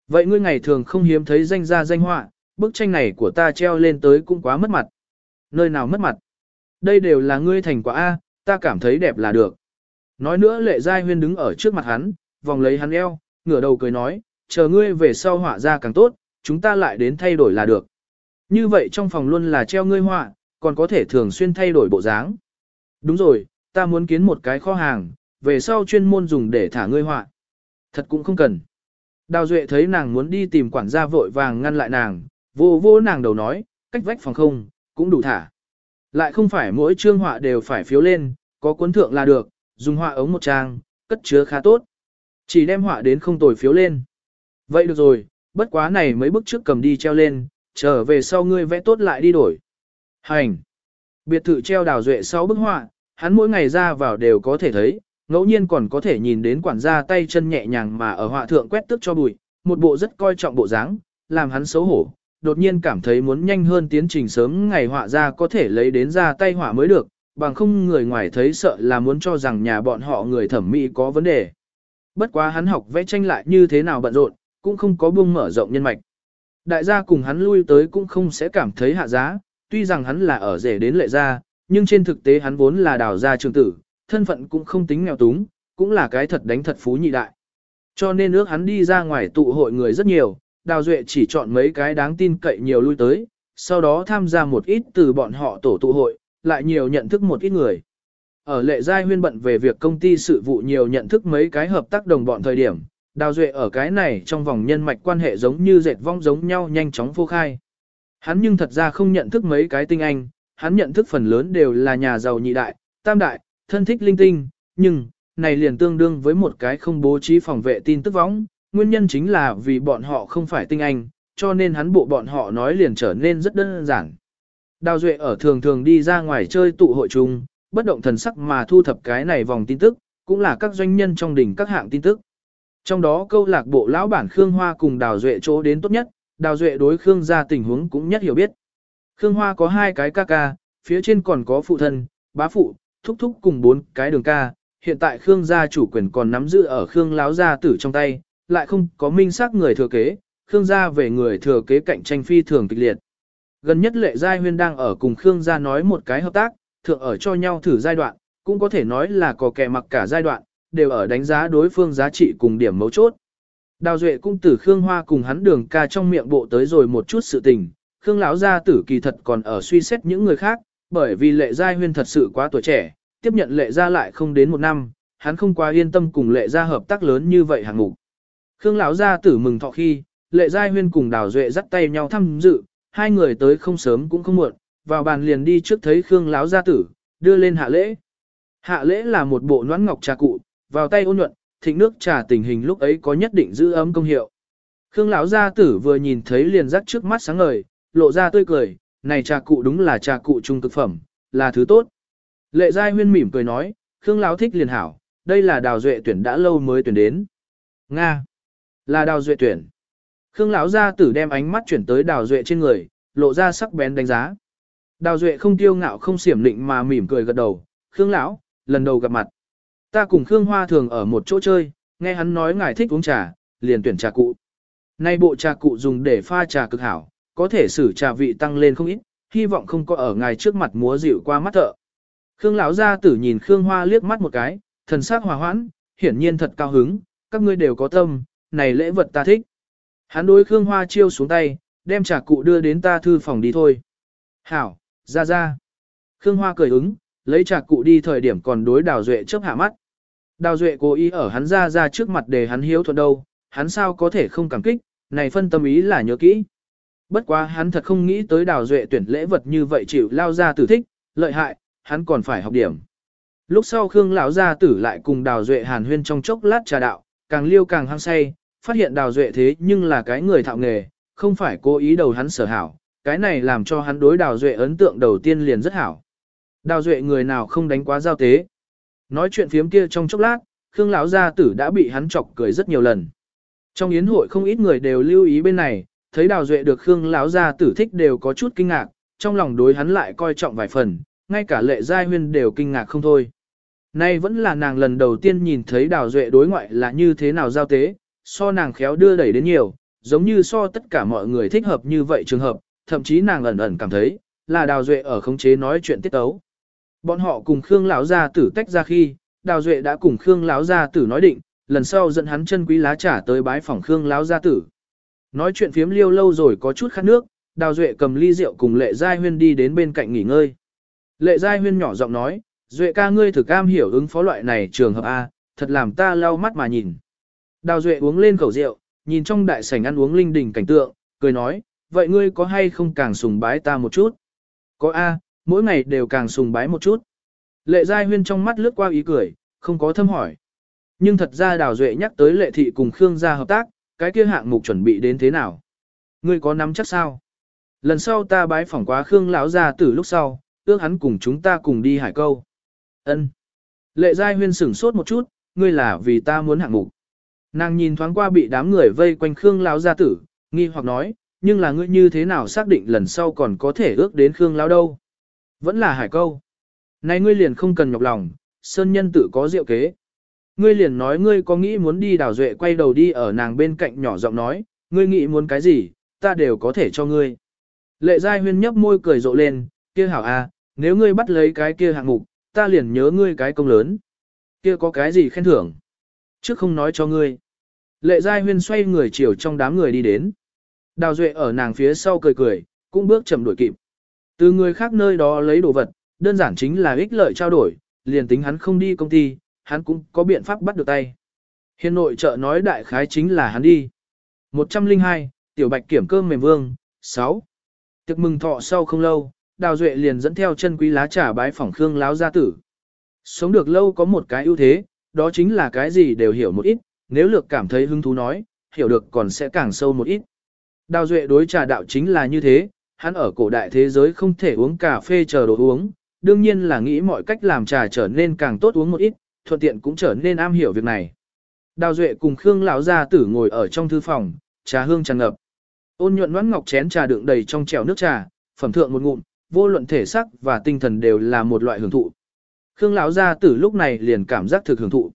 Vậy ngươi ngày thường không hiếm thấy danh gia danh họa, bức tranh này của ta treo lên tới cũng quá mất mặt. Nơi nào mất mặt? Đây đều là ngươi thành quả A, ta cảm thấy đẹp là được. Nói nữa lệ giai huyên đứng ở trước mặt hắn, vòng lấy hắn eo, ngửa đầu cười nói, chờ ngươi về sau họa ra càng tốt, chúng ta lại đến thay đổi là được. Như vậy trong phòng luôn là treo ngươi họa, còn có thể thường xuyên thay đổi bộ dáng. Đúng rồi, ta muốn kiến một cái kho hàng, về sau chuyên môn dùng để thả ngươi họa. Thật cũng không cần. Đào Duệ thấy nàng muốn đi tìm quản gia vội vàng ngăn lại nàng, vô vô nàng đầu nói, cách vách phòng không, cũng đủ thả. Lại không phải mỗi chương họa đều phải phiếu lên, có cuốn thượng là được, dùng họa ống một trang, cất chứa khá tốt. Chỉ đem họa đến không tồi phiếu lên. Vậy được rồi, bất quá này mấy bước trước cầm đi treo lên, trở về sau ngươi vẽ tốt lại đi đổi. Hành. Biệt thự treo đào duệ sau bức họa, hắn mỗi ngày ra vào đều có thể thấy, ngẫu nhiên còn có thể nhìn đến quản gia tay chân nhẹ nhàng mà ở họa thượng quét tức cho bụi, một bộ rất coi trọng bộ dáng, làm hắn xấu hổ, đột nhiên cảm thấy muốn nhanh hơn tiến trình sớm ngày họa ra có thể lấy đến ra tay họa mới được, bằng không người ngoài thấy sợ là muốn cho rằng nhà bọn họ người thẩm mỹ có vấn đề. Bất quá hắn học vẽ tranh lại như thế nào bận rộn, cũng không có buông mở rộng nhân mạch. Đại gia cùng hắn lui tới cũng không sẽ cảm thấy hạ giá, tuy rằng hắn là ở rể đến lệ gia, nhưng trên thực tế hắn vốn là đào gia trường tử, thân phận cũng không tính nghèo túng, cũng là cái thật đánh thật phú nhị đại. Cho nên ước hắn đi ra ngoài tụ hội người rất nhiều, Đào Duệ chỉ chọn mấy cái đáng tin cậy nhiều lui tới, sau đó tham gia một ít từ bọn họ tổ tụ hội, lại nhiều nhận thức một ít người. Ở lệ giai huyên bận về việc công ty sự vụ nhiều nhận thức mấy cái hợp tác đồng bọn thời điểm, Đào Duệ ở cái này trong vòng nhân mạch quan hệ giống như dệt vong giống nhau nhanh chóng phô khai. Hắn nhưng thật ra không nhận thức mấy cái tinh anh, hắn nhận thức phần lớn đều là nhà giàu nhị đại, tam đại, thân thích linh tinh, nhưng, này liền tương đương với một cái không bố trí phòng vệ tin tức võng, nguyên nhân chính là vì bọn họ không phải tinh anh, cho nên hắn bộ bọn họ nói liền trở nên rất đơn giản. Đào Duệ ở thường thường đi ra ngoài chơi tụ hội chung, bất động thần sắc mà thu thập cái này vòng tin tức, cũng là các doanh nhân trong đỉnh các hạng tin tức. Trong đó câu lạc bộ lão bản Khương Hoa cùng Đào Duệ chỗ đến tốt nhất, Đào Duệ đối Khương gia tình huống cũng nhất hiểu biết. Khương Hoa có hai cái ca ca, phía trên còn có phụ thân, bá phụ, thúc thúc cùng bốn cái đường ca. Hiện tại Khương gia chủ quyền còn nắm giữ ở Khương lão gia tử trong tay, lại không có minh xác người thừa kế, Khương gia về người thừa kế cạnh tranh phi thường kịch liệt. Gần nhất lệ giai huyên đang ở cùng Khương gia nói một cái hợp tác, thượng ở cho nhau thử giai đoạn, cũng có thể nói là có kẻ mặc cả giai đoạn, đều ở đánh giá đối phương giá trị cùng điểm mấu chốt. Đào Duệ cung tử Khương Hoa cùng hắn đường ca trong miệng bộ tới rồi một chút sự tình, Khương lão gia tử kỳ thật còn ở suy xét những người khác, bởi vì lệ gia huyên thật sự quá tuổi trẻ, tiếp nhận lệ gia lại không đến một năm, hắn không quá yên tâm cùng lệ gia hợp tác lớn như vậy hàng mục. Khương lão gia tử mừng thọ khi, lệ gia huyên cùng đào duệ dắt tay nhau thăm dự, hai người tới không sớm cũng không muộn, vào bàn liền đi trước thấy Khương lão gia tử, đưa lên hạ lễ. Hạ lễ là một bộ noãn ngọc trà cụ, vào tay ôn nhuận, thịnh nước trà tình hình lúc ấy có nhất định giữ ấm công hiệu. Khương lão gia tử vừa nhìn thấy liền rắc trước mắt sáng ngời, lộ ra tươi cười, này trà cụ đúng là trà cụ trung cực phẩm, là thứ tốt. Lệ Giai Huyên mỉm cười nói, Khương lão thích liền hảo, đây là đào duệ tuyển đã lâu mới tuyển đến. Nga, là đào duệ tuyển. Khương lão gia tử đem ánh mắt chuyển tới đào duệ trên người, lộ ra sắc bén đánh giá. Đào duệ không tiêu ngạo không xiểm định mà mỉm cười gật đầu, Khương lão, lần đầu gặp mặt. Ta cùng Khương Hoa thường ở một chỗ chơi, nghe hắn nói ngài thích uống trà, liền tuyển trà cụ. Nay bộ trà cụ dùng để pha trà cực hảo, có thể xử trà vị tăng lên không ít, hy vọng không có ở ngài trước mặt múa dịu qua mắt thợ. Khương lão gia tử nhìn Khương Hoa liếc mắt một cái, thần sắc hòa hoãn, hiển nhiên thật cao hứng, các ngươi đều có tâm, này lễ vật ta thích. Hắn đối Khương Hoa chiêu xuống tay, đem trà cụ đưa đến ta thư phòng đi thôi. Hảo, ra ra. Khương Hoa cười ứng, lấy trà cụ đi thời điểm còn đối Đào Duệ chớp hạ mắt. Đào Duệ cố ý ở hắn ra ra trước mặt để hắn hiếu thuận đâu, hắn sao có thể không cảm kích, này phân tâm ý là nhớ kỹ. Bất quá hắn thật không nghĩ tới Đào Duệ tuyển lễ vật như vậy chịu lao ra tử thích, lợi hại, hắn còn phải học điểm. Lúc sau Khương lão gia tử lại cùng Đào Duệ hàn huyên trong chốc lát trà đạo, càng liêu càng hăng say, phát hiện Đào Duệ thế nhưng là cái người thạo nghề, không phải cố ý đầu hắn sở hảo, cái này làm cho hắn đối Đào Duệ ấn tượng đầu tiên liền rất hảo. Đào Duệ người nào không đánh quá giao tế. Nói chuyện phiếm kia trong chốc lát, Khương lão gia tử đã bị hắn chọc cười rất nhiều lần. Trong yến hội không ít người đều lưu ý bên này, thấy Đào Duệ được Khương lão gia tử thích đều có chút kinh ngạc, trong lòng đối hắn lại coi trọng vài phần, ngay cả lệ giai huyên đều kinh ngạc không thôi. Nay vẫn là nàng lần đầu tiên nhìn thấy đào duệ đối ngoại là như thế nào giao tế, so nàng khéo đưa đẩy đến nhiều, giống như so tất cả mọi người thích hợp như vậy trường hợp, thậm chí nàng ẩn ẩn cảm thấy, là đào duệ ở khống chế nói chuyện tiết tấu. Bọn họ cùng Khương lão gia tử tách ra khi, đào duệ đã cùng Khương lão gia tử nói định, lần sau dẫn hắn chân quý lá trà tới bái phòng Khương lão gia tử. Nói chuyện phiếm liêu lâu rồi có chút khát nước, đào duệ cầm ly rượu cùng lệ giai huyên đi đến bên cạnh nghỉ ngơi. Lệ Giai Huyên nhỏ giọng nói, Duệ ca ngươi thử cam hiểu ứng phó loại này trường hợp A, thật làm ta lau mắt mà nhìn. Đào Duệ uống lên khẩu rượu, nhìn trong đại sảnh ăn uống linh đình cảnh tượng, cười nói, vậy ngươi có hay không càng sùng bái ta một chút? Có A, mỗi ngày đều càng sùng bái một chút. Lệ Giai Huyên trong mắt lướt qua ý cười, không có thâm hỏi. Nhưng thật ra Đào Duệ nhắc tới lệ thị cùng Khương gia hợp tác, cái kia hạng mục chuẩn bị đến thế nào? Ngươi có nắm chắc sao? Lần sau ta bái phỏng quá Khương lão gia tử lúc sau, ước hắn cùng chúng ta cùng đi hải câu. Ân. Lệ Giai Huyên sửng sốt một chút, ngươi là vì ta muốn hạng mục. Nàng nhìn thoáng qua bị đám người vây quanh Khương lão gia tử, nghi hoặc nói, nhưng là ngươi như thế nào xác định lần sau còn có thể ước đến Khương lão đâu? Vẫn là hải câu. Này ngươi liền không cần nhọc lòng, sơn nhân tự có diệu kế. Ngươi liền nói ngươi có nghĩ muốn đi đào duệ quay đầu đi ở nàng bên cạnh nhỏ giọng nói, ngươi nghĩ muốn cái gì, ta đều có thể cho ngươi. Lệ Giai Huyên nhấp môi cười rộ lên, kia hảo a, nếu ngươi bắt lấy cái kia hạng mục, ta liền nhớ ngươi cái công lớn. Kia có cái gì khen thưởng? Trước không nói cho ngươi. Lệ Giai Huyên xoay người chiều trong đám người đi đến. Đào Duệ ở nàng phía sau cười cười, cũng bước chậm đuổi kịp. Từ người khác nơi đó lấy đồ vật, đơn giản chính là ích lợi trao đổi, liền tính hắn không đi công ty, hắn cũng có biện pháp bắt được tay. Hiện nội trợ nói đại khái chính là hắn đi. 102, Tiểu Bạch kiểm cơm mềm vương, 6. Tiệc mừng thọ sau không lâu, Đào Duệ liền dẫn theo chân quý lá trà bái phỏng Khương láo gia tử. Sống được lâu có một cái ưu thế, đó chính là cái gì đều hiểu một ít, nếu lược cảm thấy hứng thú nói, hiểu được còn sẽ càng sâu một ít. Đào Duệ đối trà đạo chính là như thế, hắn ở cổ đại thế giới không thể uống cà phê chờ đồ uống, đương nhiên là nghĩ mọi cách làm trà trở nên càng tốt uống một ít, thuận tiện cũng trở nên am hiểu việc này. Đào Duệ cùng Khương lão gia tử ngồi ở trong thư phòng, trà hương tràn ngập. Ôn nhuận ngoãn ngọc chén trà đựng đầy trong chèo nước trà, phẩm thượng một ngụm, vô luận thể sắc và tinh thần đều là một loại hưởng thụ. Khương lão gia tử lúc này liền cảm giác thực hưởng thụ.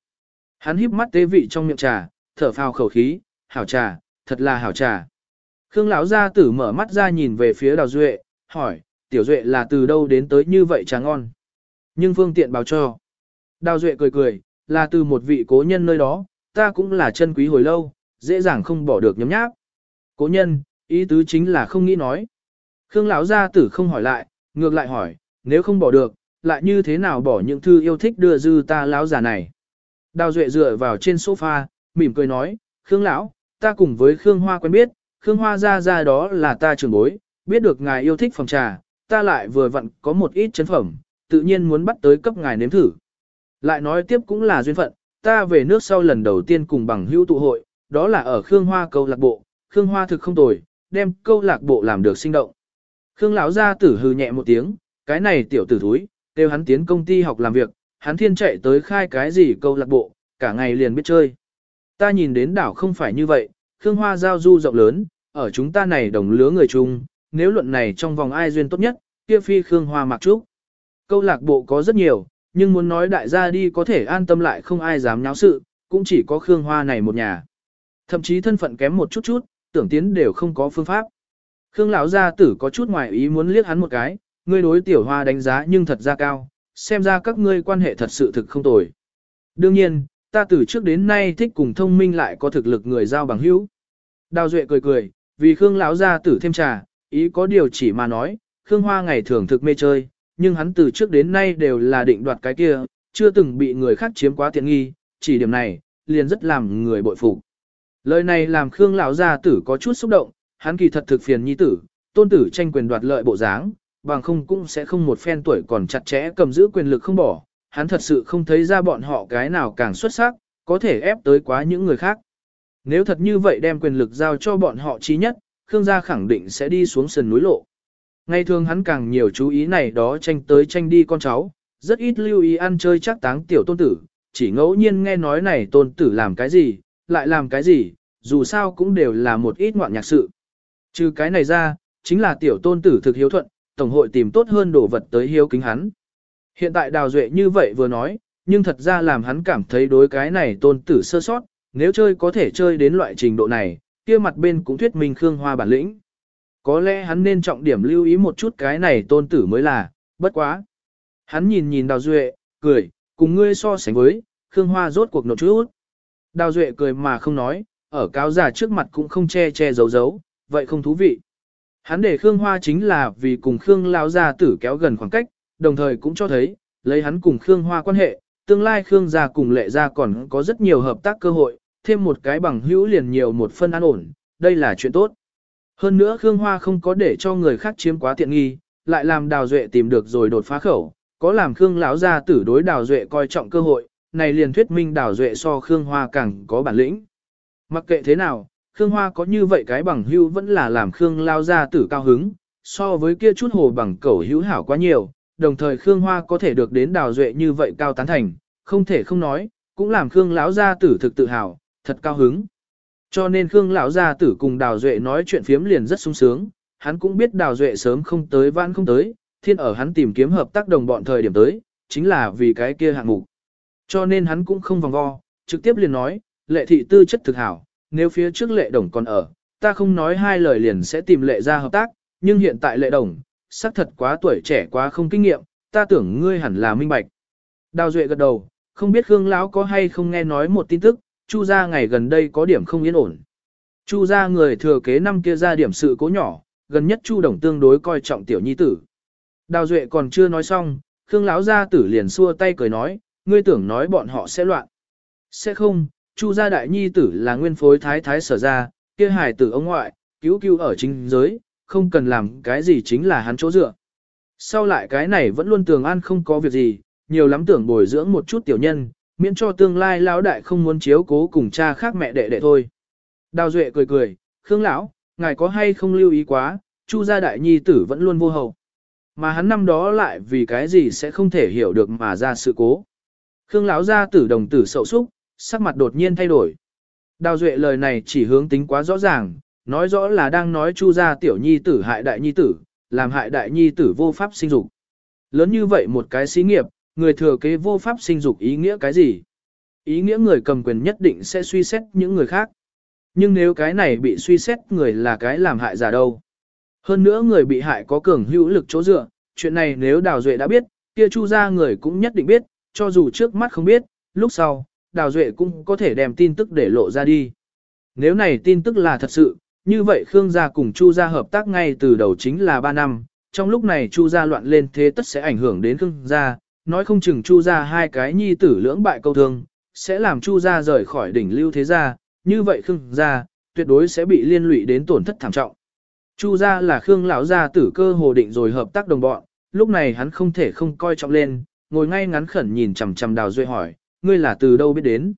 Hắn híp mắt tế vị trong miệng trà, thở phào khẩu khí, hảo trà, thật là hảo trà. Khương lão gia tử mở mắt ra nhìn về phía Đào Duệ, hỏi, tiểu Duệ là từ đâu đến tới như vậy trà ngon. nhưng phương tiện báo cho. Đào Duệ cười cười, là từ một vị cố nhân nơi đó, ta cũng là chân quý hồi lâu, dễ dàng không bỏ được nhấm nháp. Cố nhân, ý tứ chính là không nghĩ nói. Khương lão gia tử không hỏi lại, ngược lại hỏi, nếu không bỏ được, lại như thế nào bỏ những thư yêu thích đưa dư ta lão già này. Đào Duệ dựa vào trên sofa, mỉm cười nói, Khương lão, ta cùng với Khương Hoa quen biết, Khương Hoa ra ra đó là ta trưởng bối, biết được ngài yêu thích phòng trà, ta lại vừa vặn có một ít chấn phẩm, tự nhiên muốn bắt tới cấp ngài nếm thử. Lại nói tiếp cũng là duyên phận, ta về nước sau lần đầu tiên cùng bằng hữu tụ hội, đó là ở Khương Hoa câu lạc bộ, Khương Hoa thực không tồi, đem câu lạc bộ làm được sinh động. Khương lão gia tử hừ nhẹ một tiếng, cái này tiểu tử thúi, kêu hắn tiến công ty học làm việc, hắn thiên chạy tới khai cái gì câu lạc bộ, cả ngày liền biết chơi. Ta nhìn đến đảo không phải như vậy, Khương Hoa giao du rộng lớn, ở chúng ta này đồng lứa người chung, nếu luận này trong vòng ai duyên tốt nhất, kia phi Khương Hoa mặc trúc. Câu lạc bộ có rất nhiều, nhưng muốn nói đại gia đi có thể an tâm lại không ai dám nháo sự, cũng chỉ có Khương Hoa này một nhà. Thậm chí thân phận kém một chút chút, tưởng tiến đều không có phương pháp. Khương lão gia tử có chút ngoài ý muốn liếc hắn một cái, ngươi đối tiểu hoa đánh giá nhưng thật ra cao, xem ra các ngươi quan hệ thật sự thực không tồi. Đương nhiên, ta từ trước đến nay thích cùng thông minh lại có thực lực người giao bằng hữu. Đào Duệ cười cười, vì Khương lão gia tử thêm trà, ý có điều chỉ mà nói, Khương Hoa ngày thường thực mê chơi, nhưng hắn từ trước đến nay đều là định đoạt cái kia, chưa từng bị người khác chiếm quá tiện nghi, chỉ điểm này, liền rất làm người bội phục. Lời này làm Khương lão gia tử có chút xúc động, hắn kỳ thật thực phiền nhi tử, tôn tử tranh quyền đoạt lợi bộ dáng, bằng không cũng sẽ không một phen tuổi còn chặt chẽ cầm giữ quyền lực không bỏ, hắn thật sự không thấy ra bọn họ cái nào càng xuất sắc, có thể ép tới quá những người khác. Nếu thật như vậy đem quyền lực giao cho bọn họ chí nhất, Khương gia khẳng định sẽ đi xuống sườn núi lộ. Ngày thường hắn càng nhiều chú ý này đó tranh tới tranh đi con cháu, rất ít lưu ý ăn chơi chắc táng tiểu tôn tử, chỉ ngẫu nhiên nghe nói này tôn tử làm cái gì, lại làm cái gì, dù sao cũng đều là một ít ngoạn nhạc sự. Trừ cái này ra, chính là tiểu tôn tử thực hiếu thuận, tổng hội tìm tốt hơn đồ vật tới hiếu kính hắn. Hiện tại đào duệ như vậy vừa nói, nhưng thật ra làm hắn cảm thấy đối cái này tôn tử sơ sót, nếu chơi có thể chơi đến loại trình độ này, kia mặt bên cũng thuyết minh Khương Hoa bản lĩnh. Có lẽ hắn nên trọng điểm lưu ý một chút cái này tôn tử mới là, bất quá. Hắn nhìn nhìn đào duệ, cười, cùng ngươi so sánh với, Khương Hoa rốt cuộc nộp chút. Đào duệ cười mà không nói, ở cáo giả trước mặt cũng không che che giấu giấu, vậy không thú vị. Hắn để Khương Hoa chính là vì cùng Khương Lão gia tử kéo gần khoảng cách, đồng thời cũng cho thấy, lấy hắn cùng Khương Hoa quan hệ, tương lai Khương gia cùng lệ gia còn có rất nhiều hợp tác cơ hội, thêm một cái bằng hữu liền nhiều một phân an ổn, đây là chuyện tốt. Hơn nữa Khương Hoa không có để cho người khác chiếm quá tiện nghi, lại làm Đào Duệ tìm được rồi đột phá khẩu, có làm Khương lão gia tử đối Đào Duệ coi trọng cơ hội, này liền thuyết minh Đào Duệ so Khương Hoa càng có bản lĩnh. Mặc kệ thế nào, Khương Hoa có như vậy cái bằng hữu vẫn là làm Khương lao gia tử cao hứng, so với kia chút hồ bằng cẩu hữu hảo quá nhiều, đồng thời Khương Hoa có thể được đến đào duệ như vậy cao tán thành, không thể không nói, cũng làm Khương lão gia tử thực tự hào, thật cao hứng. Cho nên Khương lão gia tử cùng đào duệ nói chuyện phiếm liền rất sung sướng, hắn cũng biết đào duệ sớm không tới vãn không tới, thiên ở hắn tìm kiếm hợp tác đồng bọn thời điểm tới, chính là vì cái kia hạng mục. Cho nên hắn cũng không vòng vo, trực tiếp liền nói, lệ thị tư chất thực hảo, nếu phía trước lệ đồng còn ở, ta không nói hai lời liền sẽ tìm lệ ra hợp tác, nhưng hiện tại lệ đồng, xác thật quá tuổi trẻ quá không kinh nghiệm, ta tưởng ngươi hẳn là minh bạch. Đào Duệ gật đầu, không biết Khương Lão có hay không nghe nói một tin tức, Chu gia ngày gần đây có điểm không yên ổn. Chu gia người thừa kế năm kia ra điểm sự cố nhỏ, gần nhất Chu Đồng tương đối coi trọng tiểu nhi tử. Đào Duệ còn chưa nói xong, Khương Lão gia tử liền xua tay cười nói, ngươi tưởng nói bọn họ sẽ loạn. Sẽ không, Chu gia đại nhi tử là nguyên phối thái thái sở ra, kia hài tử ông ngoại, cứu cứu ở chính giới, không cần làm cái gì chính là hắn chỗ dựa. Sau lại cái này vẫn luôn tường an không có việc gì, nhiều lắm tưởng bồi dưỡng một chút tiểu nhân, miễn cho tương lai lão đại không muốn chiếu cố cùng cha khác mẹ đệ đệ thôi. Đào Duệ cười cười, Khương lão, ngài có hay không lưu ý quá, Chu gia đại nhi tử vẫn luôn vô hậu. Mà hắn năm đó lại vì cái gì sẽ không thể hiểu được mà ra sự cố. Khương lão gia tử đồng tử sậu súc, sắc mặt đột nhiên thay đổi. Đào Duệ lời này chỉ hướng tính quá rõ ràng, nói rõ là đang nói chu gia tiểu nhi tử hại đại nhi tử, làm hại đại nhi tử vô pháp sinh dục. Lớn như vậy một cái xí nghiệp, người thừa kế vô pháp sinh dục ý nghĩa cái gì? Ý nghĩa người cầm quyền nhất định sẽ suy xét những người khác. Nhưng nếu cái này bị suy xét người là cái làm hại giả đâu. Hơn nữa người bị hại có cường hữu lực chỗ dựa, chuyện này nếu Đào Duệ đã biết, kia chu ra người cũng nhất định biết, cho dù trước mắt không biết, lúc sau, Đào Duệ cũng có thể đem tin tức để lộ ra đi. Nếu này tin tức là thật sự, như vậy Khương gia cùng Chu gia hợp tác ngay từ đầu chính là 3 năm, trong lúc này Chu gia loạn lên thế tất sẽ ảnh hưởng đến Khương gia, nói không chừng Chu gia hai cái nhi tử lưỡng bại câu thương, sẽ làm Chu gia rời khỏi đỉnh lưu thế gia, như vậy Khương gia tuyệt đối sẽ bị liên lụy đến tổn thất thảm trọng. Chu gia là Khương lão gia tử cơ hồ định rồi hợp tác đồng bọn, lúc này hắn không thể không coi trọng lên, ngồi ngay ngắn khẩn nhìn chằm chằm Đào Duệ hỏi, ngươi là từ đâu biết đến?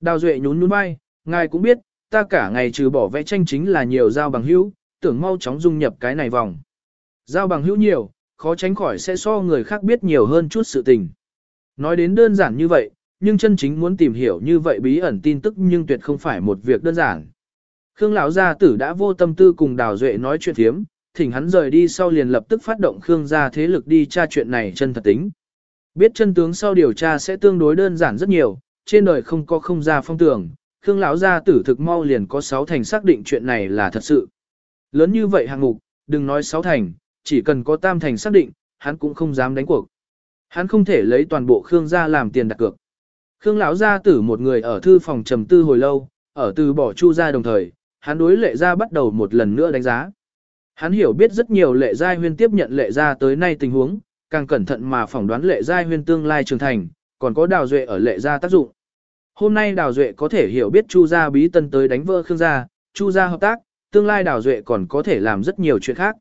Đào Duệ nhún nhún vai, ngài cũng biết, ta cả ngày trừ bỏ vẽ tranh chính là nhiều giao bằng hữu, tưởng mau chóng dung nhập cái này vòng. Giao bằng hữu nhiều, khó tránh khỏi sẽ so người khác biết nhiều hơn chút sự tình. Nói đến đơn giản như vậy, nhưng chân chính muốn tìm hiểu như vậy bí ẩn tin tức nhưng tuyệt không phải một việc đơn giản. Khương lão gia tử đã vô tâm tư cùng Đào Duệ nói chuyện thiếm, thỉnh hắn rời đi sau liền lập tức phát động Khương gia thế lực đi tra chuyện này chân thật tính. Biết chân tướng sau điều tra sẽ tương đối đơn giản rất nhiều, trên đời không có không gia phong tưởng, Khương lão gia tử thực mau liền có sáu thành xác định chuyện này là thật sự. Lớn như vậy hạng mục, đừng nói sáu thành, chỉ cần có tam thành xác định, hắn cũng không dám đánh cuộc. Hắn không thể lấy toàn bộ Khương gia làm tiền đặt cược. Khương lão gia tử một người ở thư phòng trầm tư hồi lâu, ở từ bỏ Chu gia đồng thời, hắn đối lệ gia bắt đầu một lần nữa đánh giá. Hắn hiểu biết rất nhiều lệ gia huyên tiếp nhận lệ gia tới nay tình huống, càng cẩn thận mà phỏng đoán lệ gia huyên tương lai trưởng thành, còn có đào duệ ở lệ gia tác dụng. Hôm nay đào duệ có thể hiểu biết chu gia bí tân tới đánh vỡ khương gia, chu gia hợp tác, tương lai đào duệ còn có thể làm rất nhiều chuyện khác.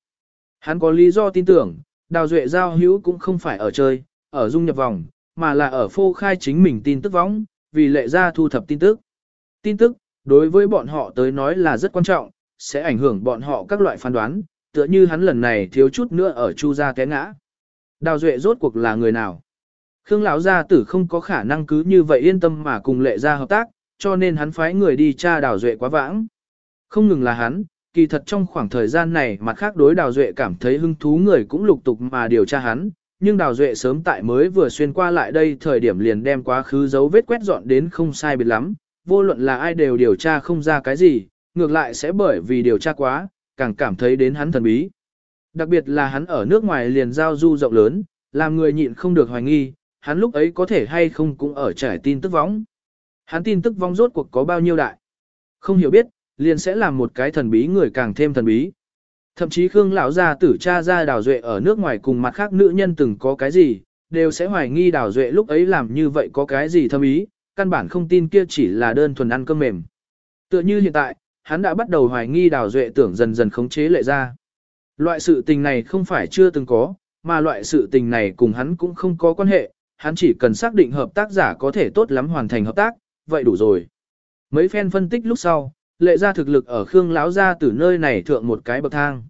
Hắn có lý do tin tưởng, đào duệ giao hữu cũng không phải ở chơi, ở dung nhập vòng, mà là ở phô khai chính mình tin tức võng, vì lệ ra thu thập tin tức. Tin tức, đối với bọn họ tới nói là rất quan trọng, sẽ ảnh hưởng bọn họ các loại phán đoán, tựa như hắn lần này thiếu chút nữa ở chu gia té ngã. Đào Duệ rốt cuộc là người nào? Khương lão gia tử không có khả năng cứ như vậy yên tâm mà cùng lệ gia hợp tác, cho nên hắn phái người đi tra Đào Duệ quá vãng. Không ngừng là hắn, kỳ thật trong khoảng thời gian này mặt khác đối Đào Duệ cảm thấy hứng thú người cũng lục tục mà điều tra hắn, nhưng Đào Duệ sớm tại mới vừa xuyên qua lại đây thời điểm liền đem quá khứ dấu vết quét dọn đến không sai biệt lắm, vô luận là ai đều điều tra không ra cái gì, ngược lại sẽ bởi vì điều tra quá, càng cảm thấy đến hắn thần bí. Đặc biệt là hắn ở nước ngoài liền giao du rộng lớn, làm người nhịn không được hoài nghi, hắn lúc ấy có thể hay không cũng ở trải tin tức võng. Hắn tin tức vong rốt cuộc có bao nhiêu đại. Không hiểu biết, liền sẽ làm một cái thần bí người càng thêm thần bí. Thậm chí Khương lão gia tử cha ra đào duệ ở nước ngoài cùng mặt khác nữ nhân từng có cái gì, đều sẽ hoài nghi đào duệ lúc ấy làm như vậy có cái gì thâm ý, căn bản không tin kia chỉ là đơn thuần ăn cơm mềm. Tựa như hiện tại, hắn đã bắt đầu hoài nghi đào duệ tưởng dần dần khống chế lệ ra. Loại sự tình này không phải chưa từng có, mà loại sự tình này cùng hắn cũng không có quan hệ, hắn chỉ cần xác định hợp tác giả có thể tốt lắm hoàn thành hợp tác, vậy đủ rồi. Mấy phen phân tích lúc sau, lệ ra thực lực ở Khương lão ra từ nơi này thượng một cái bậc thang.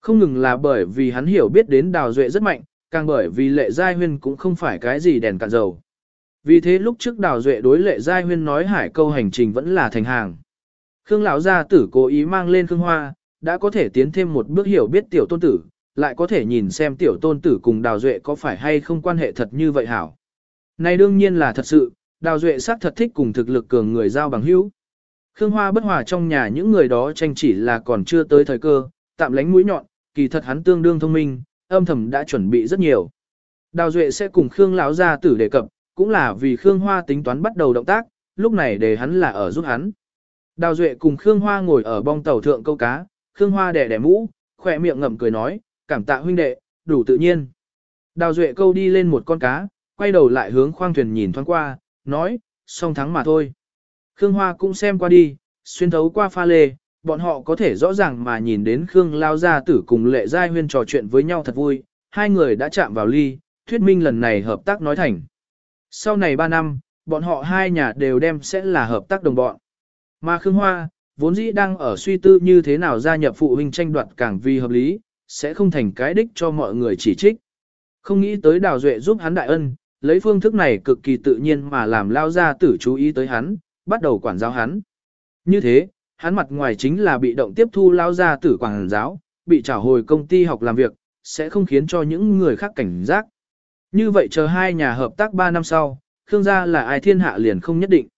Không ngừng là bởi vì hắn hiểu biết đến đào duệ rất mạnh, càng bởi vì lệ giai huyên cũng không phải cái gì đèn cạn dầu. Vì thế lúc trước đào duệ đối lệ giai huyên nói hải câu hành trình vẫn là thành hàng. Khương lão gia tử cố ý mang lên Khương Hoa, đã có thể tiến thêm một bước hiểu biết tiểu tôn tử, lại có thể nhìn xem tiểu tôn tử cùng Đào Duệ có phải hay không quan hệ thật như vậy hảo. Này đương nhiên là thật sự, Đào Duệ xác thật thích cùng thực lực cường người giao bằng hữu. Khương Hoa bất hòa trong nhà những người đó tranh chỉ là còn chưa tới thời cơ, tạm lánh mũi nhọn, kỳ thật hắn tương đương thông minh, âm thầm đã chuẩn bị rất nhiều. Đào Duệ sẽ cùng Khương lão gia tử đề cập, cũng là vì Khương Hoa tính toán bắt đầu động tác, lúc này để hắn là ở giúp hắn. Đào Duệ cùng Khương Hoa ngồi ở bong tàu thượng câu cá, Khương Hoa đẻ đẻ mũ, khỏe miệng ngậm cười nói, cảm tạ huynh đệ, đủ tự nhiên. Đào Duệ câu đi lên một con cá, quay đầu lại hướng khoang thuyền nhìn thoáng qua, nói, song thắng mà thôi. Khương Hoa cũng xem qua đi, xuyên thấu qua pha lê, bọn họ có thể rõ ràng mà nhìn đến Khương Lao Gia Tử cùng Lệ Giai Huyên trò chuyện với nhau thật vui, hai người đã chạm vào ly, thuyết minh lần này hợp tác nói thành. Sau này 3 năm, bọn họ hai nhà đều đem sẽ là hợp tác đồng bọn. Mà Khương Hoa, vốn dĩ đang ở suy tư như thế nào gia nhập phụ huynh tranh đoạt càng vì hợp lý, sẽ không thành cái đích cho mọi người chỉ trích. Không nghĩ tới Đào Duệ giúp hắn đại ân, lấy phương thức này cực kỳ tự nhiên mà làm lao gia tử chú ý tới hắn, bắt đầu quản giáo hắn. Như thế, hắn mặt ngoài chính là bị động tiếp thu lao gia tử quản giáo, bị trả hồi công ty học làm việc, sẽ không khiến cho những người khác cảnh giác. Như vậy chờ hai nhà hợp tác 3 năm sau, Khương gia là ai thiên hạ liền không nhất định.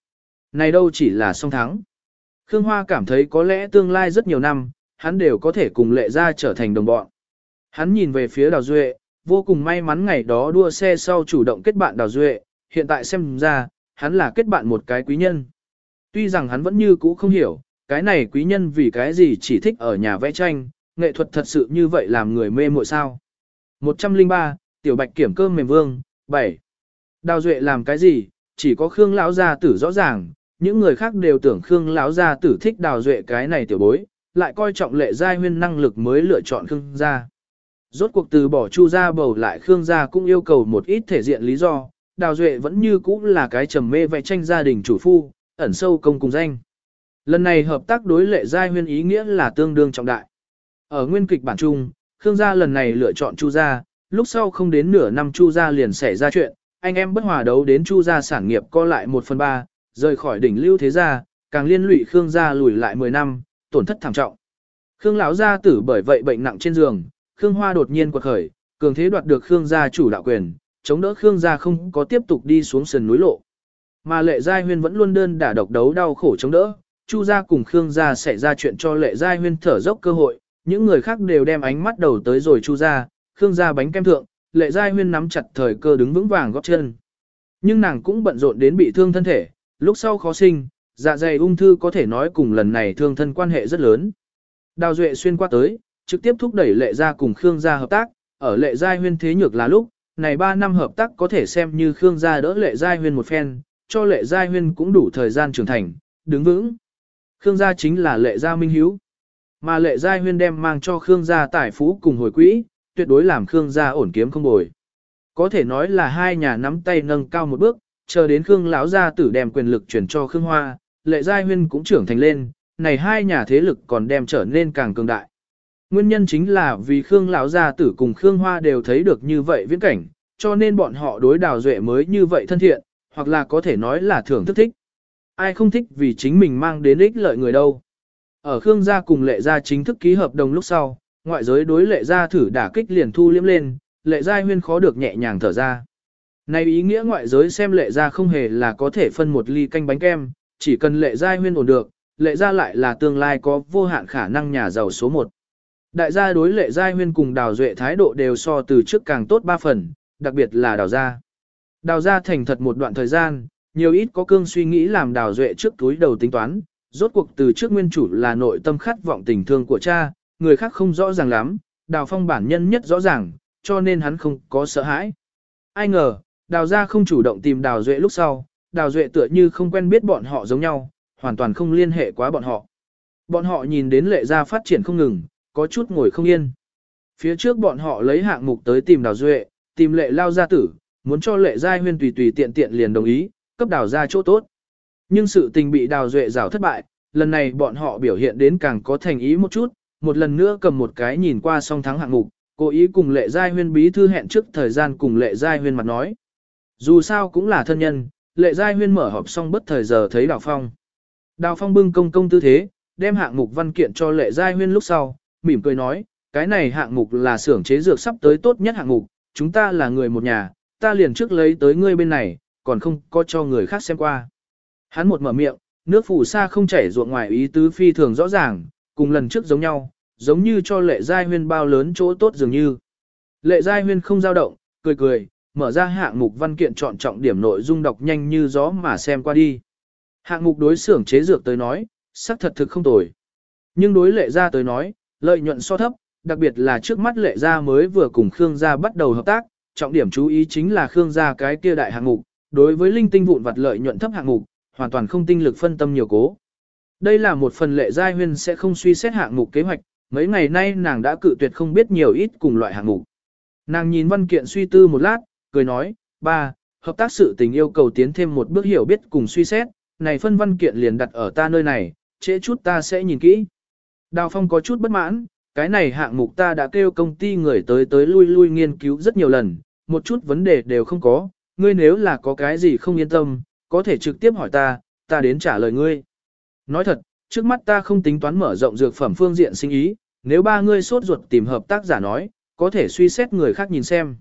Này đâu chỉ là song thắng. Khương Hoa cảm thấy có lẽ tương lai rất nhiều năm, hắn đều có thể cùng lệ ra trở thành đồng bọn. Hắn nhìn về phía Đào Duệ, vô cùng may mắn ngày đó đua xe sau chủ động kết bạn Đào Duệ, hiện tại xem ra, hắn là kết bạn một cái quý nhân. Tuy rằng hắn vẫn như cũ không hiểu, cái này quý nhân vì cái gì chỉ thích ở nhà vẽ tranh, nghệ thuật thật sự như vậy làm người mê muội sao. 103, Tiểu Bạch kiểm cơm mềm vương, 7. Đào Duệ làm cái gì, chỉ có Khương lão gia tử rõ ràng, những người khác đều tưởng Khương lão gia tử thích Đào Duệ cái này tiểu bối, lại coi trọng lệ giai huyên năng lực mới lựa chọn Khương gia. Rốt cuộc từ bỏ Chu gia bầu lại Khương gia cũng yêu cầu một ít thể diện lý do, Đào Duệ vẫn như cũ là cái trầm mê vẽ tranh gia đình chủ phu, ẩn sâu công cùng danh. Lần này hợp tác đối lệ giai huyên ý nghĩa là tương đương trọng đại. Ở nguyên kịch bản chung, Khương gia lần này lựa chọn Chu gia, lúc sau không đến nửa năm Chu gia liền xảy ra chuyện, anh em bất hòa đấu đến Chu gia sản nghiệp co lại 1 phần 3, rời khỏi đỉnh lưu thế gia, càng liên lụy Khương gia lùi lại 10 năm, tổn thất thảm trọng. Khương lão gia tử bởi vậy bệnh nặng trên giường, Khương Hoa đột nhiên quật khởi, cường thế đoạt được Khương gia chủ đạo quyền, chống đỡ Khương gia không có tiếp tục đi xuống sườn núi lộ. Mà Lệ Giai Huyên vẫn luôn đơn đả độc đấu đau khổ chống đỡ, Chu gia cùng Khương gia sẽ ra chuyện cho Lệ Giai Huyên thở dốc cơ hội, những người khác đều đem ánh mắt đầu tới rồi Chu gia, Khương gia bánh kem thượng, Lệ Giai Huyên nắm chặt thời cơ đứng vững vàng góp chân. Nhưng nàng cũng bận rộn đến bị thương thân thể, lúc sau khó sinh, dạ dày ung thư có thể nói cùng lần này thương thân quan hệ rất lớn. Đào Duệ xuyên qua tới, trực tiếp thúc đẩy Lệ gia cùng Khương gia hợp tác, ở Lệ Giai Huyên thế nhược là lúc, này 3 năm hợp tác có thể xem như Khương gia đỡ Lệ Giai Huyên một phen, cho Lệ Giai Huyên cũng đủ thời gian trưởng thành, đứng vững. Khương gia chính là Lệ gia minh hiếu. Mà Lệ Giai Huyên đem mang cho Khương gia tài phú cùng hồi quỹ, tuyệt đối làm Khương gia ổn kiếm không bồi. Có thể nói là hai nhà nắm tay nâng cao một bước, chờ đến Khương lão gia tử đem quyền lực chuyển cho Khương Hoa, Lệ Giai Huyên cũng trưởng thành lên, này hai nhà thế lực còn đem trở nên càng cường đại. Nguyên nhân chính là vì Khương lão gia tử cùng Khương Hoa đều thấy được như vậy viễn cảnh, cho nên bọn họ đối đào duệ mới như vậy thân thiện, hoặc là có thể nói là thưởng thức thích. Ai không thích vì chính mình mang đến ích lợi người đâu. Ở Khương gia cùng lệ gia chính thức ký hợp đồng lúc sau, ngoại giới đối lệ gia thử đả kích liền thu liếm lên, lệ gia huyên khó được nhẹ nhàng thở ra. Này ý nghĩa ngoại giới xem lệ gia không hề là có thể phân một ly canh bánh kem, chỉ cần lệ gia huyên ổn được, lệ gia lại là tương lai có vô hạn khả năng nhà giàu số một. Đại gia đối lệ gia huyên cùng đào duệ thái độ đều so từ trước càng tốt ba phần, đặc biệt là đào gia. Đào gia thành thật một đoạn thời gian, nhiều ít có cương suy nghĩ làm đào duệ trước túi đầu tính toán, rốt cuộc từ trước nguyên chủ là nội tâm khát vọng tình thương của cha, người khác không rõ ràng lắm, đào phong bản nhân nhất rõ ràng, cho nên hắn không có sợ hãi. Ai ngờ, đào gia không chủ động tìm đào duệ lúc sau, đào duệ tựa như không quen biết bọn họ giống nhau, hoàn toàn không liên hệ quá bọn họ. Bọn họ nhìn đến lệ gia phát triển không ngừng, có chút ngồi không yên. Phía trước bọn họ lấy hạng mục tới tìm đào duệ, tìm lệ lao gia tử, muốn cho lệ giai huyên tùy tùy tiện tiện liền đồng ý, cấp đào ra chỗ tốt. Nhưng sự tình bị đào duệ rào thất bại, lần này bọn họ biểu hiện đến càng có thành ý một chút, một lần nữa cầm một cái nhìn qua song thắng hạng mục, cố ý cùng lệ giai huyên bí thư hẹn trước thời gian cùng lệ giai huyên mặt nói. Dù sao cũng là thân nhân, lệ giai huyên mở họp xong bất thời giờ thấy đào phong. Đào phong bưng công công tư thế, đem hạng mục văn kiện cho lệ giai huyên lúc sau, mỉm cười nói, cái này hạng mục là xưởng chế dược sắp tới tốt nhất hạng mục, chúng ta là người một nhà, ta liền trước lấy tới ngươi bên này, còn không có cho người khác xem qua. Hắn một mở miệng, nước phủ sa không chảy ruộng ngoài ý tứ phi thường rõ ràng, cùng lần trước giống nhau, giống như cho lệ giai huyên bao lớn chỗ tốt dường như. Lệ giai huyên không dao động, cười cười, mở ra hạng mục văn kiện chọn trọng điểm nội dung đọc nhanh như gió mà xem qua đi. Hạng mục đối xưởng chế dược tới nói, sắc thật thực không tồi. Nhưng đối lệ gia tới nói, lợi nhuận so thấp, đặc biệt là trước mắt lệ gia mới vừa cùng Khương gia bắt đầu hợp tác, trọng điểm chú ý chính là Khương gia cái kia đại hạng mục, đối với linh tinh vụn vặt lợi nhuận thấp hạng mục, hoàn toàn không tinh lực phân tâm nhiều cố. Đây là một phần lệ gia huyên sẽ không suy xét hạng mục kế hoạch, mấy ngày nay nàng đã cự tuyệt không biết nhiều ít cùng loại hạng mục. Nàng nhìn văn kiện suy tư một lát, cười nói, ba, hợp tác sự tình yêu cầu tiến thêm một bước hiểu biết cùng suy xét, này phân văn kiện liền đặt ở ta nơi này, trễ chút ta sẽ nhìn kỹ. Đào Phong có chút bất mãn, cái này hạng mục ta đã kêu công ty người tới tới lui lui nghiên cứu rất nhiều lần, một chút vấn đề đều không có, ngươi nếu là có cái gì không yên tâm, có thể trực tiếp hỏi ta, ta đến trả lời ngươi. Nói thật, trước mắt ta không tính toán mở rộng dược phẩm phương diện sinh ý, nếu ba ngươi sốt ruột tìm hợp tác giả nói, có thể suy xét người khác nhìn xem.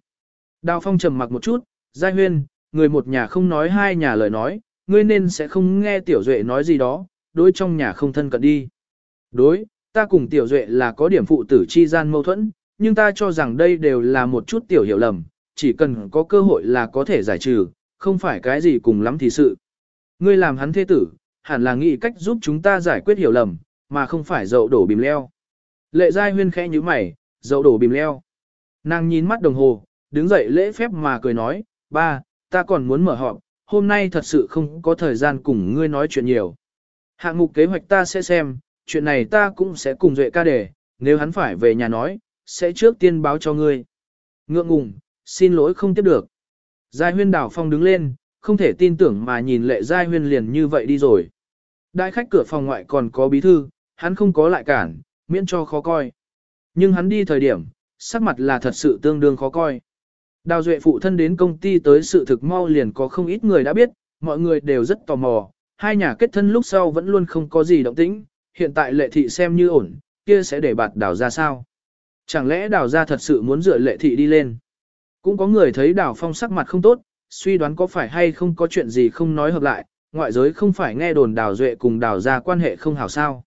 Đào Phong trầm mặc một chút, Giai Huyên, người một nhà không nói hai nhà lời nói, ngươi nên sẽ không nghe Tiểu Duệ nói gì đó, đối trong nhà không thân cận đi. Đối, ta cùng Tiểu Duệ là có điểm phụ tử chi gian mâu thuẫn, nhưng ta cho rằng đây đều là một chút tiểu hiểu lầm, chỉ cần có cơ hội là có thể giải trừ, không phải cái gì cùng lắm thì sự. Ngươi làm hắn thế tử, hẳn là nghĩ cách giúp chúng ta giải quyết hiểu lầm, mà không phải dậu đổ bìm leo. Lệ Giai Huyên khẽ như mày, dậu đổ bìm leo. Nàng nhìn mắt đồng hồ, đứng dậy lễ phép mà cười nói, ba, ta còn muốn mở họp, hôm nay thật sự không có thời gian cùng ngươi nói chuyện nhiều. Hạng mục kế hoạch ta sẽ xem, chuyện này ta cũng sẽ cùng Duệ ca để, nếu hắn phải về nhà nói, sẽ trước tiên báo cho ngươi. Ngượng ngùng, xin lỗi không tiếp được. Giai huyên đảo phong đứng lên, không thể tin tưởng mà nhìn lệ Giai huyên liền như vậy đi rồi. Đại khách cửa phòng ngoại còn có bí thư, hắn không có lại cản, miễn cho khó coi. Nhưng hắn đi thời điểm, sắc mặt là thật sự tương đương khó coi. Đào Duệ phụ thân đến công ty tới sự thực mau liền có không ít người đã biết, mọi người đều rất tò mò, hai nhà kết thân lúc sau vẫn luôn không có gì động tĩnh, hiện tại lệ thị xem như ổn, kia sẽ để bạt đào ra sao. Chẳng lẽ đào ra thật sự muốn dựa lệ thị đi lên? Cũng có người thấy đào phong sắc mặt không tốt, suy đoán có phải hay không có chuyện gì không nói hợp lại, ngoại giới không phải nghe đồn đào duệ cùng đào ra quan hệ không hảo sao.